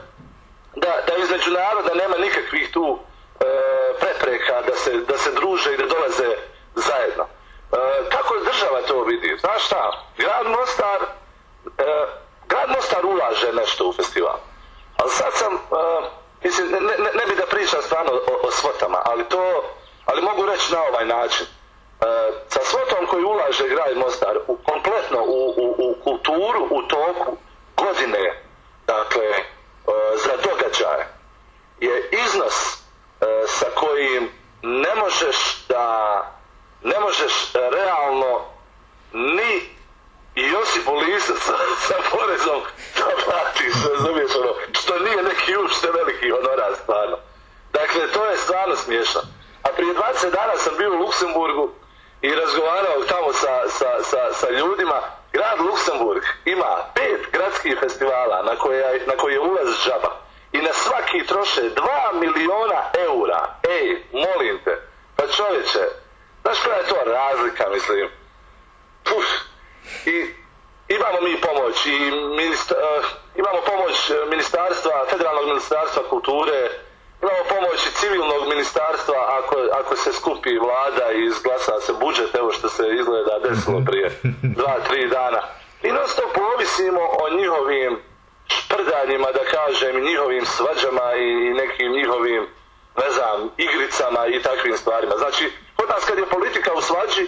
da, da između naroda nema nikakvih tu e, prepreka da se, da se druže i da dolaze zajedno. E, kako država to vidi? Znaš šta? Grad Mostar e, grad Mostar ulaže nešto u festival. Ali sad sam, e, mislim, ne, ne, ne bi da pričam stvarno o, o svotama, ali to, ali mogu reći na ovaj način. E, sa svotom koji ulaže grad Mostar u, kompletno u, u, u kulturu, u toku godine, dakle, e, za događaje, je iznos e, sa kojim ne možeš da ne možeš realno ni Josipu Lisu sa, sa porezom da platiš, razumiješ ono, što nije neki uopšte veliki honorar stvarno. Dakle, to je stvarno smiješno. A prije 20 dana sam bio u Luksemburgu i razgovarao tamo sa, sa, sa, sa ljudima. Grad Luksemburg ima pet gradskih festivala na koje, na koje je ulaz džaba. I na svaki troše 2 miliona eura. Ej, molim te. Pa čovječe, znaš koja je to razlika, mislim? Puf, i imamo mi pomoć i minista, eh, imamo pomoć ministarstva, federalnog ministarstva kulture, imamo pomoć civilnog ministarstva ako, ako se skupi vlada i izglasa se budžet, evo što se izgleda desilo prije dva, tri dana. I non stop ovisimo o njihovim šprdanjima, da kažem, njihovim svađama i nekim njihovim, ne znam, igricama i takvim stvarima. Znači, kod nas kad je politika u svađi,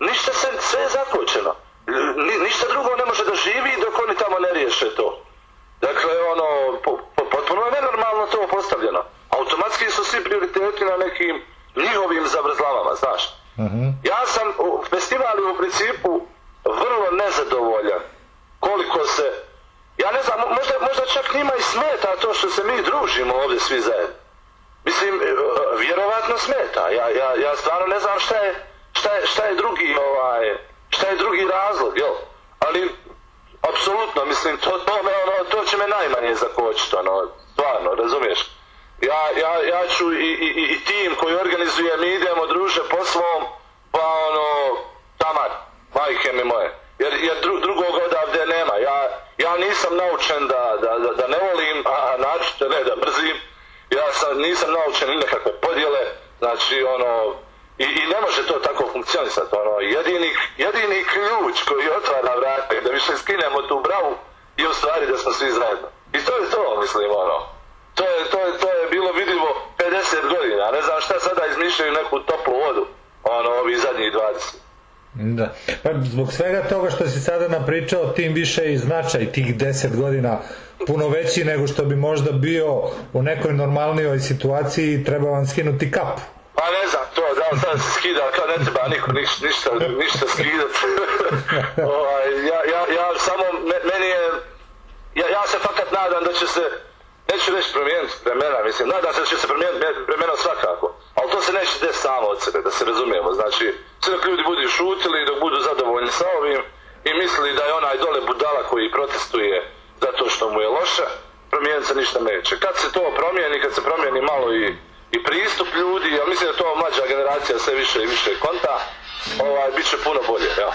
ništa se, sve je zakočeno. Ni, ništa drugo ne može da živi dok oni tamo ne riješe to. Dakle, ono, po, po, potpuno je nenormalno to postavljeno. Automatski su svi prioriteti na nekim njihovim zavrzlavama, znaš. Ja sam, u festival je u principu vrlo nezadovoljan koliko se, ja ne znam, možda, možda čak njima i smeta to što se mi družimo ovdje svi zajedno. Mislim, e, vjerovatno smeta. Ja, ja, ja stvarno ne znam šta je, šta je, šta je drugi, ovaj, šta je drugi razlog, jel? Ali, apsolutno, mislim, to, to, me, ono, to će me najmanje zakočiti, ono, stvarno, razumiješ? Ja, ja, ja ću i, i, i- i tim koji organizuje, mi idemo druže po svom, pa ono, tamar, majke mi moje. Jer, jer dru, drugog odavde nema. Ja, ja nisam naučen da, da, da, da ne volim, a, naročito ne da mrzim. Ja sam, nisam naučen ni nekakve podjele, znači ono, i, i ne može to tako funkcionisati. Ono, jedini, jedini ključ koji otvara vrata i da više skinemo tu bravu je u stvari da smo svi zajedno. I to je to, mislim, ono. To je, to je, to je bilo vidljivo 50 godina. Ne znam šta sada izmišljaju neku toplu vodu. Ono, ovi zadnjih 20. Da. Pa zbog svega toga što si sada napričao, tim više i značaj tih deset godina puno veći nego što bi možda bio u nekoj normalnijoj situaciji treba vam skinuti kapu. Pa ne znam, to da sad se skida, kao ne treba niko niš, ništa, ništa skidati. ovaj, ja, ja, ja samo, me- meni je, ja, ja se fakat nadam da će se, neću reći promijeniti vremena, mislim, nadam se da će se promijeniti me- vremena svakako, ali to se neće desiti samo od sebe, da se razumijemo, znači, sve dok ljudi budu šutili dok budu zadovoljni sa ovim i misli da je onaj dole budala koji protestuje zato što mu je loše, promijeniti se ništa neće. Kad se to promijeni, kad se promijeni malo i, i pristup ljudi, ja mislim da to mlađa generacija sve više i više konta, ovaj, bit će puno bolje, ja.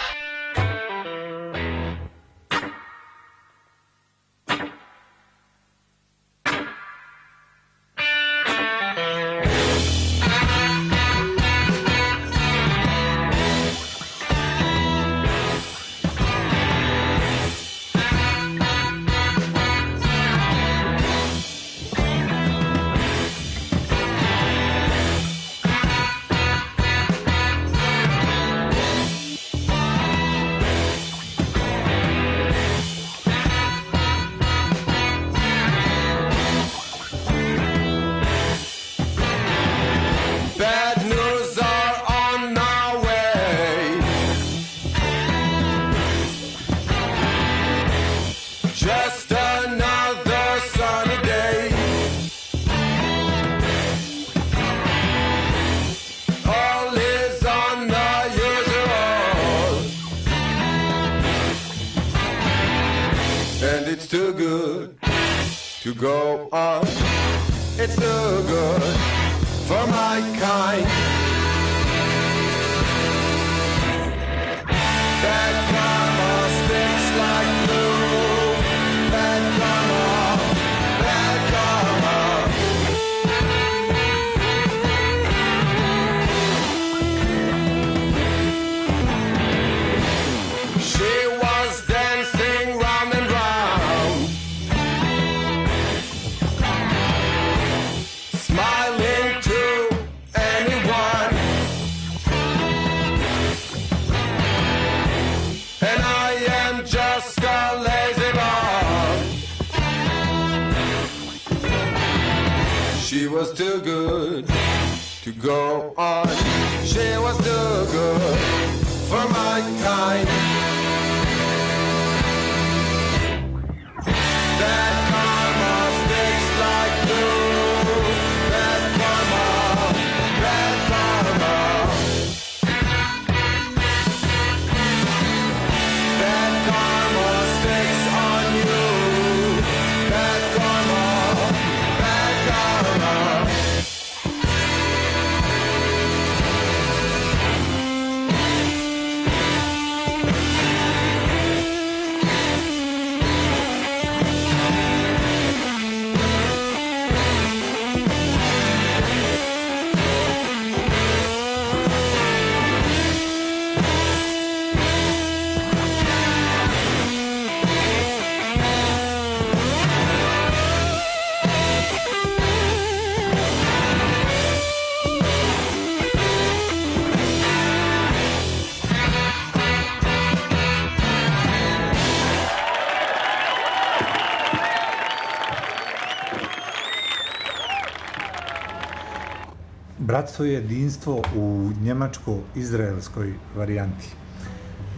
Bratstvo i jedinstvo u njemačko-izraelskoj varijanti.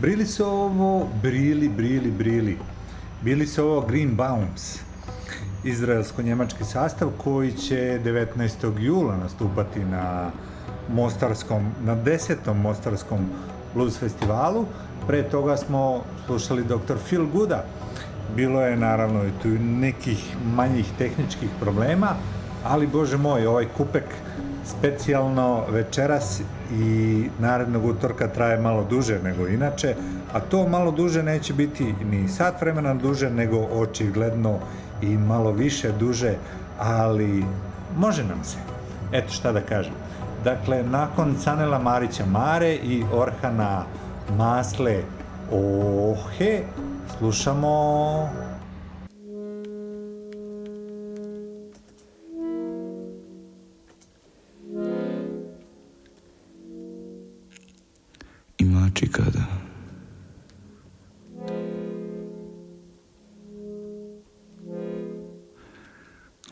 Brili su ovo, brili, brili, brili. Bili su ovo Green Bounce, izraelsko-njemački sastav koji će 19. jula nastupati na Mostarskom, na desetom Mostarskom blues festivalu. Pre toga smo slušali dr. Phil Gooda. Bilo je naravno i tu nekih manjih tehničkih problema, ali bože moj, ovaj kupek specijalno večeras i narednog utorka traje malo duže nego inače, a to malo duže neće biti ni sat vremena duže, nego očigledno i malo više duže, ali može nam se. Eto šta da kažem. Dakle, nakon Canela Marića Mare i Orhana Masle Ohe, slušamo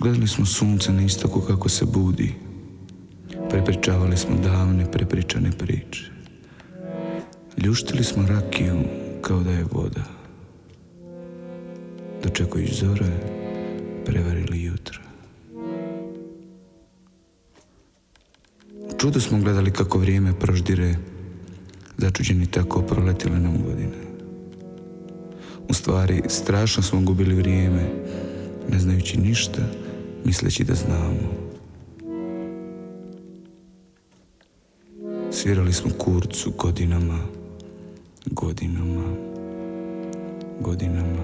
Gledali smo sunce na istoku kako se budi. Prepričavali smo davne prepričane priče. Ljuštili smo rakiju kao da je voda. Dočekujući zore prevarili jutra Čudo smo gledali kako vrijeme proždire začuđeni tako proletile nam godine. U stvari, strašno smo gubili vrijeme, ne znajući ništa, misleći da znamo. Svirali smo kurcu godinama, godinama, godinama.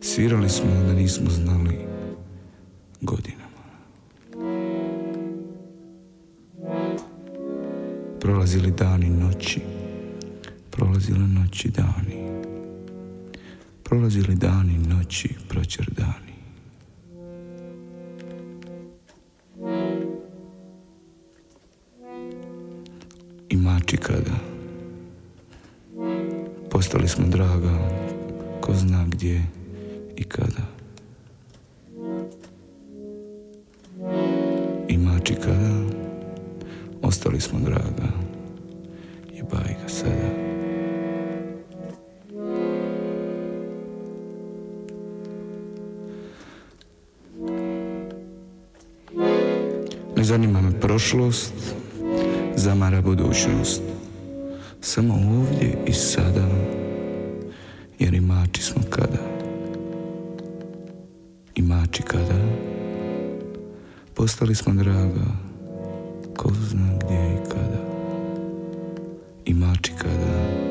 Svirali smo da nismo znali godinama. Prolazili dani noći, prolazile noći dani. Prolazili dani noći, proćer dani. I mači kada? Postali smo draga Ko zna gdje i kada. I mači kada? Ostali smo draga Jebaj ga sada. Ne zanima me prošlost Zamara budućnost. Samo ovdje i sada Jer i mači smo kada. I mači kada. Postali smo draga Ko zna gdje i kada. I mači kada.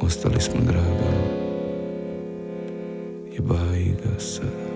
Ostali smo draga Jebaj ga sada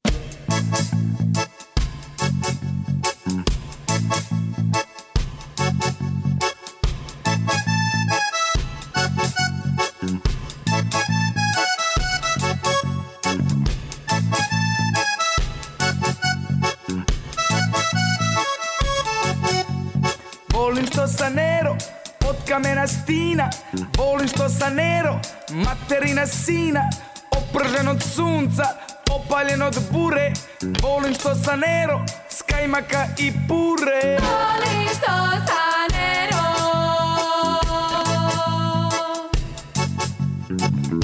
Kamena stina Volim što sa Nero materina sina Opržen od sunca, opaljen od bure. Volim što sa Nero s kajmaka i pure. Volim što sa Nero.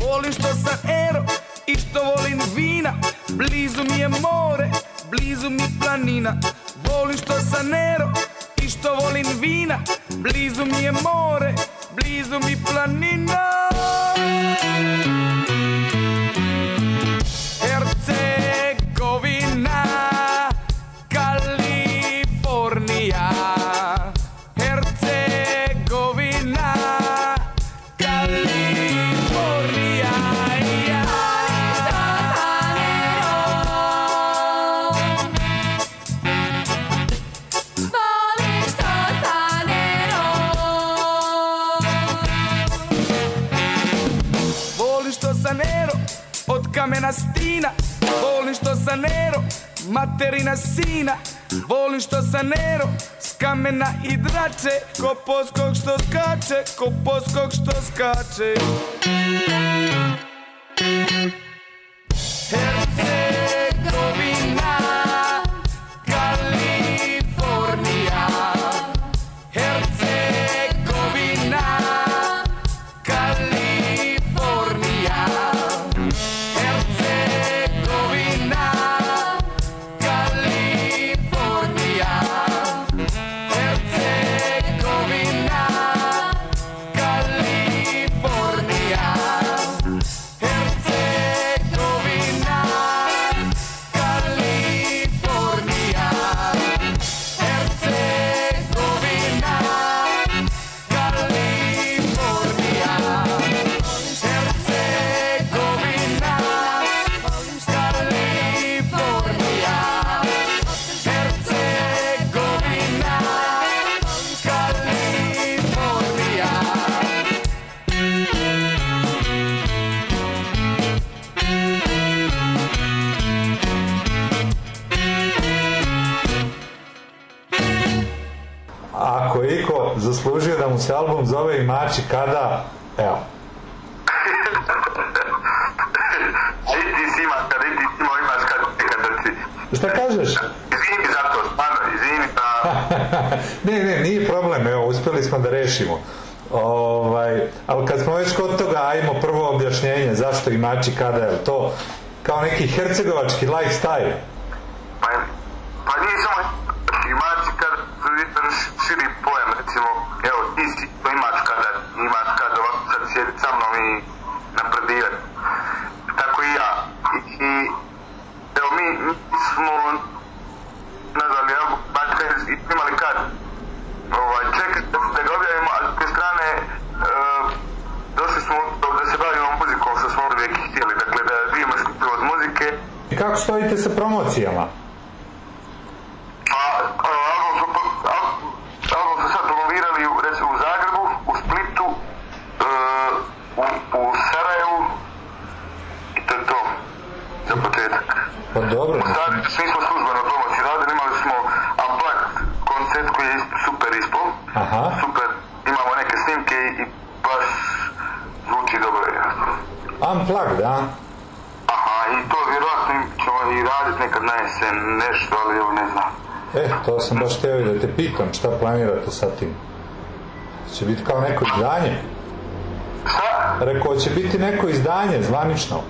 Volim što sam ero i što volim vina. Blizu mi je more, blizu mi planina. Volim što sam ero i što volim vina Blizu mi je more, blizu mi planina Санеро, nero, materina sina Volim što sam nero, s kamena i drače Ko poskok što skače, ko poskok što skače Thank you. zove Imači kada, evo. Gdje ti si ima, kada ti Simo imaš kada, kada ti... Šta kažeš? Izvini za to, stvarno, izvini za... ne, ne, nije problem, evo, uspjeli smo da rešimo. Ovaj, ali kad smo već kod toga, ajmo prvo objašnjenje zašto imači kada je to kao neki hercegovački lifestyle. Pa, pa nije samo imači kada širi pojem, recimo, evo, ti si did something on me šta planirate sa tim? Će biti kao neko izdanje? Šta? Rekao, će biti neko izdanje, zvanično.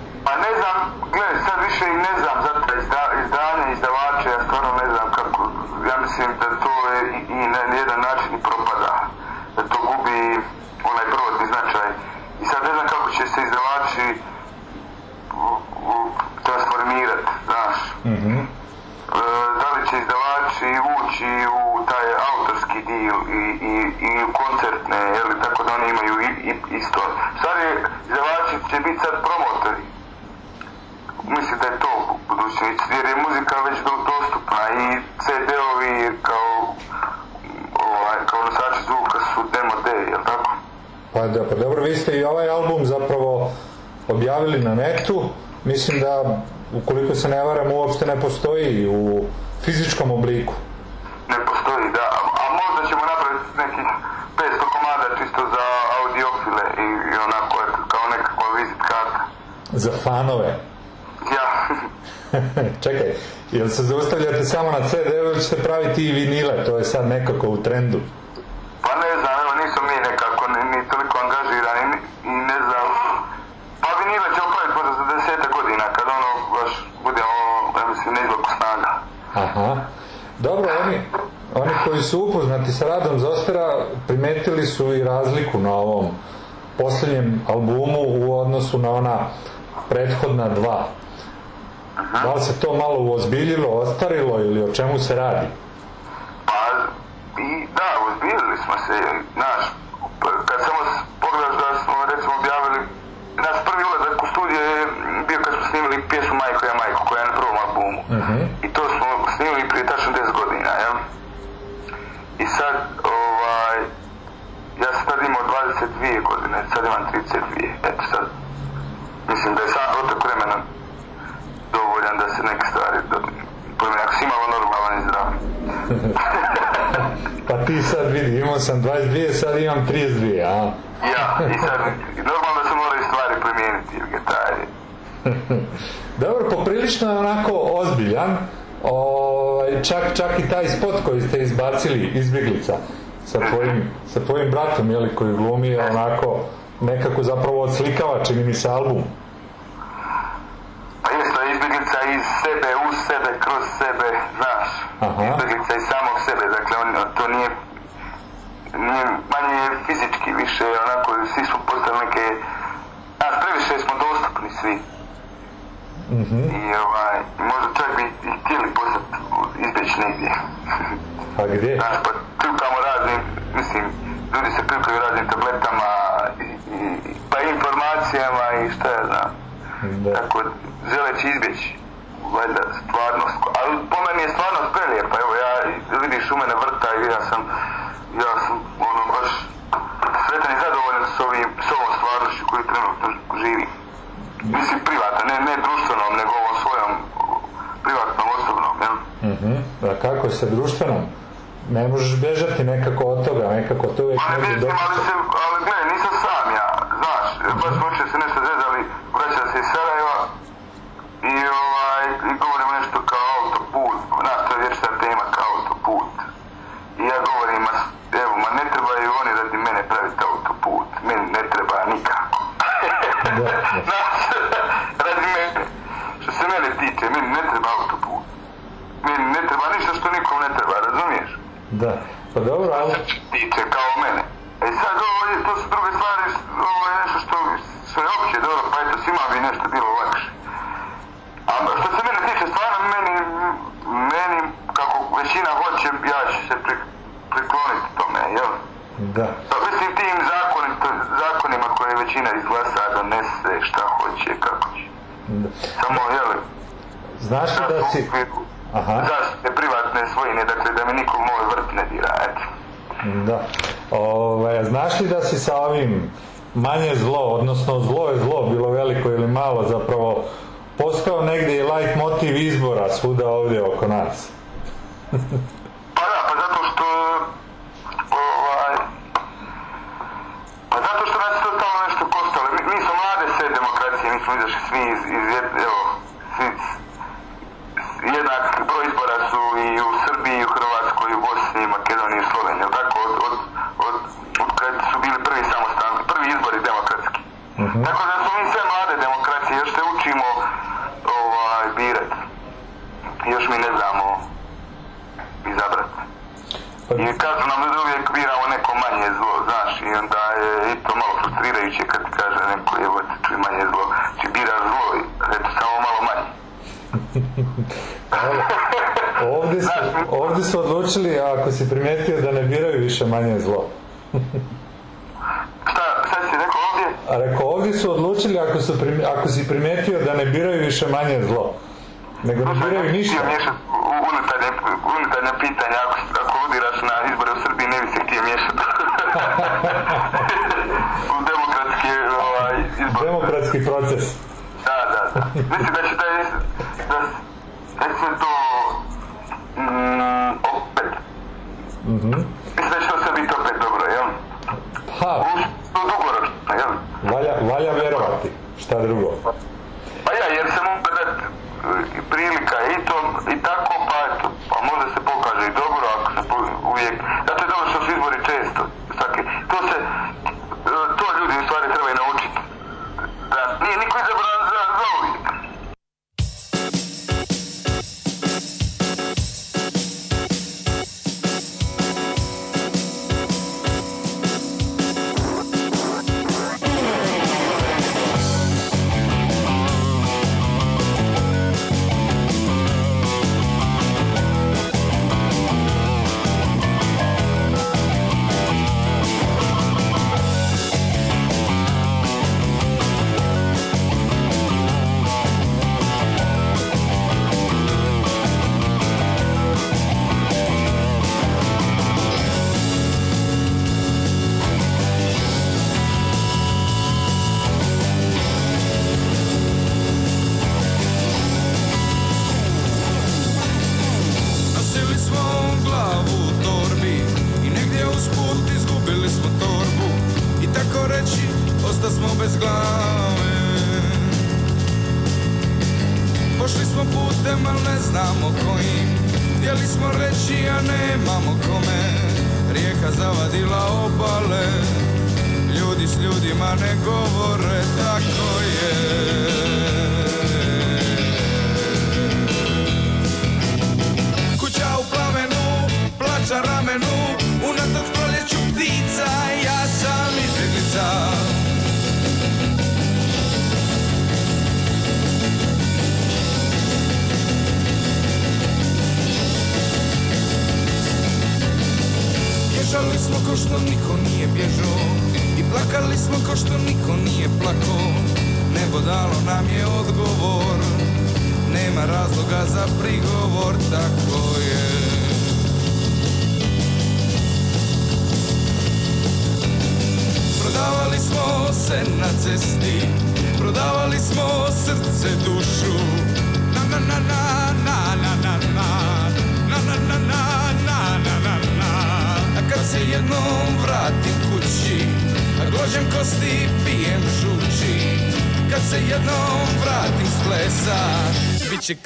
mislim da, ukoliko se ne varam, uopšte ne postoji u fizičkom obliku. Ne postoji, da. A, možda ćemo napraviti neki 500 komada čisto za audiofile i, i onako kao nekakva visit karta. Za fanove? Ja. Čekaj, jel se zaustavljate samo na CD-u ili ćete praviti i vinile? To je sad nekako u trendu. albumu u odnosu na ona prethodna dva. Aha. Da li se to malo uozbiljilo, ostarilo ili o čemu se radi? i taj spot koji ste izbacili, izbjeglica, sa tvojim, sa tvojim bratom, jeli, koji glumi onako nekako zapravo odslikava, čini mi se, album. Biraju ništa. miješati unutarnje, unutarnje pitanje, ako, ako udiraš na izbore u Srbiji, ne bi se htio miješati. u demokratski ovaj, izbor. Demokratski proces. Da, da, da. Mislim da će da, da, da se to mm, opet. Mm -hmm. Mislim da će to sve biti opet dobro, jel? Ha. U, to dugoročno, jel? Valja, valja vjerovati, šta drugo. η Πρίλικα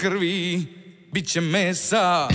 Krvi, biće mesa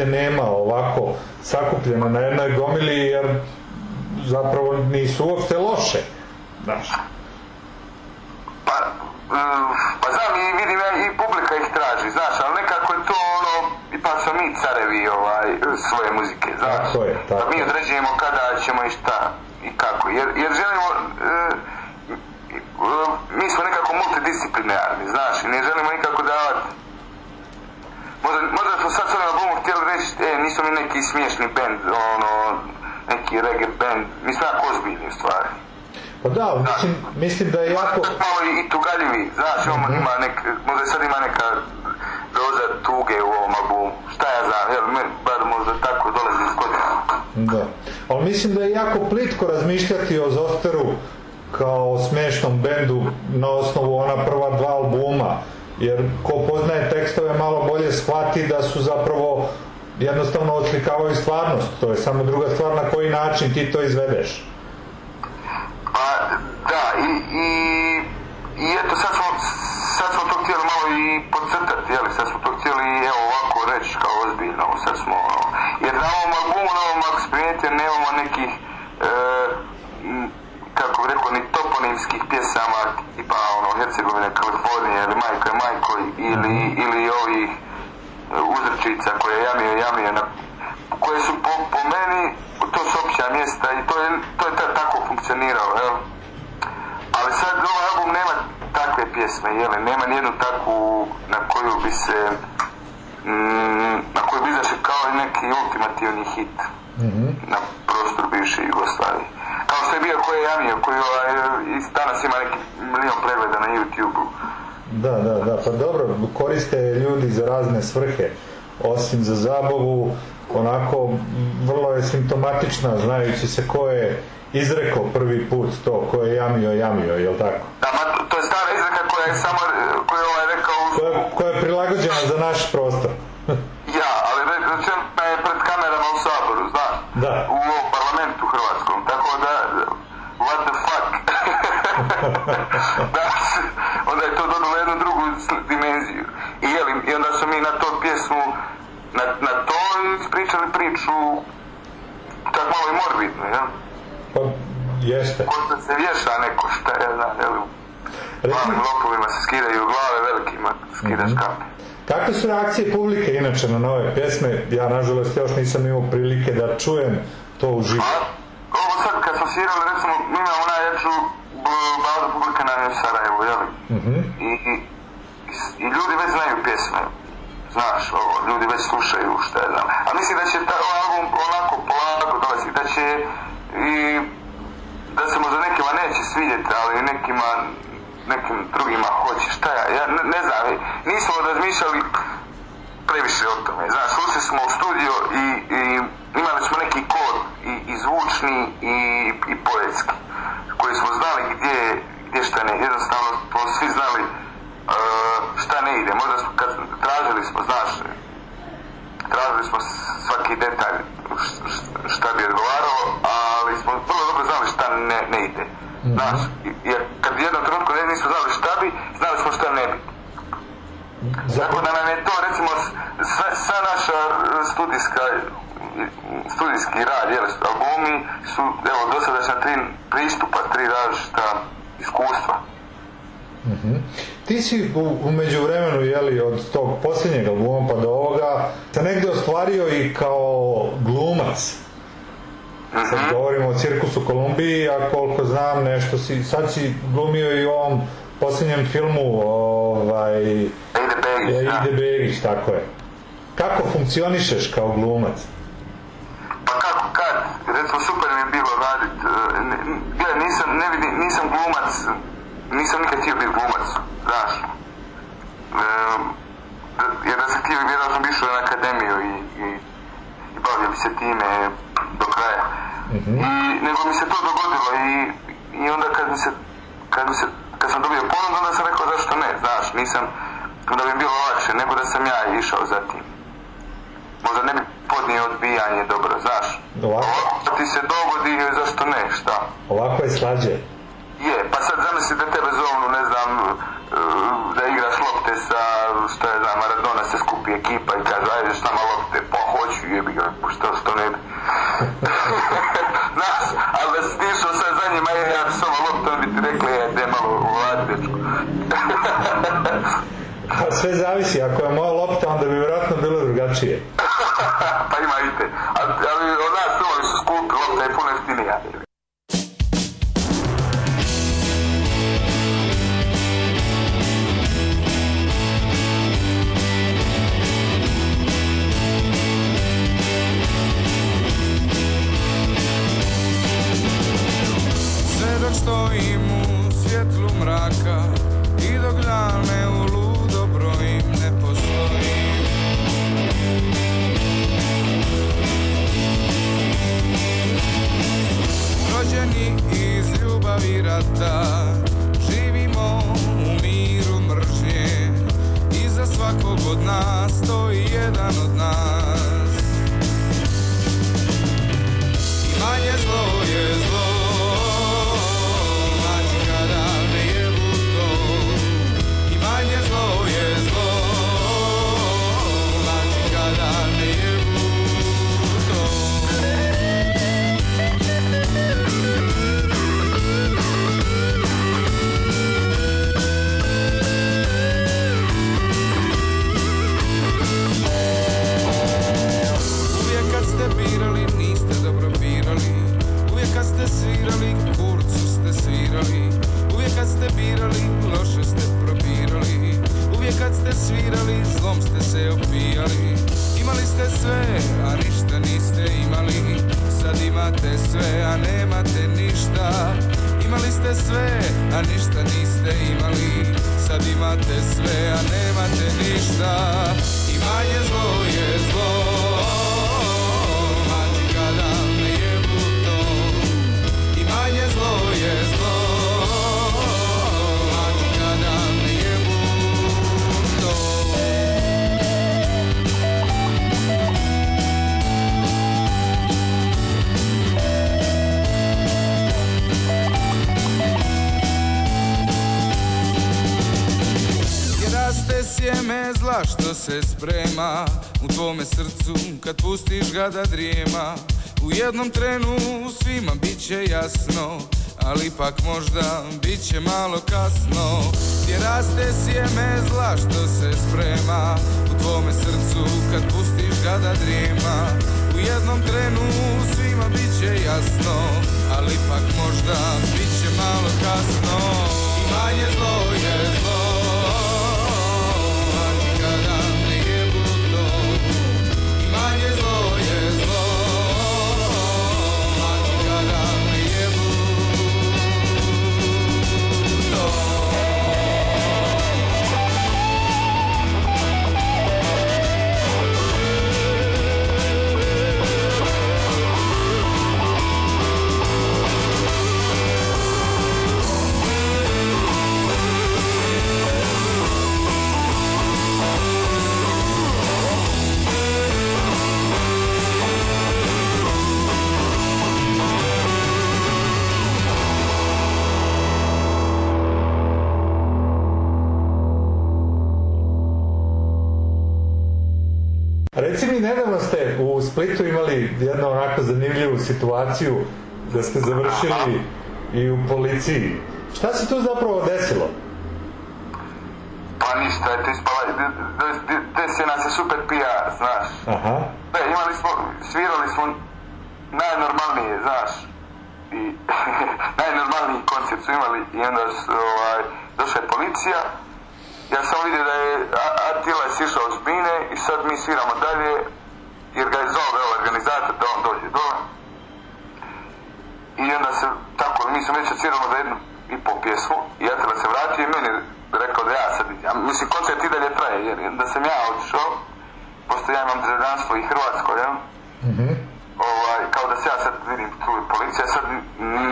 nigde nema ovako sakupljeno na jednoj gomili, jer zapravo nisu uopšte loše. Znaš. Pa, mm, pa znam i vidim ja i publika ih traži, znaš, ali nekako je to ono, ipak smo mi carevi ovaj, svoje muzike, znaš. Tako je, tako Da mi određujemo kada ćemo i šta i kako, jer, jer želimo, e, e, mi smo nekako multidisciplinarni, znaš, i ne želimo nikako davati Možda, možda smo sad s reći, e, nisu mi neki smiješni band, ono, neki reggae band, mi smo jako ozbiljni u stvari. Pa da, mislim, mislim da je jako... Malo i, tugaljivi, znaš, mm Mhm. ima nek, možda sad ima neka doza tuge u ovom albumu, šta ja znam, jel, me, bar možda tako dolazi iz godina. Da. Ali mislim da je jako plitko razmišljati o Zosteru kao o smešnom bendu na osnovu ona prva dva albuma. Jer ko poznaje tekstove malo bolje shvati da su zapravo jednostavno oslikavaju stvarnost. To je samo druga stvar na koji način ti to izvedeš. Pa, da, i, i, i eto, sad smo, sad smo to htjeli malo i podcrtati, jel, sad smo to htjeli, evo, ovako reći kao ozbiljno, sad smo, ono, jer na ovom albumu, na ovom, nemamo nekih, e, kako bi rekao, ni toponimskih pjesama, tipa, ono, Hercegovine, Kalifornije, ili Majko je Majko, ili, ili ovih uzrečica koje je jamio, jamio, na, koje su po, po meni, to su opća mjesta i to je, to je ta- tako funkcioniralo, jel? Ali sad ovaj album nema takve pjesme, jel? Nema nijednu takvu na koju bi se mm, na koju bi izašao kao neki ultimativni hit na prostoru bivše Jugoslavije. Kao što je bio koji je jamio, koji ovaj, i danas ima neki milion pregleda na YouTube-u. Da, da, da, pa dobro, koriste ljudi za razne svrhe, osim za zabavu, onako vrlo je simptomatična, znajući se ko je izrekao prvi put to, ko je jamio, jamio, jel tako? Da, ma to, je stara izreka koja je samo, koja je ovaj rekao Ko je, ko je prilagođena za naš prostor. ja, ali re- rečena je pred kamerama u Saboru, znaš? Da. U ovom parlamentu hrvatskom, tako da, what the fuck? Da, onda je to dodalo jednu drugu dimenziju. I, jeli, I onda su mi na to pjesmu, na, na to ispričali priču, tak malo i morbidno, jel? Pa, jeste. Ko se vješa neko, šta ja znam, jel? Malim lopovima se skidaju glave, velikima skidaš kape. Kakve su reakcije publike inače na nove pjesme? Ja nažalost još nisam imao prilike da čujem to uživo. Ovo sad kad smo svirali, recimo, mi imamo najjaču baladu publike na Sarajevu, jel? Mhm. I, i, i ljudi već znaju pjesme. Znaš, ovo, ljudi već slušaju šta je znam. A mislim da će taj album onako polako dolazi, da će i da se možda nekima neće svidjeti, ali nekima nekim drugima hoće, šta ja, ja ne, ne znam, nismo razmišljali previše o tome, znaš, ušli smo u studio i, i imali smo neki kod i, i zvučni i, i poetski, koji smo znali gdje, gdje šta ne, jednostavno smo svi znali uh, šta ne ide, možda smo, kad tražili smo, znaš, tražili smo svaki detalj šta bi odgovaralo, ali smo vrlo dobro znali šta ne, ne ide. Znaš, i- jer kad u jednom trenutku ne nismo znali šta bi, znali smo šta ne bi. Tako da nam je to, recimo, sva, naša e, studijska studijski rad, jel, albumi su, evo, dosadašnja tri pristupa, tri različita iskustva. Mhm. Ti si u, u međuvremenu, jeli, od tog posljednjeg albuma pa do ovoga, se negdje ostvario i kao glumac. Sad govorimo o Cirkusu Kolumbiji, a koliko znam nešto si, sad si glumio i u ovom posljednjem filmu, ovaj... Ide Begić, tako je. Kako funkcionišeš kao glumac? Pa kako, kad, recimo super mi je bilo radit, e, gledaj, nisam, ne vidim, nisam glumac, nisam nikad htio biti glumac, znaš. E, da- jer da sam htio, vjerojatno bi išao na akademiju i, i, i bavio bi se time do kraja. I, nego mi se to dogodilo i, i onda kad mi se, kad mi se, kad sam dobio ponudu, onda sam rekao zašto ne, znaš, nisam, onda bi bilo lakše nego da sam ja išao za tim. Možda ne bi podnio odbijanje dobro, znaš. Ovako, Ovako ti se dogodi, zašto ne, šta? ovako je slađe. Je, pa sad zamisli da tebe zovnu, ne znam, uh, da igraš lopte sa, što je znam, Maradona se skupi ekipa i kaže, ajde šta ma lopte, pa hoću, jebi ga, što, što ne bi. Znaš, ali da si išao sad za njima, je, ja ti samo loptom bi ti rekli, je, de malo vladi, dečko. Sve zavisi, ako je moja lopta, onda bi vjerojatno bilo drugačije. pa ima i te. Ali, ali od nas to su skupi, lopta je puno jeftinija. Sve dok stojim u svjetlu mraka rata. Živimo u miru mržnje. Iza svakog od nas stoji jedan od nas kad ste svirali, zlom ste se opijali. Imali ste sve, a ništa niste imali. Sad imate sve, a nemate ništa. Imali ste sve, a ništa niste imali. Sad imate sve, a nemate ništa. I manje zlo je zlo zla što se sprema U tvome srcu kad pustiš ga da drijema. U jednom trenu svima bit će jasno ali ipak možda bit će malo kasno. Gdje raste sjeme zla što se sprema U tvome srcu kad pustiš ga da drijema. U jednom trenu svima bit će jasno Ali ipak možda bit će malo kasno. I manje zlo je zlo situaciju da ste završili i u policiji. Šta se tu zapravo desilo? Pa ništa, je to ispala, de- de- de- desio nam se super PR, znaš. Aha. Ne, imali smo, svirali smo najnormalnije, znaš. I najnormalniji koncert su imali i onda su, ovaj, došla je policija. Ja sam vidio da je Atila sišao s bine i sad mi sviramo dalje jer ga je zove ovaj organizator da on dođe dole. I onda se, tako, mi smo već odsviramo za jednu i pol pjesmu. I Atila se vratio i meni rekao da ja sad, ja, mislim koncert i dalje traje jer onda sam ja otišao, pošto ja imam državljanstvo i hrvatsko, jel? ovaj, kao da se ja sad vidim tu policija, sad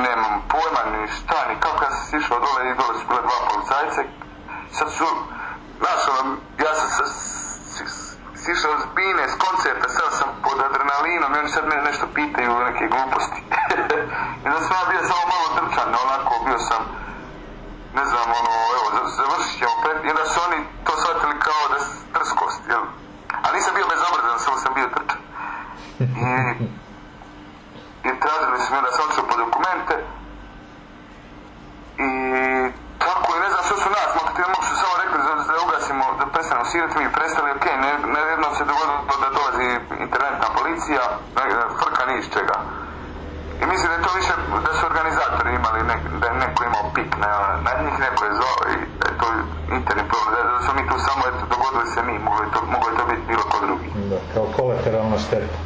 nemam pojma ni šta, ni kako ja sam sišao dole i dole su bile dva policajce, sad su znaš, ono, ja sam sišao s bine, s koncerta, sad sam pod adrenalinom i oni sad mene nešto pitaju neke gluposti. I da sam ja bio samo malo drčan, onako, bio sam, ne znam, ono, evo, za- završit ćemo pred, i onda su oni to shvatili kao da drskost, jel? Ali nisam bio bezobrazan, samo sam bio drčan. I, i tražili su me da sam po dokumente i tako i ne znam što su nas mogu su samo rekli da, da ugasimo, da prestanemo svirati, mi prestali, ok, ne, ne jednom se dogodilo da dolazi interventna policija, ne, frka ni iz čega. I mislim da je to više, da su organizatori imali, nek, da je neko imao pik na, na njih, neko je zvao i da je to interni problem, da, da smo mi tu samo, eto, dogodili se mi, moglo je to, moglo je to biti bilo ko drugi. Da, kao kolateralna šteta.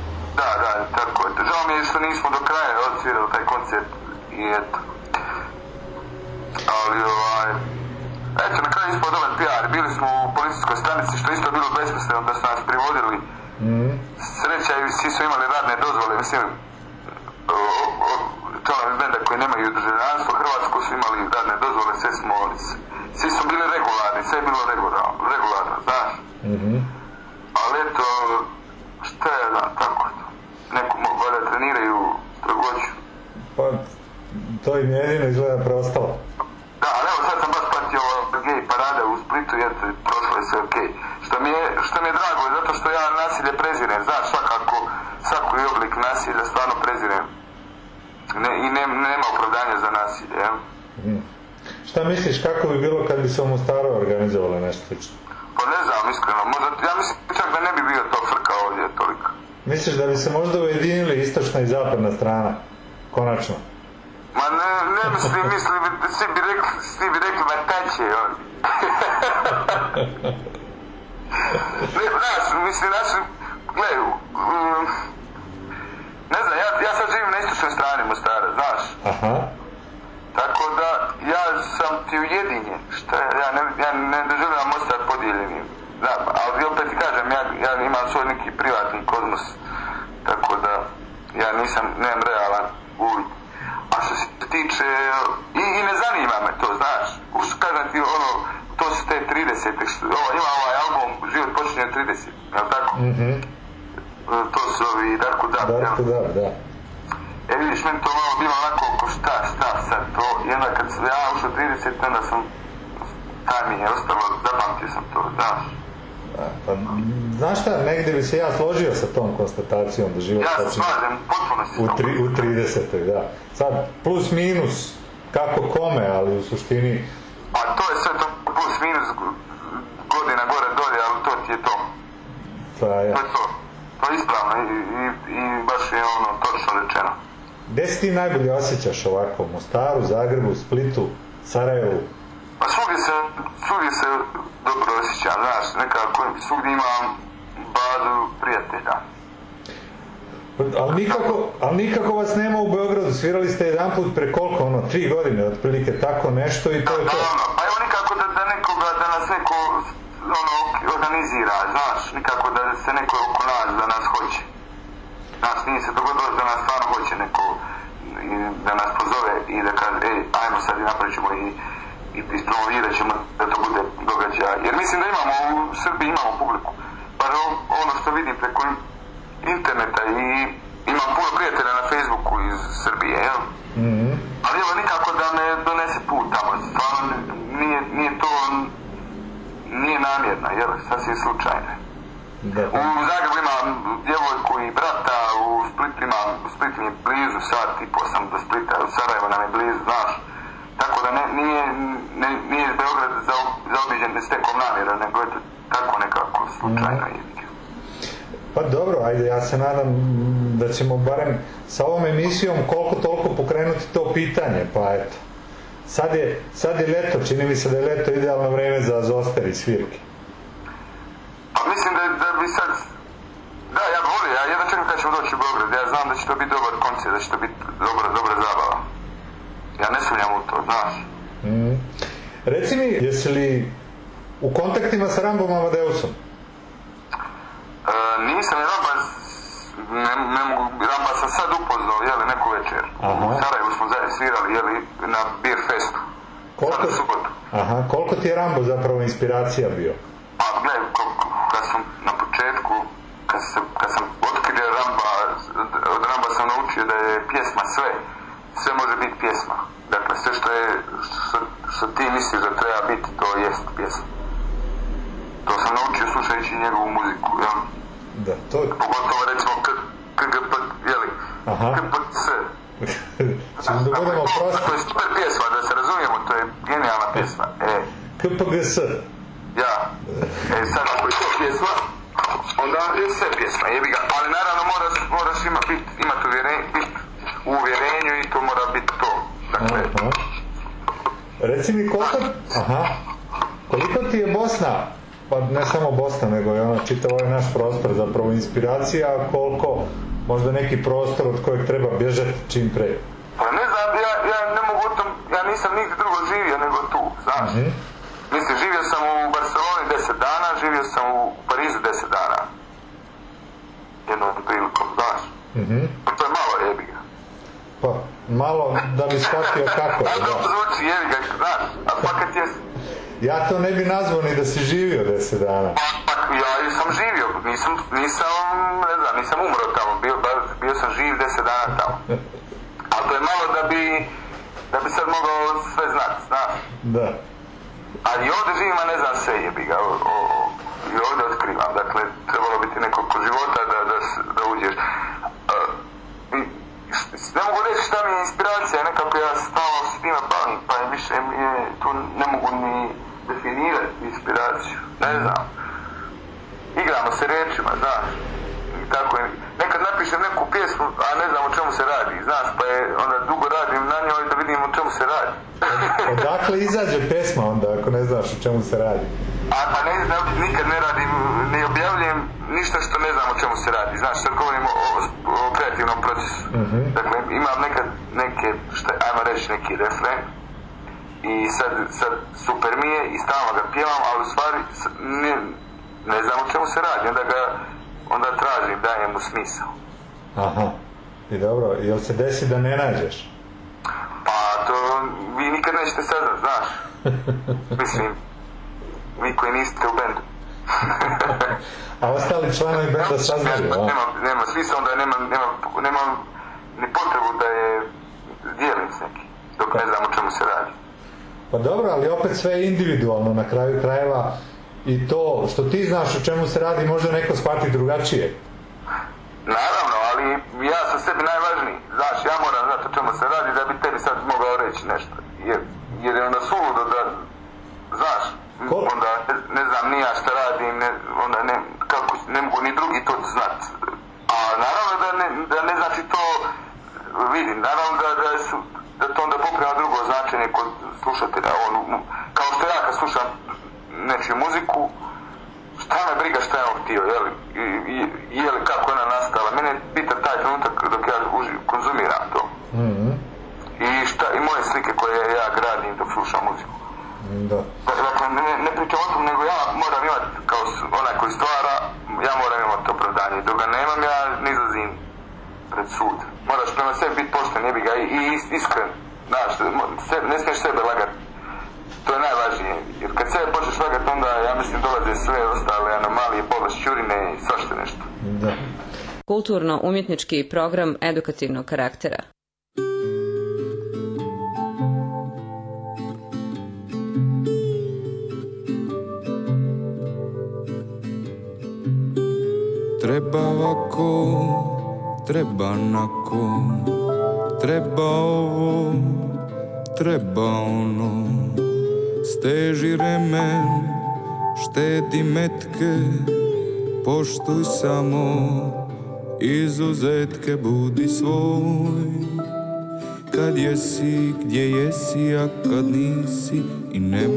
Da, da, tako je. Žao mi je što nismo do kraja odsvirali taj koncert i eto. Ali ovaj... Eto, na kraju ispod dobar PR. Bili smo u policijskoj stanici, što isto bilo besmisleno da su nas privodili. Mhm. Sreća i svi su imali radne dozvole, mislim, članovi benda koji nemaju državljanstvo Hrvatsko su imali radne dozvole, sve smo, svi su bili regularni, sve je bilo regularno, regularno znaš. Mhm. Ali eto, šta je znam, tako to. Neko mo- valjda treniraju strogoću. Pa, to im je jedino izgleda preostalo. Da, ali evo sad sam baš pratio ovo gej parade u Splitu eto, prošlo je sve okej. Što mi je, što mi je drago, zato što ja nasilje prezirem, znaš, svakako, svaki oblik nasilja stvarno prezirem. Ne, I ne, nema opravdanja za nasilje, jel? Mhm. Šta misliš, kako bi bilo kad bi se u Mostaru organizovalo nešto slično? Pa ne znam, iskreno, možda, ja mislim čak da ne bi bio to frka ovdje toliko. Misliš da bi se možda ujedinili istočna i zapadna strana? Konačno. Ma ne, ne mislim, mislim, bi- svi bi rekli, svi bi rekli, ma taj će on. ne, znaš, mislim, naš, gledaj, um, ne znam, ja, ja sad živim na istočnoj strani Mostara, znaš, Aha. tako da ja sam ti ujedinjen, šta je, ja ne, ja ne doživljavam Mostar podijeljenim, da, ali opet ti kažem, ja, ja imam svoj neki privatni kozmos, tako da ja nisam, nemam realan uvid. A što se tiče, i, i ne zanima me to, znaš, uš, kažem ti, ono, to su te 30 što, ovo, ima ovaj album, život počinje od 30, jel tako? Mhm. E, To su ovi Darko Dab? Darko da, da. E vidiš, meni to malo bilo onako oko šta, šta sad to, i onda kad sam ja ušao 30, onda sam, taj mi je ostalo, zapamtio sam to, znaš. Pa, znaš šta, negdje bi se ja složio sa tom konstatacijom da život Ja počinje si u, tri, u 30. da. Sad, plus minus, kako kome, ali u suštini, A to je sve to plus minus godina gore dolje, ali to ti je to. pa ja. To je to. To je ispravno i, i, i baš je ono točno rečeno. Gde se ti najbolje osjećaš ovako? U Mostaru, Zagrebu, Splitu, Sarajevu? Pa svugdje se, svugdje se dobro osjećam, znaš, nekako svugdje imam bazu prijatelja. Ali nikako, ali nikako vas nema u Beogradu, svirali ste jedan put pre koliko, ono, tri godine, otprilike tako nešto i to je to. Ono, pa evo nikako da, da nekoga, da nas neko ono, organizira, znaš, nikako da se neko oko nas, da nas hoće. Znaš, nije se dogodilo da nas stvarno hoće neko, i da nas pozove i da kaže, ej, ajmo sad i napravit ćemo i, i ispromovirat ćemo da to bude događaj. Jer mislim da imamo, u Srbiji imamo publiku. Pa ono što vidim preko interneta i imam puno prijatelja na Facebooku iz Srbije, jel? Mhm. Ali evo nikako da me donese put tamo, stvarno nije, nije to, nije namjerno, jel, sasvim slučajno. Da. U Zagrebu imam djevojku i brata, u Splitu imam, u Splitu mi je blizu, sat i sam do Splita, u Sarajevo nam je blizu, znaš. Tako da ne, nije, ne, nije Beograd za, zaobiđen tekom namjera, nego je to tako nekako slučajno. Mhm. Pa dobro, ajde, ja se nadam mm, da ćemo barem sa ovom emisijom koliko toliko pokrenuti to pitanje, pa eto. Sad je, sad je leto, čini mi se da je leto idealno vrijeme za zoster i svirke. Pa mislim da, da bi sad, da ja volim, ja jedno čekam kad ćemo doći u Beograd, ja znam da će to biti dobar koncert, da će to biti Reci mi, jesi li u kontaktima sa Rambom Amadeusom? E, nisam Ramba, ne, ne mogu, Ramba sam sad upoznao, jeli, neku večer. Aha. U Sarajevu smo zajedno svirali, jeli, na Beer Festu. Koliko. Aha, koliko ti je Rambo zapravo inspiracija bio? neki prostor od kojeg treba bježati čim pre? Pa ne znam, ja, ja ne mogu tom, ja nisam nigdje drugo živio nego tu, znaš. Uh -huh. Mislim, živio sam u Barceloni 10 dana, živio sam u Parizu 10 dana. Jednom prilikom, znaš. Uh -huh. To je malo jebiga. Pa, malo da bi shvatio kako. A dobro zvuči jebiga, znaš, a fakat je... Ja to ne bi nazvao ni da si živio deset dana. Pa, pa ja sam živio, nisam, nisam, ne znam, nisam umro a to je malo da bi, da bi sad mogao sve znati, znaš. Da. Ali ovdje živima ne znam sve jebi ga. Dobro, jel se desi da ne nađeš? Pa, to vi nikad nećete sada znaš. Mislim, vi koji niste u bendu. a ostali članovi benda saznaju, a? Nema, nema, svi se onda nema, nema, nema ni potrebu da je dijelim s nekim, dok ne pa. znam o čemu se radi. Pa dobro, ali opet sve je individualno na kraju krajeva i to što ti znaš o čemu se radi možda neko shvati drugačije. kulturno-umjetnički program edukativnog karaktera. Treba ovako, treba nako, treba ovo, treba ono. Steži remen, štedi metke, poštuj samo izuzetke budi svoj. Kad jesi, gdje jesi, a kad nisi i ne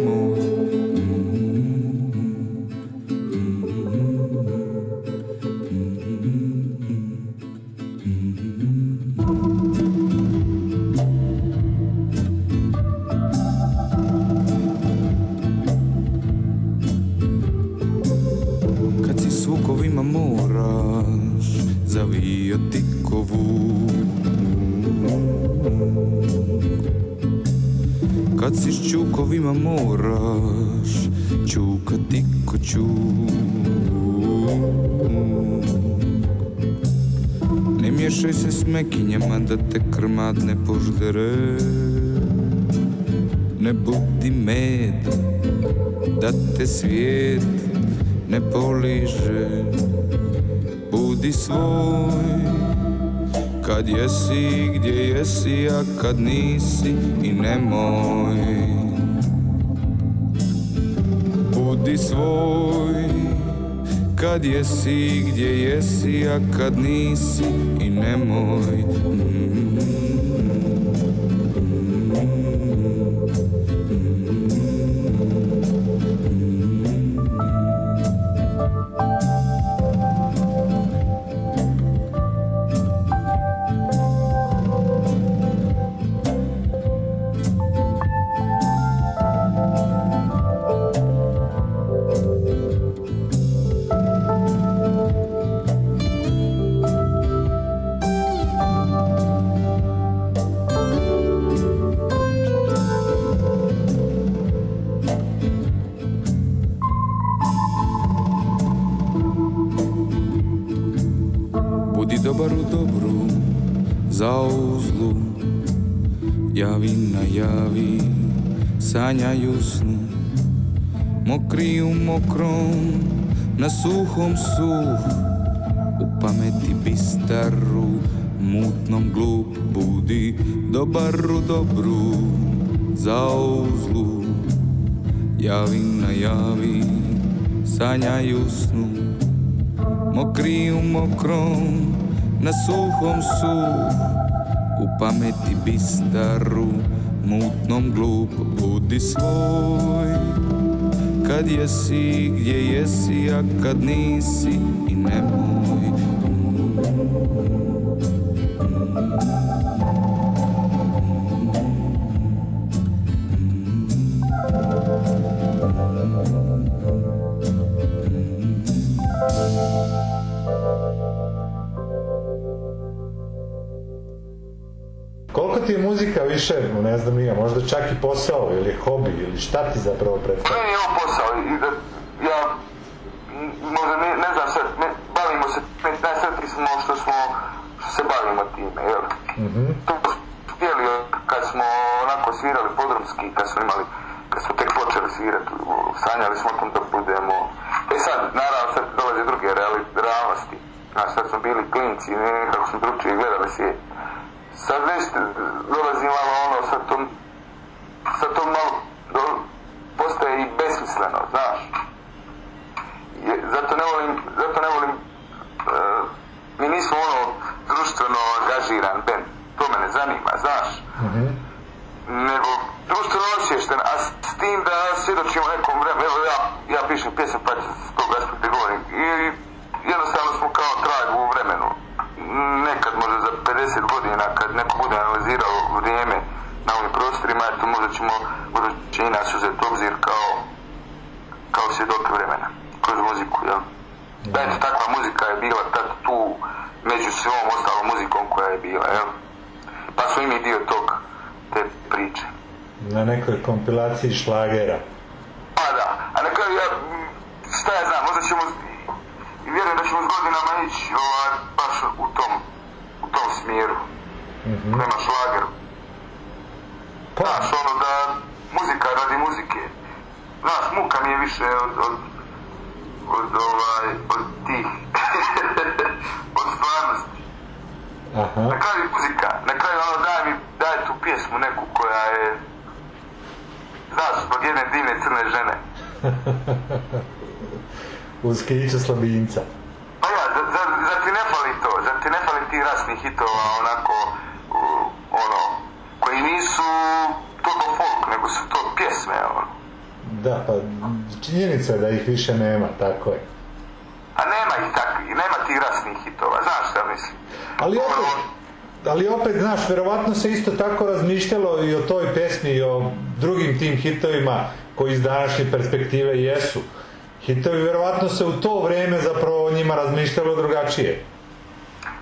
kad nisi i nemoj. Budi svoj kad jesi gdje jesi, a kad nisi javy na javy sáňajú snu. Mokrý mokrom, na suchom such, u pamäti bystaru, mútnom glúb budy, do baru dobrú, zauzlu. Javy na javy sáňajú snu. Mokrý mokrom, na suchom such, pameti bistaru, mutnom glup Budi svoj, kad jesi gdje jesi A kad nisi i nemoj čak i posao ili hobi ili šta ti zapravo predstavlja? Meni je ovo posao i da ja možda ne, ne znam sad, ne, bavimo se, ne, najsretniji smo što smo, što se bavimo time, jel? Mhm. To smo htjeli kad smo onako svirali podrumski, kad smo imali, kad smo tek počeli svirati, sanjali smo o tom da budemo, e sad, naravno sad dolaze druge reali, realnosti, znaš, sad smo bili klinci, ne, nekako smo drugčije gledali svijet. Sad već dolazi malo ono, sad to, sad to malo do, postaje i besmisleno, znaš. Je, zato ne volim, zato ne volim, e, mi nismo ono društveno angažiran band, to me ne zanima, znaš. Nego društveno osvješten, a s, s tim da svjedočimo nekom vremenu, evo ja, ja pišem pjesmu pa s tog aspekta govorim. I jednostavno smo kao trag u vremenu. Nekad možda za 50 godina kad neko bude analizirao vrijeme na ovim prostorima, eto možda ćemo, možda će i nas uzeti u obzir kao, kao svjedoke vremena, kroz muziku, jel? Da, eto, takva muzika je bila tad tu, među svom ostalom muzikom koja je bila, jel? Pa smo i mi dio tog, te priče. Na nekoj kompilaciji šlagera. Pa da, a na kraju ja, m, šta ja znam, možda ćemo, i vjerujem da ćemo s godinama ići ovaj, baš u tom, u tom smjeru, prema šlageru. Znaš, ono da muzika radi muzike. Znaš, muka mi je više od, od, od, ovaj, od tih, od stvarnosti. Aha. Na kraju muzika, na kraju ono daj mi, daj tu pjesmu neku koja je, znaš, zbog jedne divne crne žene. Uz kiću slabinca. Pa ja, zar, zar, zar ti ne fali to? Zar ti ne fali ti rasnih hitova onako, u- ono, koji nisu toliko folk, nego su to pjesme, ono. Da, pa činjenica je da ih više nema, tako je. A nema ih takvih, nema tih rasnih hitova, znaš šta mislim? Ali opet, ali opet, znaš, verovatno se isto tako razmišljalo i o toj pesmi i o drugim tim hitovima koji iz današnje perspektive jesu. Hitovi verovatno se u to vrijeme zapravo o njima razmišljalo drugačije.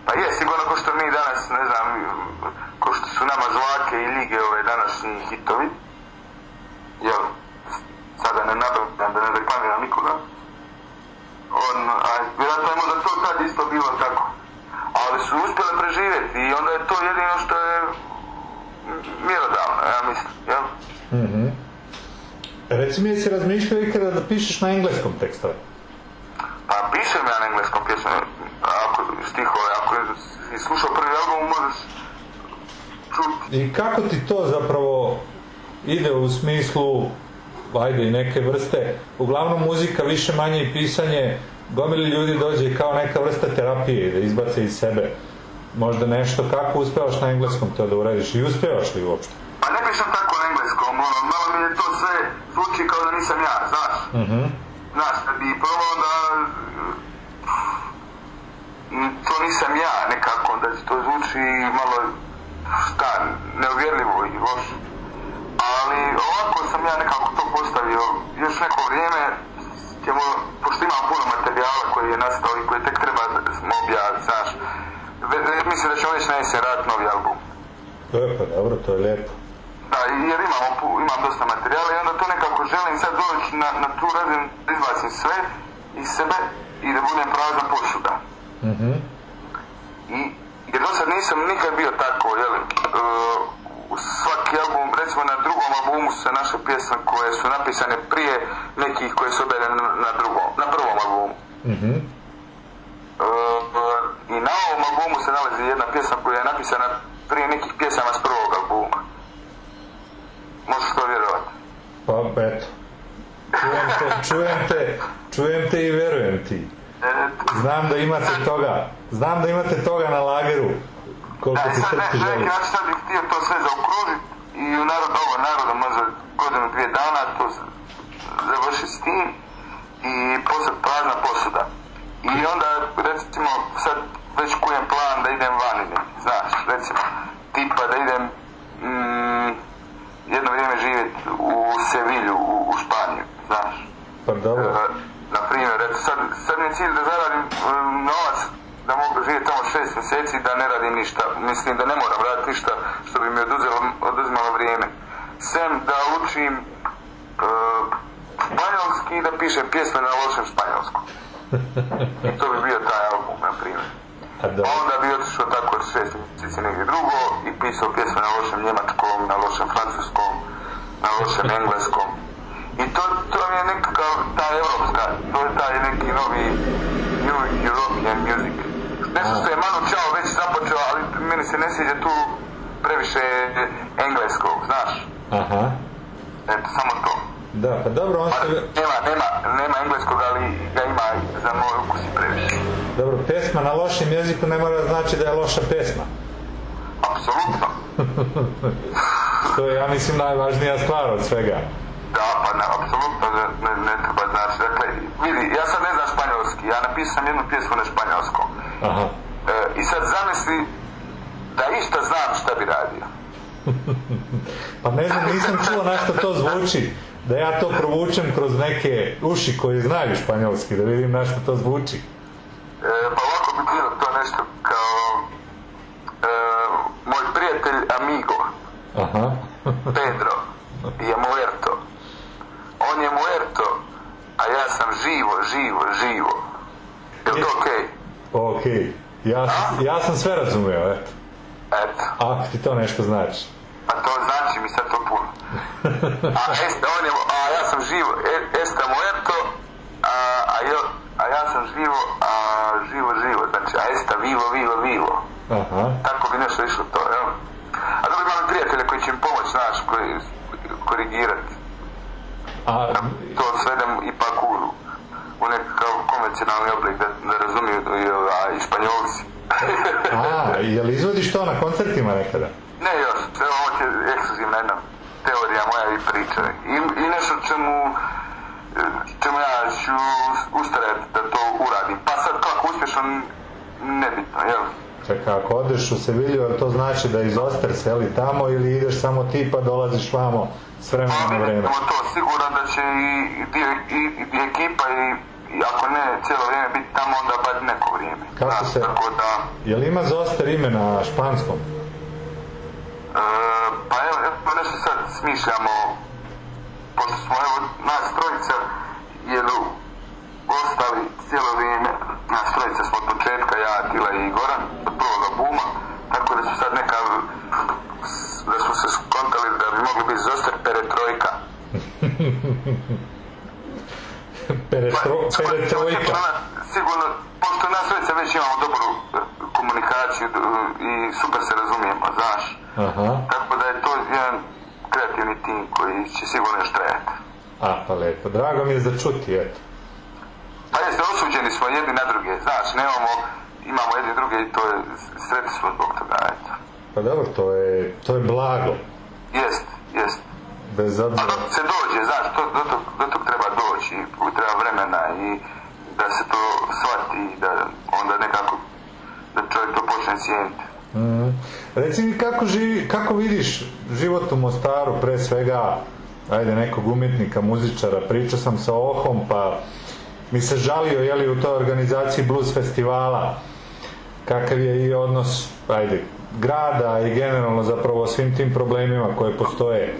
Pa je, sigurno ko što mi danas, ne znam, ko što su nama žvake i lige ove današnji hitovi, jel, sada ne nabavljam da ne reklamiram nikoga, on, a vjerojatno je možda to tad isto bilo tako. Ali su uspjeli preživjeti i onda je to jedino što je mjerodavno, ja mislim, jel? Mhm. Reci mi, jesi razmišljao ikada da pišeš na engleskom tekstove? Pa pišem ja na engleskom pjesme, ako stihove, ako si slušao prvi album možeš čuti. I kako ti to zapravo ide u smislu, ajde i neke vrste, uglavnom muzika više manje i pisanje, gomili ljudi dođe kao neka vrsta terapije da izbace iz sebe. Možda nešto, kako uspevaš na engleskom to da uradiš? I uspevaš li uopšte? To je, ja mislim, najvažnija stvar od svega. Da, pa ne, apsolutno ne, ne, ne treba znači. Dakle, vidi, ja sad ne znam španjolski, ja napisam jednu pjesmu na španjolskom. Aha. E, I sad zamisli da išta znam šta bi radio. Pa ne znam, nisam čuo na što to zvuči. Da ja to provučem kroz neke uši koji znaju španjolski, da vidim na što to zvuči. E, pa ovako bi bilo to nešto kao e, moj prijatelj amigo, Aha. Pedro, je muerto. On je muerto, a ja sam živo, živo, živo. Je li to okej? Ok, ja, sam- ja sam sve razumio, eto. Eto. Ako ti to nešto znači. A to znači mi sad to puno. A, on je, a ja sam živo, e, esta muerto, a, a ja sam živo, a živo, živo, znači, a esta vivo, vivo, vivo. Aha. Tako bi nešto išlo to, jel? A dobro imam i prijatelje koji će mi pomoći, znaš, korigirati. A, To svedem ipak u, u nekakav konvencionalni oblik da, da razumiju i, a, i španjolci. a, jel izvodiš to na koncertima nekada? Ne još, ovo je ekskluzivna jedna teorija moja i priča. I, i nešto čemu, čemu ja ću ustrajati da to uradim. Pa sad kako uspješno, nebitno, jel? Čekaj, ako odeš u Sevilju, to znači da iz Oster seli tamo ili ideš samo ti pa dolaziš vamo s vremena na vreme? Samo to, siguran da će i, i, i ekipa i, i ako ne cijelo vrijeme biti tamo, onda bar neko vrijeme. Kako se- Tako da, Jel ima Zoster ime na španskom? e, pa evo, evo nešto sad smišljamo pošto smo evo nas trojica, jer ostali cijelo vrijeme, nas trojica smo od početka, ja, Tila i Goran, od prvog albuma, tako da su sad neka, da smo se skontali da bi mogli biti Zoster Peretrojka. Peretro, peretrojka. Sigurno, pošto nas trojica već imamo dobru eh, komunikaciju eh, i super se razumijemo, znaš. Aha. Tako da je to jedan kreativni tim koji će sigurno još trajati. A, pa lepo. Drago mi je za čuti, eto. Pa jeste, osuđeni smo jedni na druge, znaš, nemamo, imamo jedni druge i to je, sretni smo zbog toga, eto. Pa dobro, to je, to je blago. Jest, jest. Bez A obzira. dok se dođe, znaš, to, do, tog, do tog treba doći, treba vremena i da se to shvati da onda nekako, da čovjek to počne cijeniti. Mhm. Reci mi kako, živi, kako vidiš život u Mostaru, pre svega, ajde, nekog umjetnika, muzičara, pričao sam sa Ohom, pa mi se žalio, jeli, u toj organizaciji blues festivala, kakav je i odnos, ajde, grada i generalno zapravo svim tim problemima koje postoje.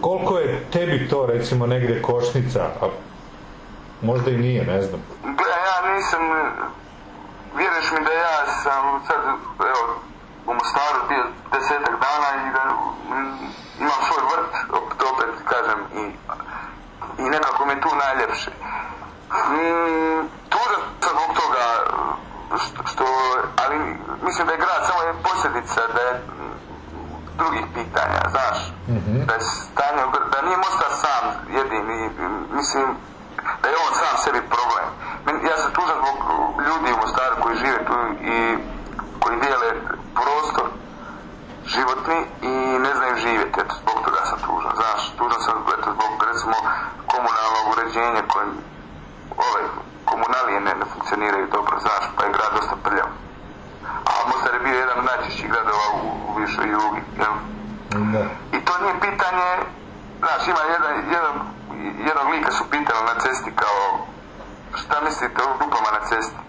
Koliko je tebi to, recimo, negdje košnica, a možda i nije, ne znam. Gle, ja nisam, vjeruješ mi da ja sam sad, evo, u Mostaru bio desetak dana i da mm, imam svoj vrt, opet kažem, i, i nekako mi je tu najljepše. Mm, tužan sam zbog toga što, što, ali mislim da je grad samo je posljedica da je mm, drugih pitanja, znaš, da je stanje, da nije Mostar sam jedini, mm, mislim, da je on sam sebi problem. Ja sam tužan zbog ljudi u Mostaru koji žive tu i koji dijele prostor životni i ne znaju živjeti, eto, zbog toga sam tužan, znaš, tužan sam eto, zbog, recimo, komunalnog uređenja koje ove komunalije ne, ne funkcioniraju dobro, znaš, pa je grad dosta prljav. A Mostar je bio jedan od najčešćih gradova u, u višoj jugi, jel? Da. I to nije pitanje, znaš, ima jedan, jedan, jednog lika su pitali na cesti kao, šta mislite o rupama na cesti?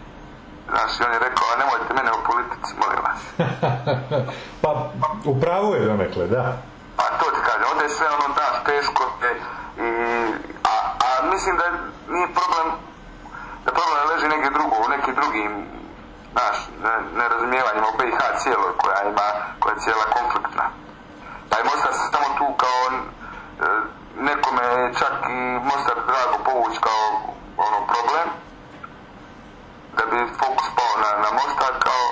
Znaš, i on je rekao, a nemojte mene o politici, molim vas. pa, upravo je donekle, da. Pa to ti kažem, onda je sve ono, znaš, teško, e, i, a, a mislim da nije problem, da problem leži negdje drugo, u nekim drugim, znaš, ne- nerazumijevanjima u BiH cijeloj, koja ima, koja je cijela konfliktna. Pa je Mostar samo tu kao, e, nekome čak i Mostar drago povući kao, ono, problem, da bi fokus pao na, na Mostar kao,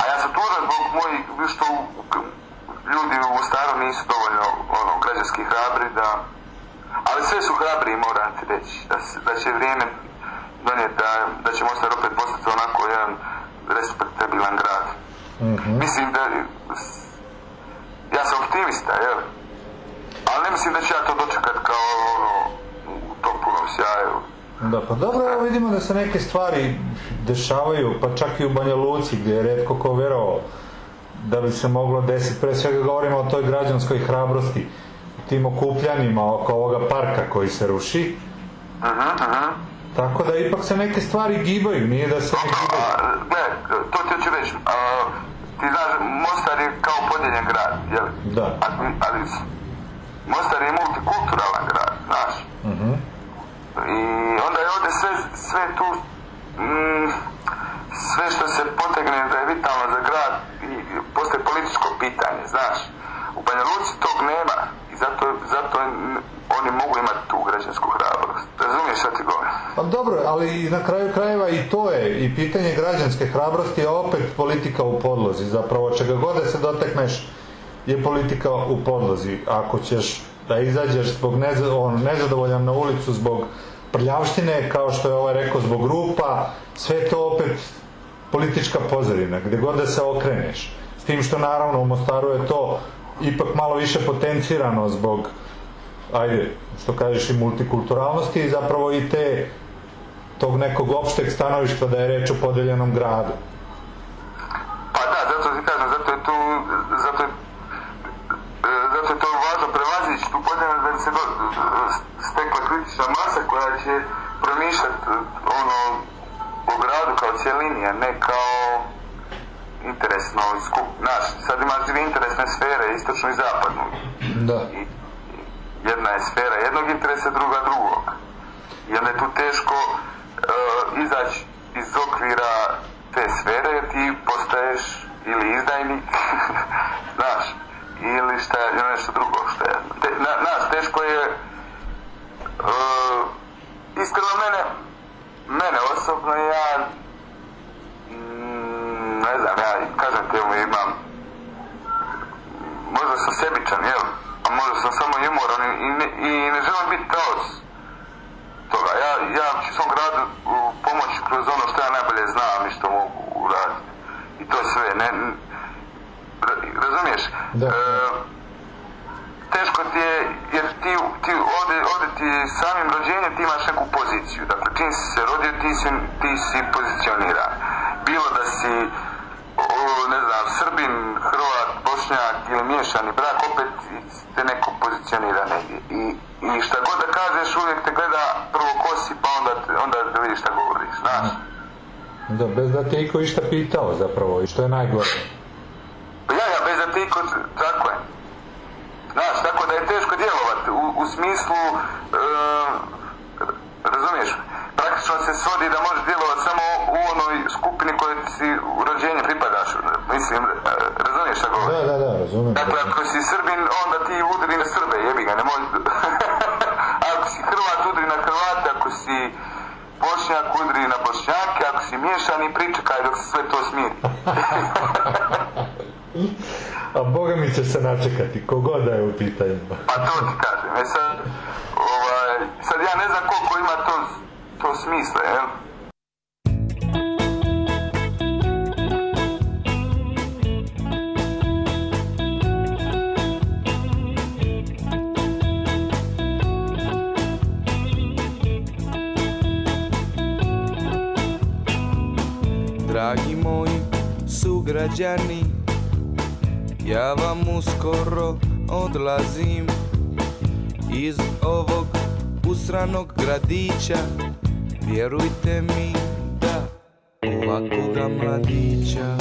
a ja sam tužan zbog mojih, što ljudi u Mostaru nisu dovoljno ono, građanski hrabri da ali sve su hrabri moram ti reći da, da će vrijeme donijeti da, da će Mostar opet postati onako jedan respektabilan grad. Mislim da ja sam optimista jel? Ali ne mislim da ću ja to dočekat kao ono u tom punom sjaju. Da, pa dobro, evo vidimo da se neke stvari dešavaju, pa čak i u Banja Luci, gdje je redko ko vjerovao da bi se moglo desiti. Pre svega govorimo o toj građanskoj hrabrosti, tim okupljanjima oko ovoga parka koji se ruši. Tako da ipak se neke stvari gibaju, nije da se ne gibaju. Gle, to ti hoću reći. A, ti znaš, Mostar je kao podijeljen grad, jel? Da. Ali, ali Mostar je multikulturalan grad, znaš. Mhm. I onda je ovdje sve, sve tu, sve što se potegne da je vitalno za grad, i postoje političko pitanje, znaš. U Banja Luci tog nema i zato, zato oni mogu imati tu građansku hrabrost. Razumiješ šta ti govorim? Pa dobro, ali na kraju krajeva i to je, i pitanje građanske hrabrosti je opet politika u podlozi. Zapravo čega god da se dotekneš je politika u podlozi. Ako ćeš da izađeš zbog nezadovoljan na ulicu zbog prljavštine, kao što je ovaj rekao, zbog rupa, sve to opet politička pozadina, gdje god da se okreneš. S tim što naravno u Mostaru je to ipak malo više potencirano zbog ajde, što kažeš i multikulturalnosti i zapravo i te tog nekog opšteg stanovišta da je reč o podeljenom gradu. Pa da, zato ti zato je tu, zato je, tu podjelu da bi se do, stekla kritična masa koja će promišljati e, ono o gradu kao cijelini, a ne kao interesno skup, znaš, sad imaš dvije interesne sfere, istočnu i zapadnu. Da. I jedna je sfera jednog interesa, druga drugog. I onda je tu teško uh, izaći iz okvira te sfere jer ti postaješ ili izdajnik, znaš, ili šta je, nešto drugo što je. Te, na, nas, teško je uh, iskreno mene mene osobno ja mm, ne znam, ja kažem ti imam možda sam sebičan, jel? A možda sam samo jumoran i, i, i ne želim biti taoc toga. Ja, ja ću svom gradu uh, pomoći kroz ono što ja najbolje znam i što mogu uraditi. I to sve. Ne? Da. E, teško ti je, jer ti, ti ovdje, ovdje ti samim rođenjem ti imaš neku poziciju. Dakle, čim si se rodio, ti si, ti si pozicioniran. Bilo da si, o, ne znam, Srbin, Hrvat, Bošnjak ili miješani brak, opet te neko pozicionira negdje. I, I šta god da kažeš, uvijek te gleda prvo kosi, pa onda, onda da vidiš šta govoriš, znaš. Da, bez da te iko išta pitao zapravo i što je najgore. Kod, tako je. Znaš, tako da je teško djelovati u, u smislu, e, razumiješ, praktično se svodi da možeš djelovati samo u onoj skupini kojoj si u rođenju pripadaš, mislim, e, razumiješ šta govorim? Da, da, da, razumijem. Dakle, ako si Srbin, onda ti udri na Srbe, jebi ga, ne možeš... ako si Hrvat, udri na Hrvate, ako si Bošnjak, udri na Bošnjake, ako si miješani, pričekaj dok se sve to smiri. A Boga mi će se načekati, kogod da je u pitanjima. Pa to ti kažem. E sad, ovaj, sad ja ne znam koliko ima to, to smisla, jel? Dragi moji sugrađani Ja vam uskoro odlazim Iz ovog usranog gradića. Vjerujte mi da ovakvoga mladića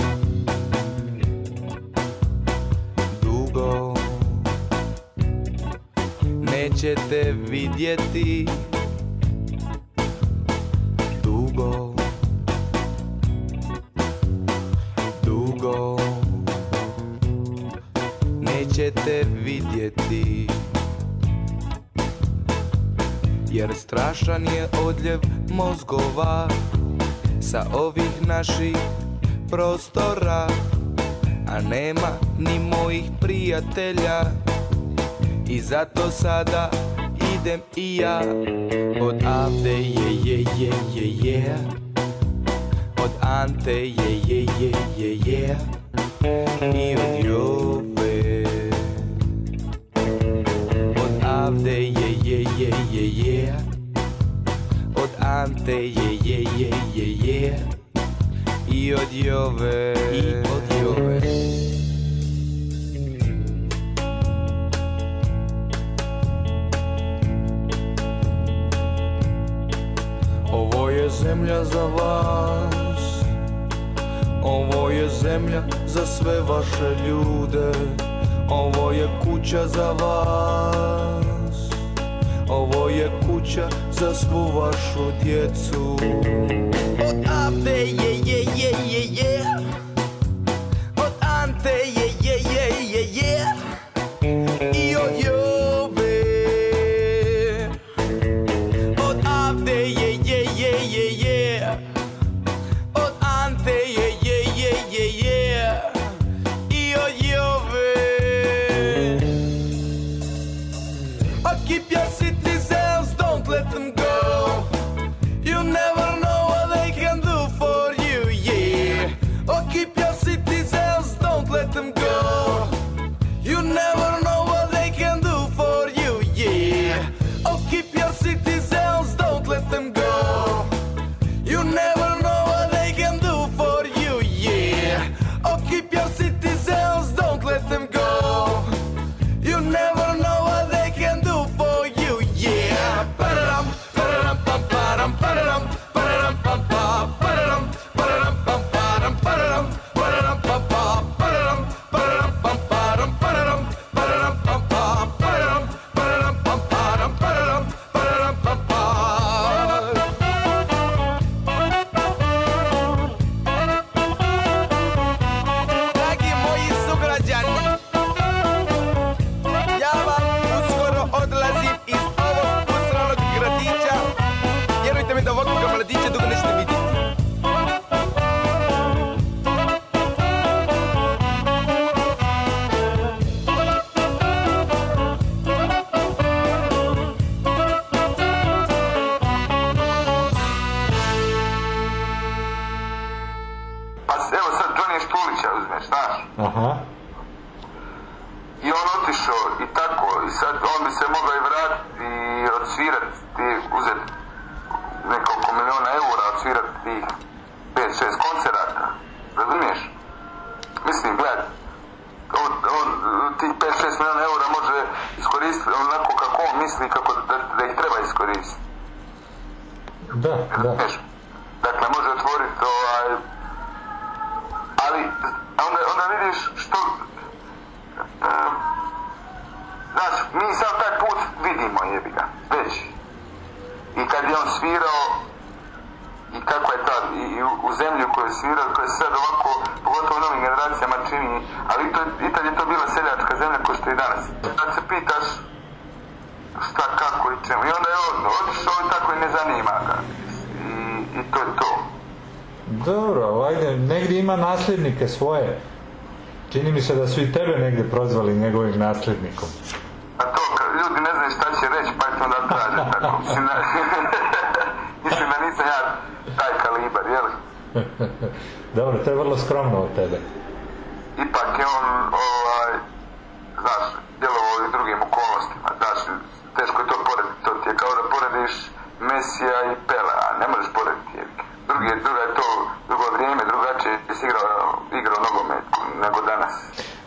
Dugo Nećete vidjeti strašan je odljev mozgova Sa ovih naših prostora A nema ni mojih prijatelja. I zato sada idem i ja. Od avde je je je je je. Od Ante je je je je je. I od Jove. Od Avde je je je je je od Ante je je je je je i od Jove i od Jove Ovo je zemlja za vas Ovo je zemlja za sve vaše ljude Ovo je kuća za svu vašu djecu. Od Ave je je je je je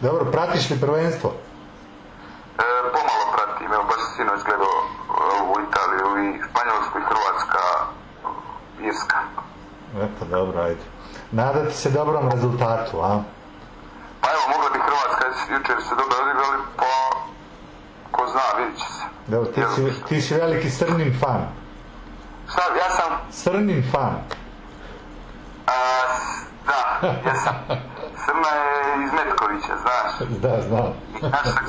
Dobro, pratiš li prvenstvo? E, pomalo pratim, evo baš sinoć gledao e, u Italiju i Španjolsku i Hrvatska, Irska. Eto, dobro, ajde. Nadati se dobrom rezultatu, a? Pa evo, mogla bi Hrvatska jučer se dobro odigrali, pa ko zna, vidit će se. Dobro, ti, si, ti si veliki srnin fan. Šta, ja sam? Srnin fan. E, a, da, jesam. Да, знал.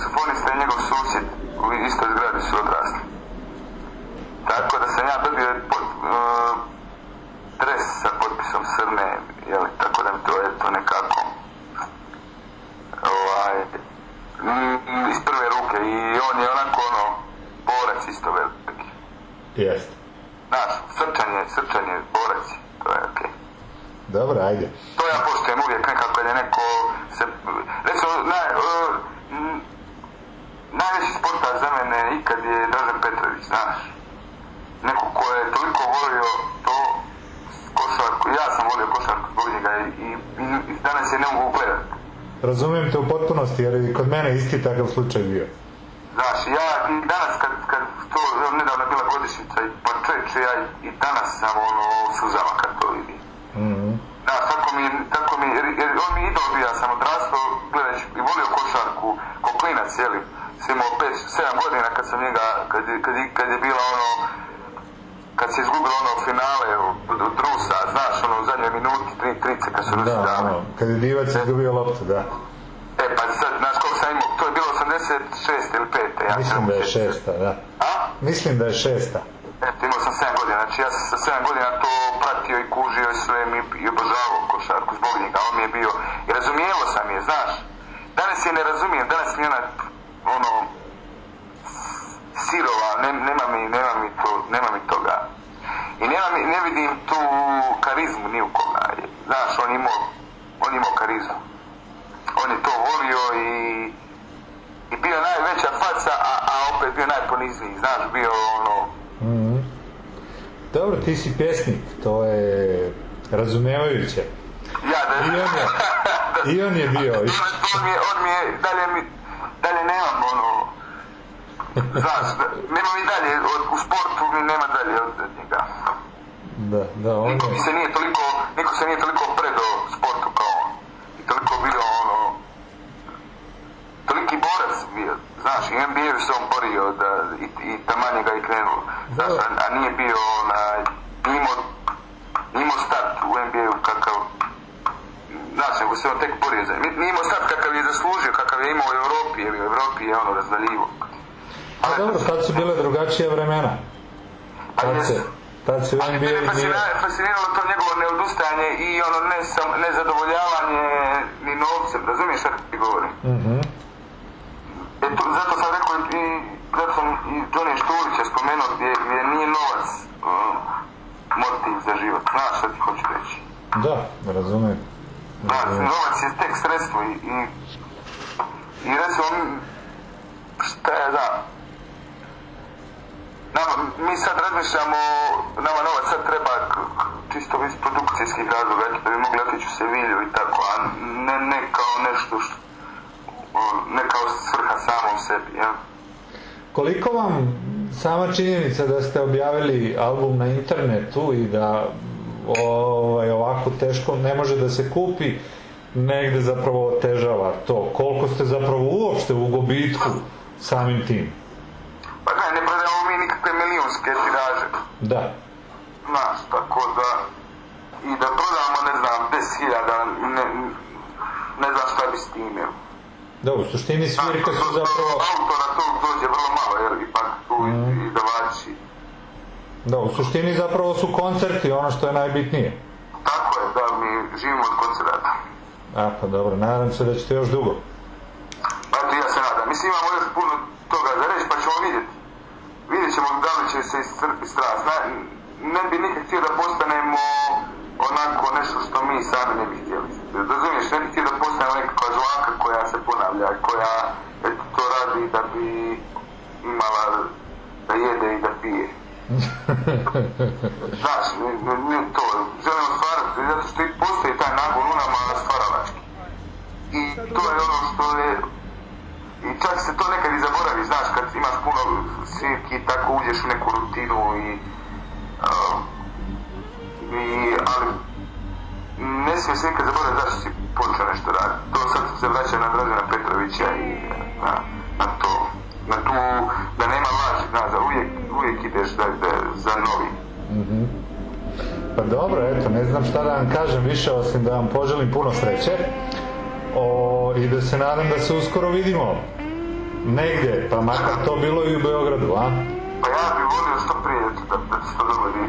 в таком случае šesta, da. A? Mislim da je šesta. Album na internetu i da ovaj, ovako teško ne može da se kupi, negde zapravo otežava to? Koliko ste zapravo uopšte u gubitku samim tim? Pa ne, ne prodajemo mi nikakve milijunske tiraže, Da. znaš, tako da, i da prodamo, ne znam, 10.000, ne, ne znam šta bi s time. Da, u suštini svirke su zapravo... Autora tog dođe vrlo malo, jer ipak tu Mhm. i davači. Da, u suštini zapravo su koncerti ono što je najbitnije. Tako je, da, mi živimo od koncerata. A, pa dobro, nadam se da ćete još dugo. Pa eto, ja se nadam. Mislim, imamo još puno toga za reći, pa ćemo vidjeti. Vidjet ćemo da li će se iscrpiti strast. Ne, ne bi nikad htio da postanemo onako nešto što mi sami ne bi htjeli. Razumiješ, ne bi htio da postanemo nekakva žvaka koja se ponavlja, koja eto, to radi da bi imala da jede i da pije. Znaš, ne, ne, ne to, želimo stvarati, zato što i postoji taj nagon u nama stvaralački. I to je ono što je, i čak se to nekad i zaboravi, znaš, kad imaš puno svirki i tako uđeš u neku rutinu i, uh, i ali ne smije se nikad zaboraviti zašto si počeo nešto raditi. To sad se vraća na Dražena Petrovića i na, na to, na tu, da nema laži, znaš, da uvijek, uvijek ideš da, da, za novi. Mhm. Pa dobro, eto, ne znam šta da vam kažem više, osim da vam poželim puno sreće. O, I da se uskoro vidimo. Negdje, pa makar to bilo i u Beogradu, a? Pa ja bih volio što prije da, da se to dogodi.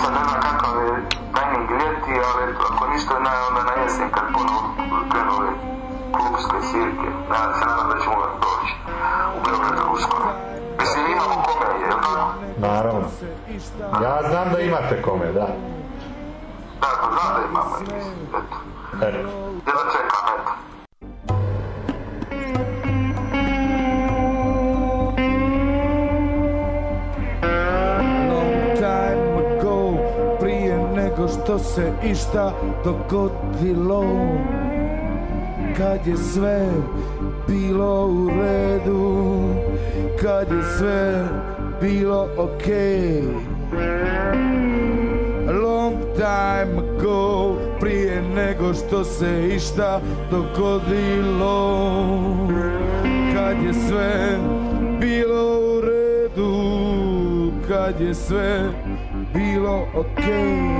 Sad ne znam kakav je timing ljeti, ali ako ništa na, onda na jesen kad ponovo krenu ove klubske svirke. Ja se nadam da ćemo doći u Beogradu uskoro. Mislim, imamo kome, jel? Naravno. Ja znam da imate kome. Da, išta dogodilo Kad je sve bilo u redu Kad je sve bilo okej. Long time ago Prije nego što se išta dogodilo. Kad je sve bilo u redu Kad je sve bilo okej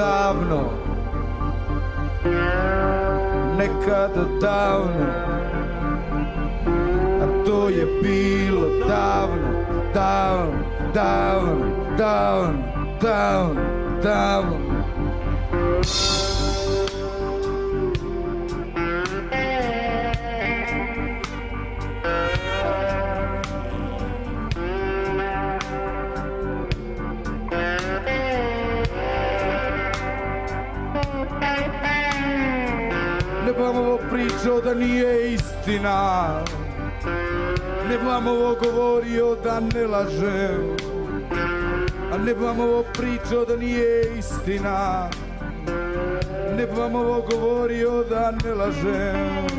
davno Nekada davno A to je bilo davno Davno, davno, davno, davno, davno. Ne pričao da nije istina. Ne vam ovo govorio da ne lažem A ne vam ovo pričao da nije istina. Ne bi vam ovo govorio da ne lažem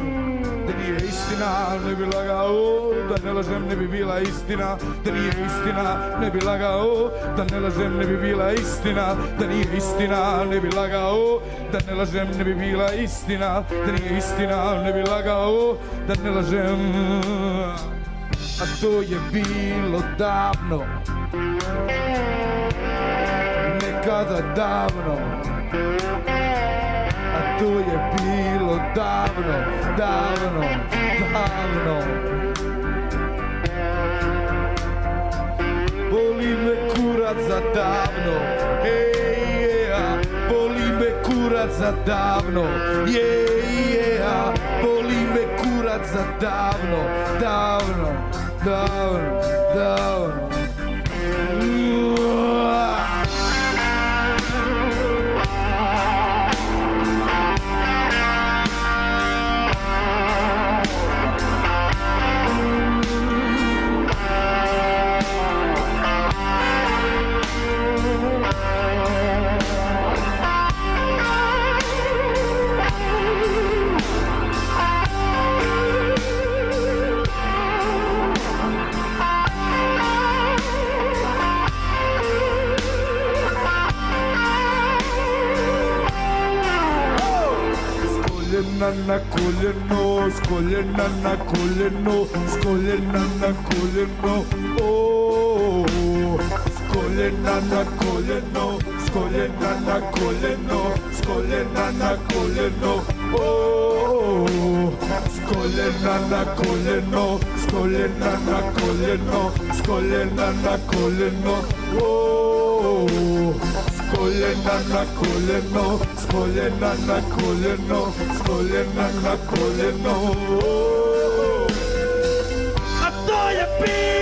nije istina, ne bi lagao Da ne lažem, ne bi bila istina Da nije istina, ne bi lagao Da ne lažem, ne bi bila istina Da nije istina, ne bi lagao Da ne lažem, ne bi bila istina Da nije istina, ne bi lagao Da ne lažem. A to je bilo davno. Nekada davno To je bilo davno, davno, davno. Boli me kurac za davno Ej, yeah, boli me kurac za davno. Yeah, yeah, boli me kurac za davno Davno, davno, davno koljena na koljeno, s koljena na koljeno, s koljena na koljeno, o, s koljena na koljeno, s koljena na koljeno, s koljena na koljeno, o, s koljena na koljeno, s koljena na koljeno, s koljena na koljeno, s koljena na koljeno. A to je bilo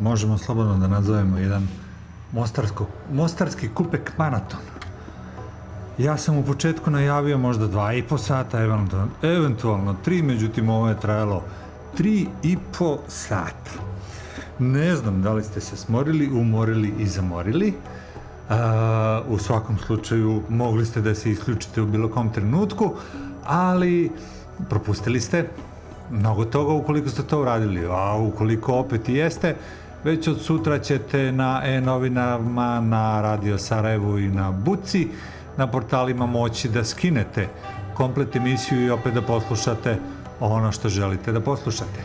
možemo slobodno da nazovemo, jedan mostarsko, mostarski kupek maraton. Ja sam u početku najavio možda dva i po sata, eventualno, eventualno tri, međutim ovo je trajalo tri i po sata. Ne znam da li ste se smorili, umorili i zamorili. U svakom slučaju mogli ste da se isključite u bilo kom trenutku, ali propustili ste mnogo toga ukoliko ste to uradili, a ukoliko opet i jeste, već od sutra ćete na e-novinama, na Radio Sarajevu i na Buci, na portalima moći da skinete komplet emisiju i opet da poslušate ono što želite da poslušate.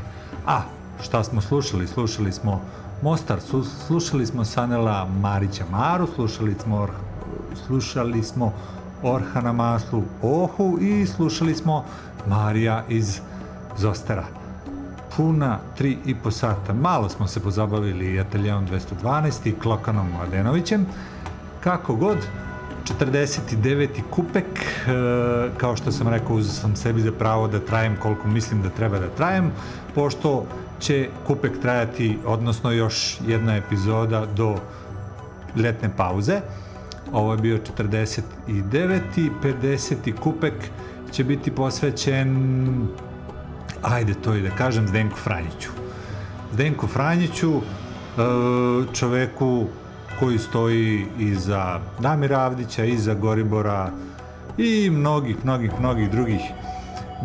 A, šta smo slušali? Slušali smo Mostar, slušali smo Sanela Marića Maru, slušali smo, slušali smo Orhana Maslu Ohu i slušali smo Marija iz Zostara. Puna tri i po sata. Malo smo se pozabavili i Ateljeom 212 i Klokanom Mladenovićem. Kako god, 49. kupek, e, kao što sam rekao, uzeo sam sebi za pravo da trajem koliko mislim da treba da trajem, pošto će kupek trajati, odnosno još jedna epizoda do letne pauze. Ovo je bio 49. 50. kupek će biti posvećen ajde to i da kažem Zdenku Franjiću. Zdenku Franjiću, e, čoveku koji stoji iza Damira Avdića, iza Goribora i mnogih, mnogih, mnogih drugih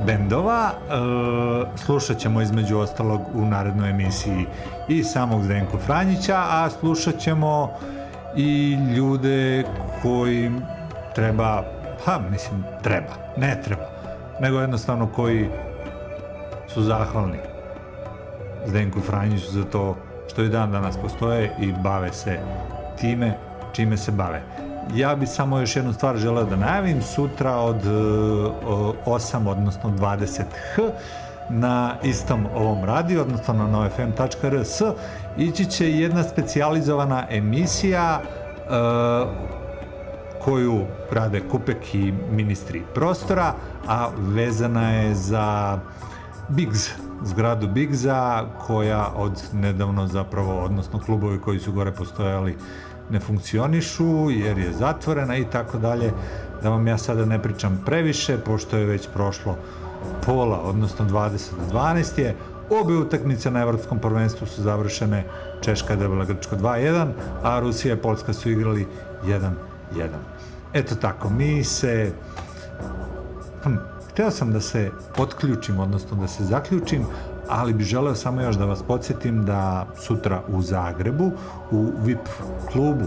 bendova. E, slušat ćemo između ostalog u narednoj emisiji i samog Zdenku Franjića, a slušat ćemo i ljude koji treba, pa mislim treba, ne treba, nego jednostavno koji su zahvalni Zdenku Franjiću za to što i dan danas postoje i bave se time čime se bave. Ja bi samo još jednu stvar želeo da najavim. Sutra od e, o, 8, odnosno 20 h na istom ovom radiju, odnosno na novfm.rs ići će jedna specijalizovana emisija e, koju rade Kupek i ministri prostora, a vezana je za Biggs, zgradu Bigza koja od nedavno zapravo, odnosno klubovi koji su gore postojali ne funkcionišu jer je zatvorena i tako dalje. Da vam ja sada ne pričam previše, pošto je već prošlo pola, odnosno 20 na 12 je. Obe utakmice na Evropskom prvenstvu su završene, Češka je dobila Grčko 2-1, a Rusija i Poljska su igrali 1-1. Eto tako, mi se... Hm, hteo sam da se otključim, odnosno da se zaključim, ali bi želeo samo još da vas podsjetim da sutra u Zagrebu, u VIP klubu,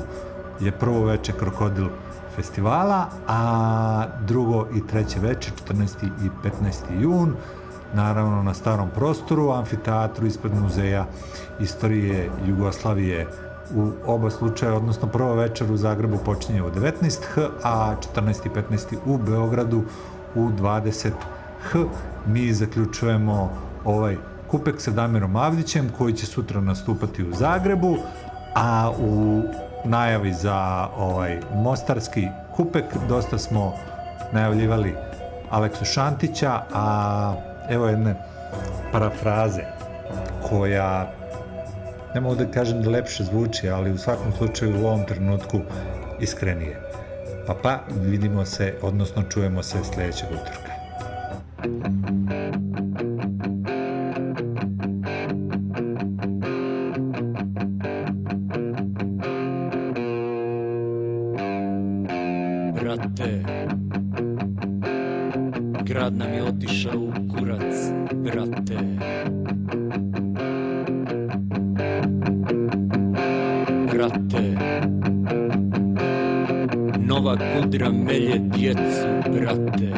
je prvo veče Krokodil festivala, a drugo i treće veče, 14. i 15. jun, naravno na starom prostoru, amfiteatru ispred muzeja istorije Jugoslavije u oba slučaja, odnosno prva večer u Zagrebu počinje u 19h, a 14. i 15. u Beogradu u 20h. Mi zaključujemo ovaj kupek sa Damirom Avdićem koji će sutra nastupati u Zagrebu, a u najavi za ovaj mostarski kupek dosta smo najavljivali Aleksu Šantića, a evo jedne parafraze koja ne mogu da kažem da lepše zvuči, ali u svakom slučaju u ovom trenutku iskrenije. Pa pa, vidimo se, odnosno čujemo se sljedećeg utorka. drømmen et jødselbratte.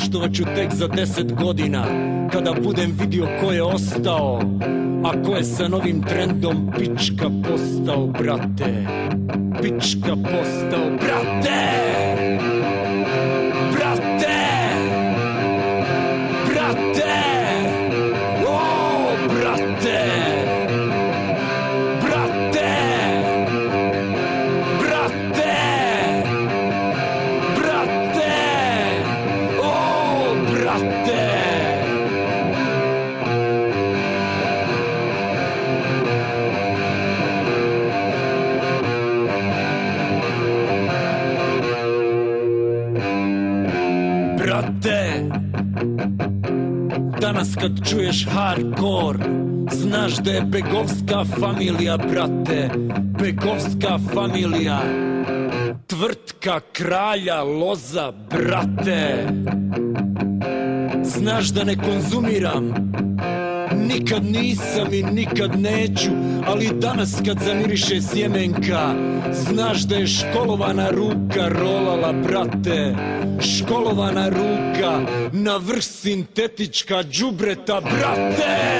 Poštovat ću tek za deset godina Kada budem vidio ko je ostao A ko je sa novim trendom pička postao, brate Znaš da je Begovska familija, brate? Begovska familija. Tvrtka kralja loza, brate. Znaš da ne konzumiram. Nikad nisam i nikad neću Ali danas kad zamiriše sjemenka Znaš da je školovana ruka rolala, brate. Školovana ruka Na vrh sintetička džubreta, brate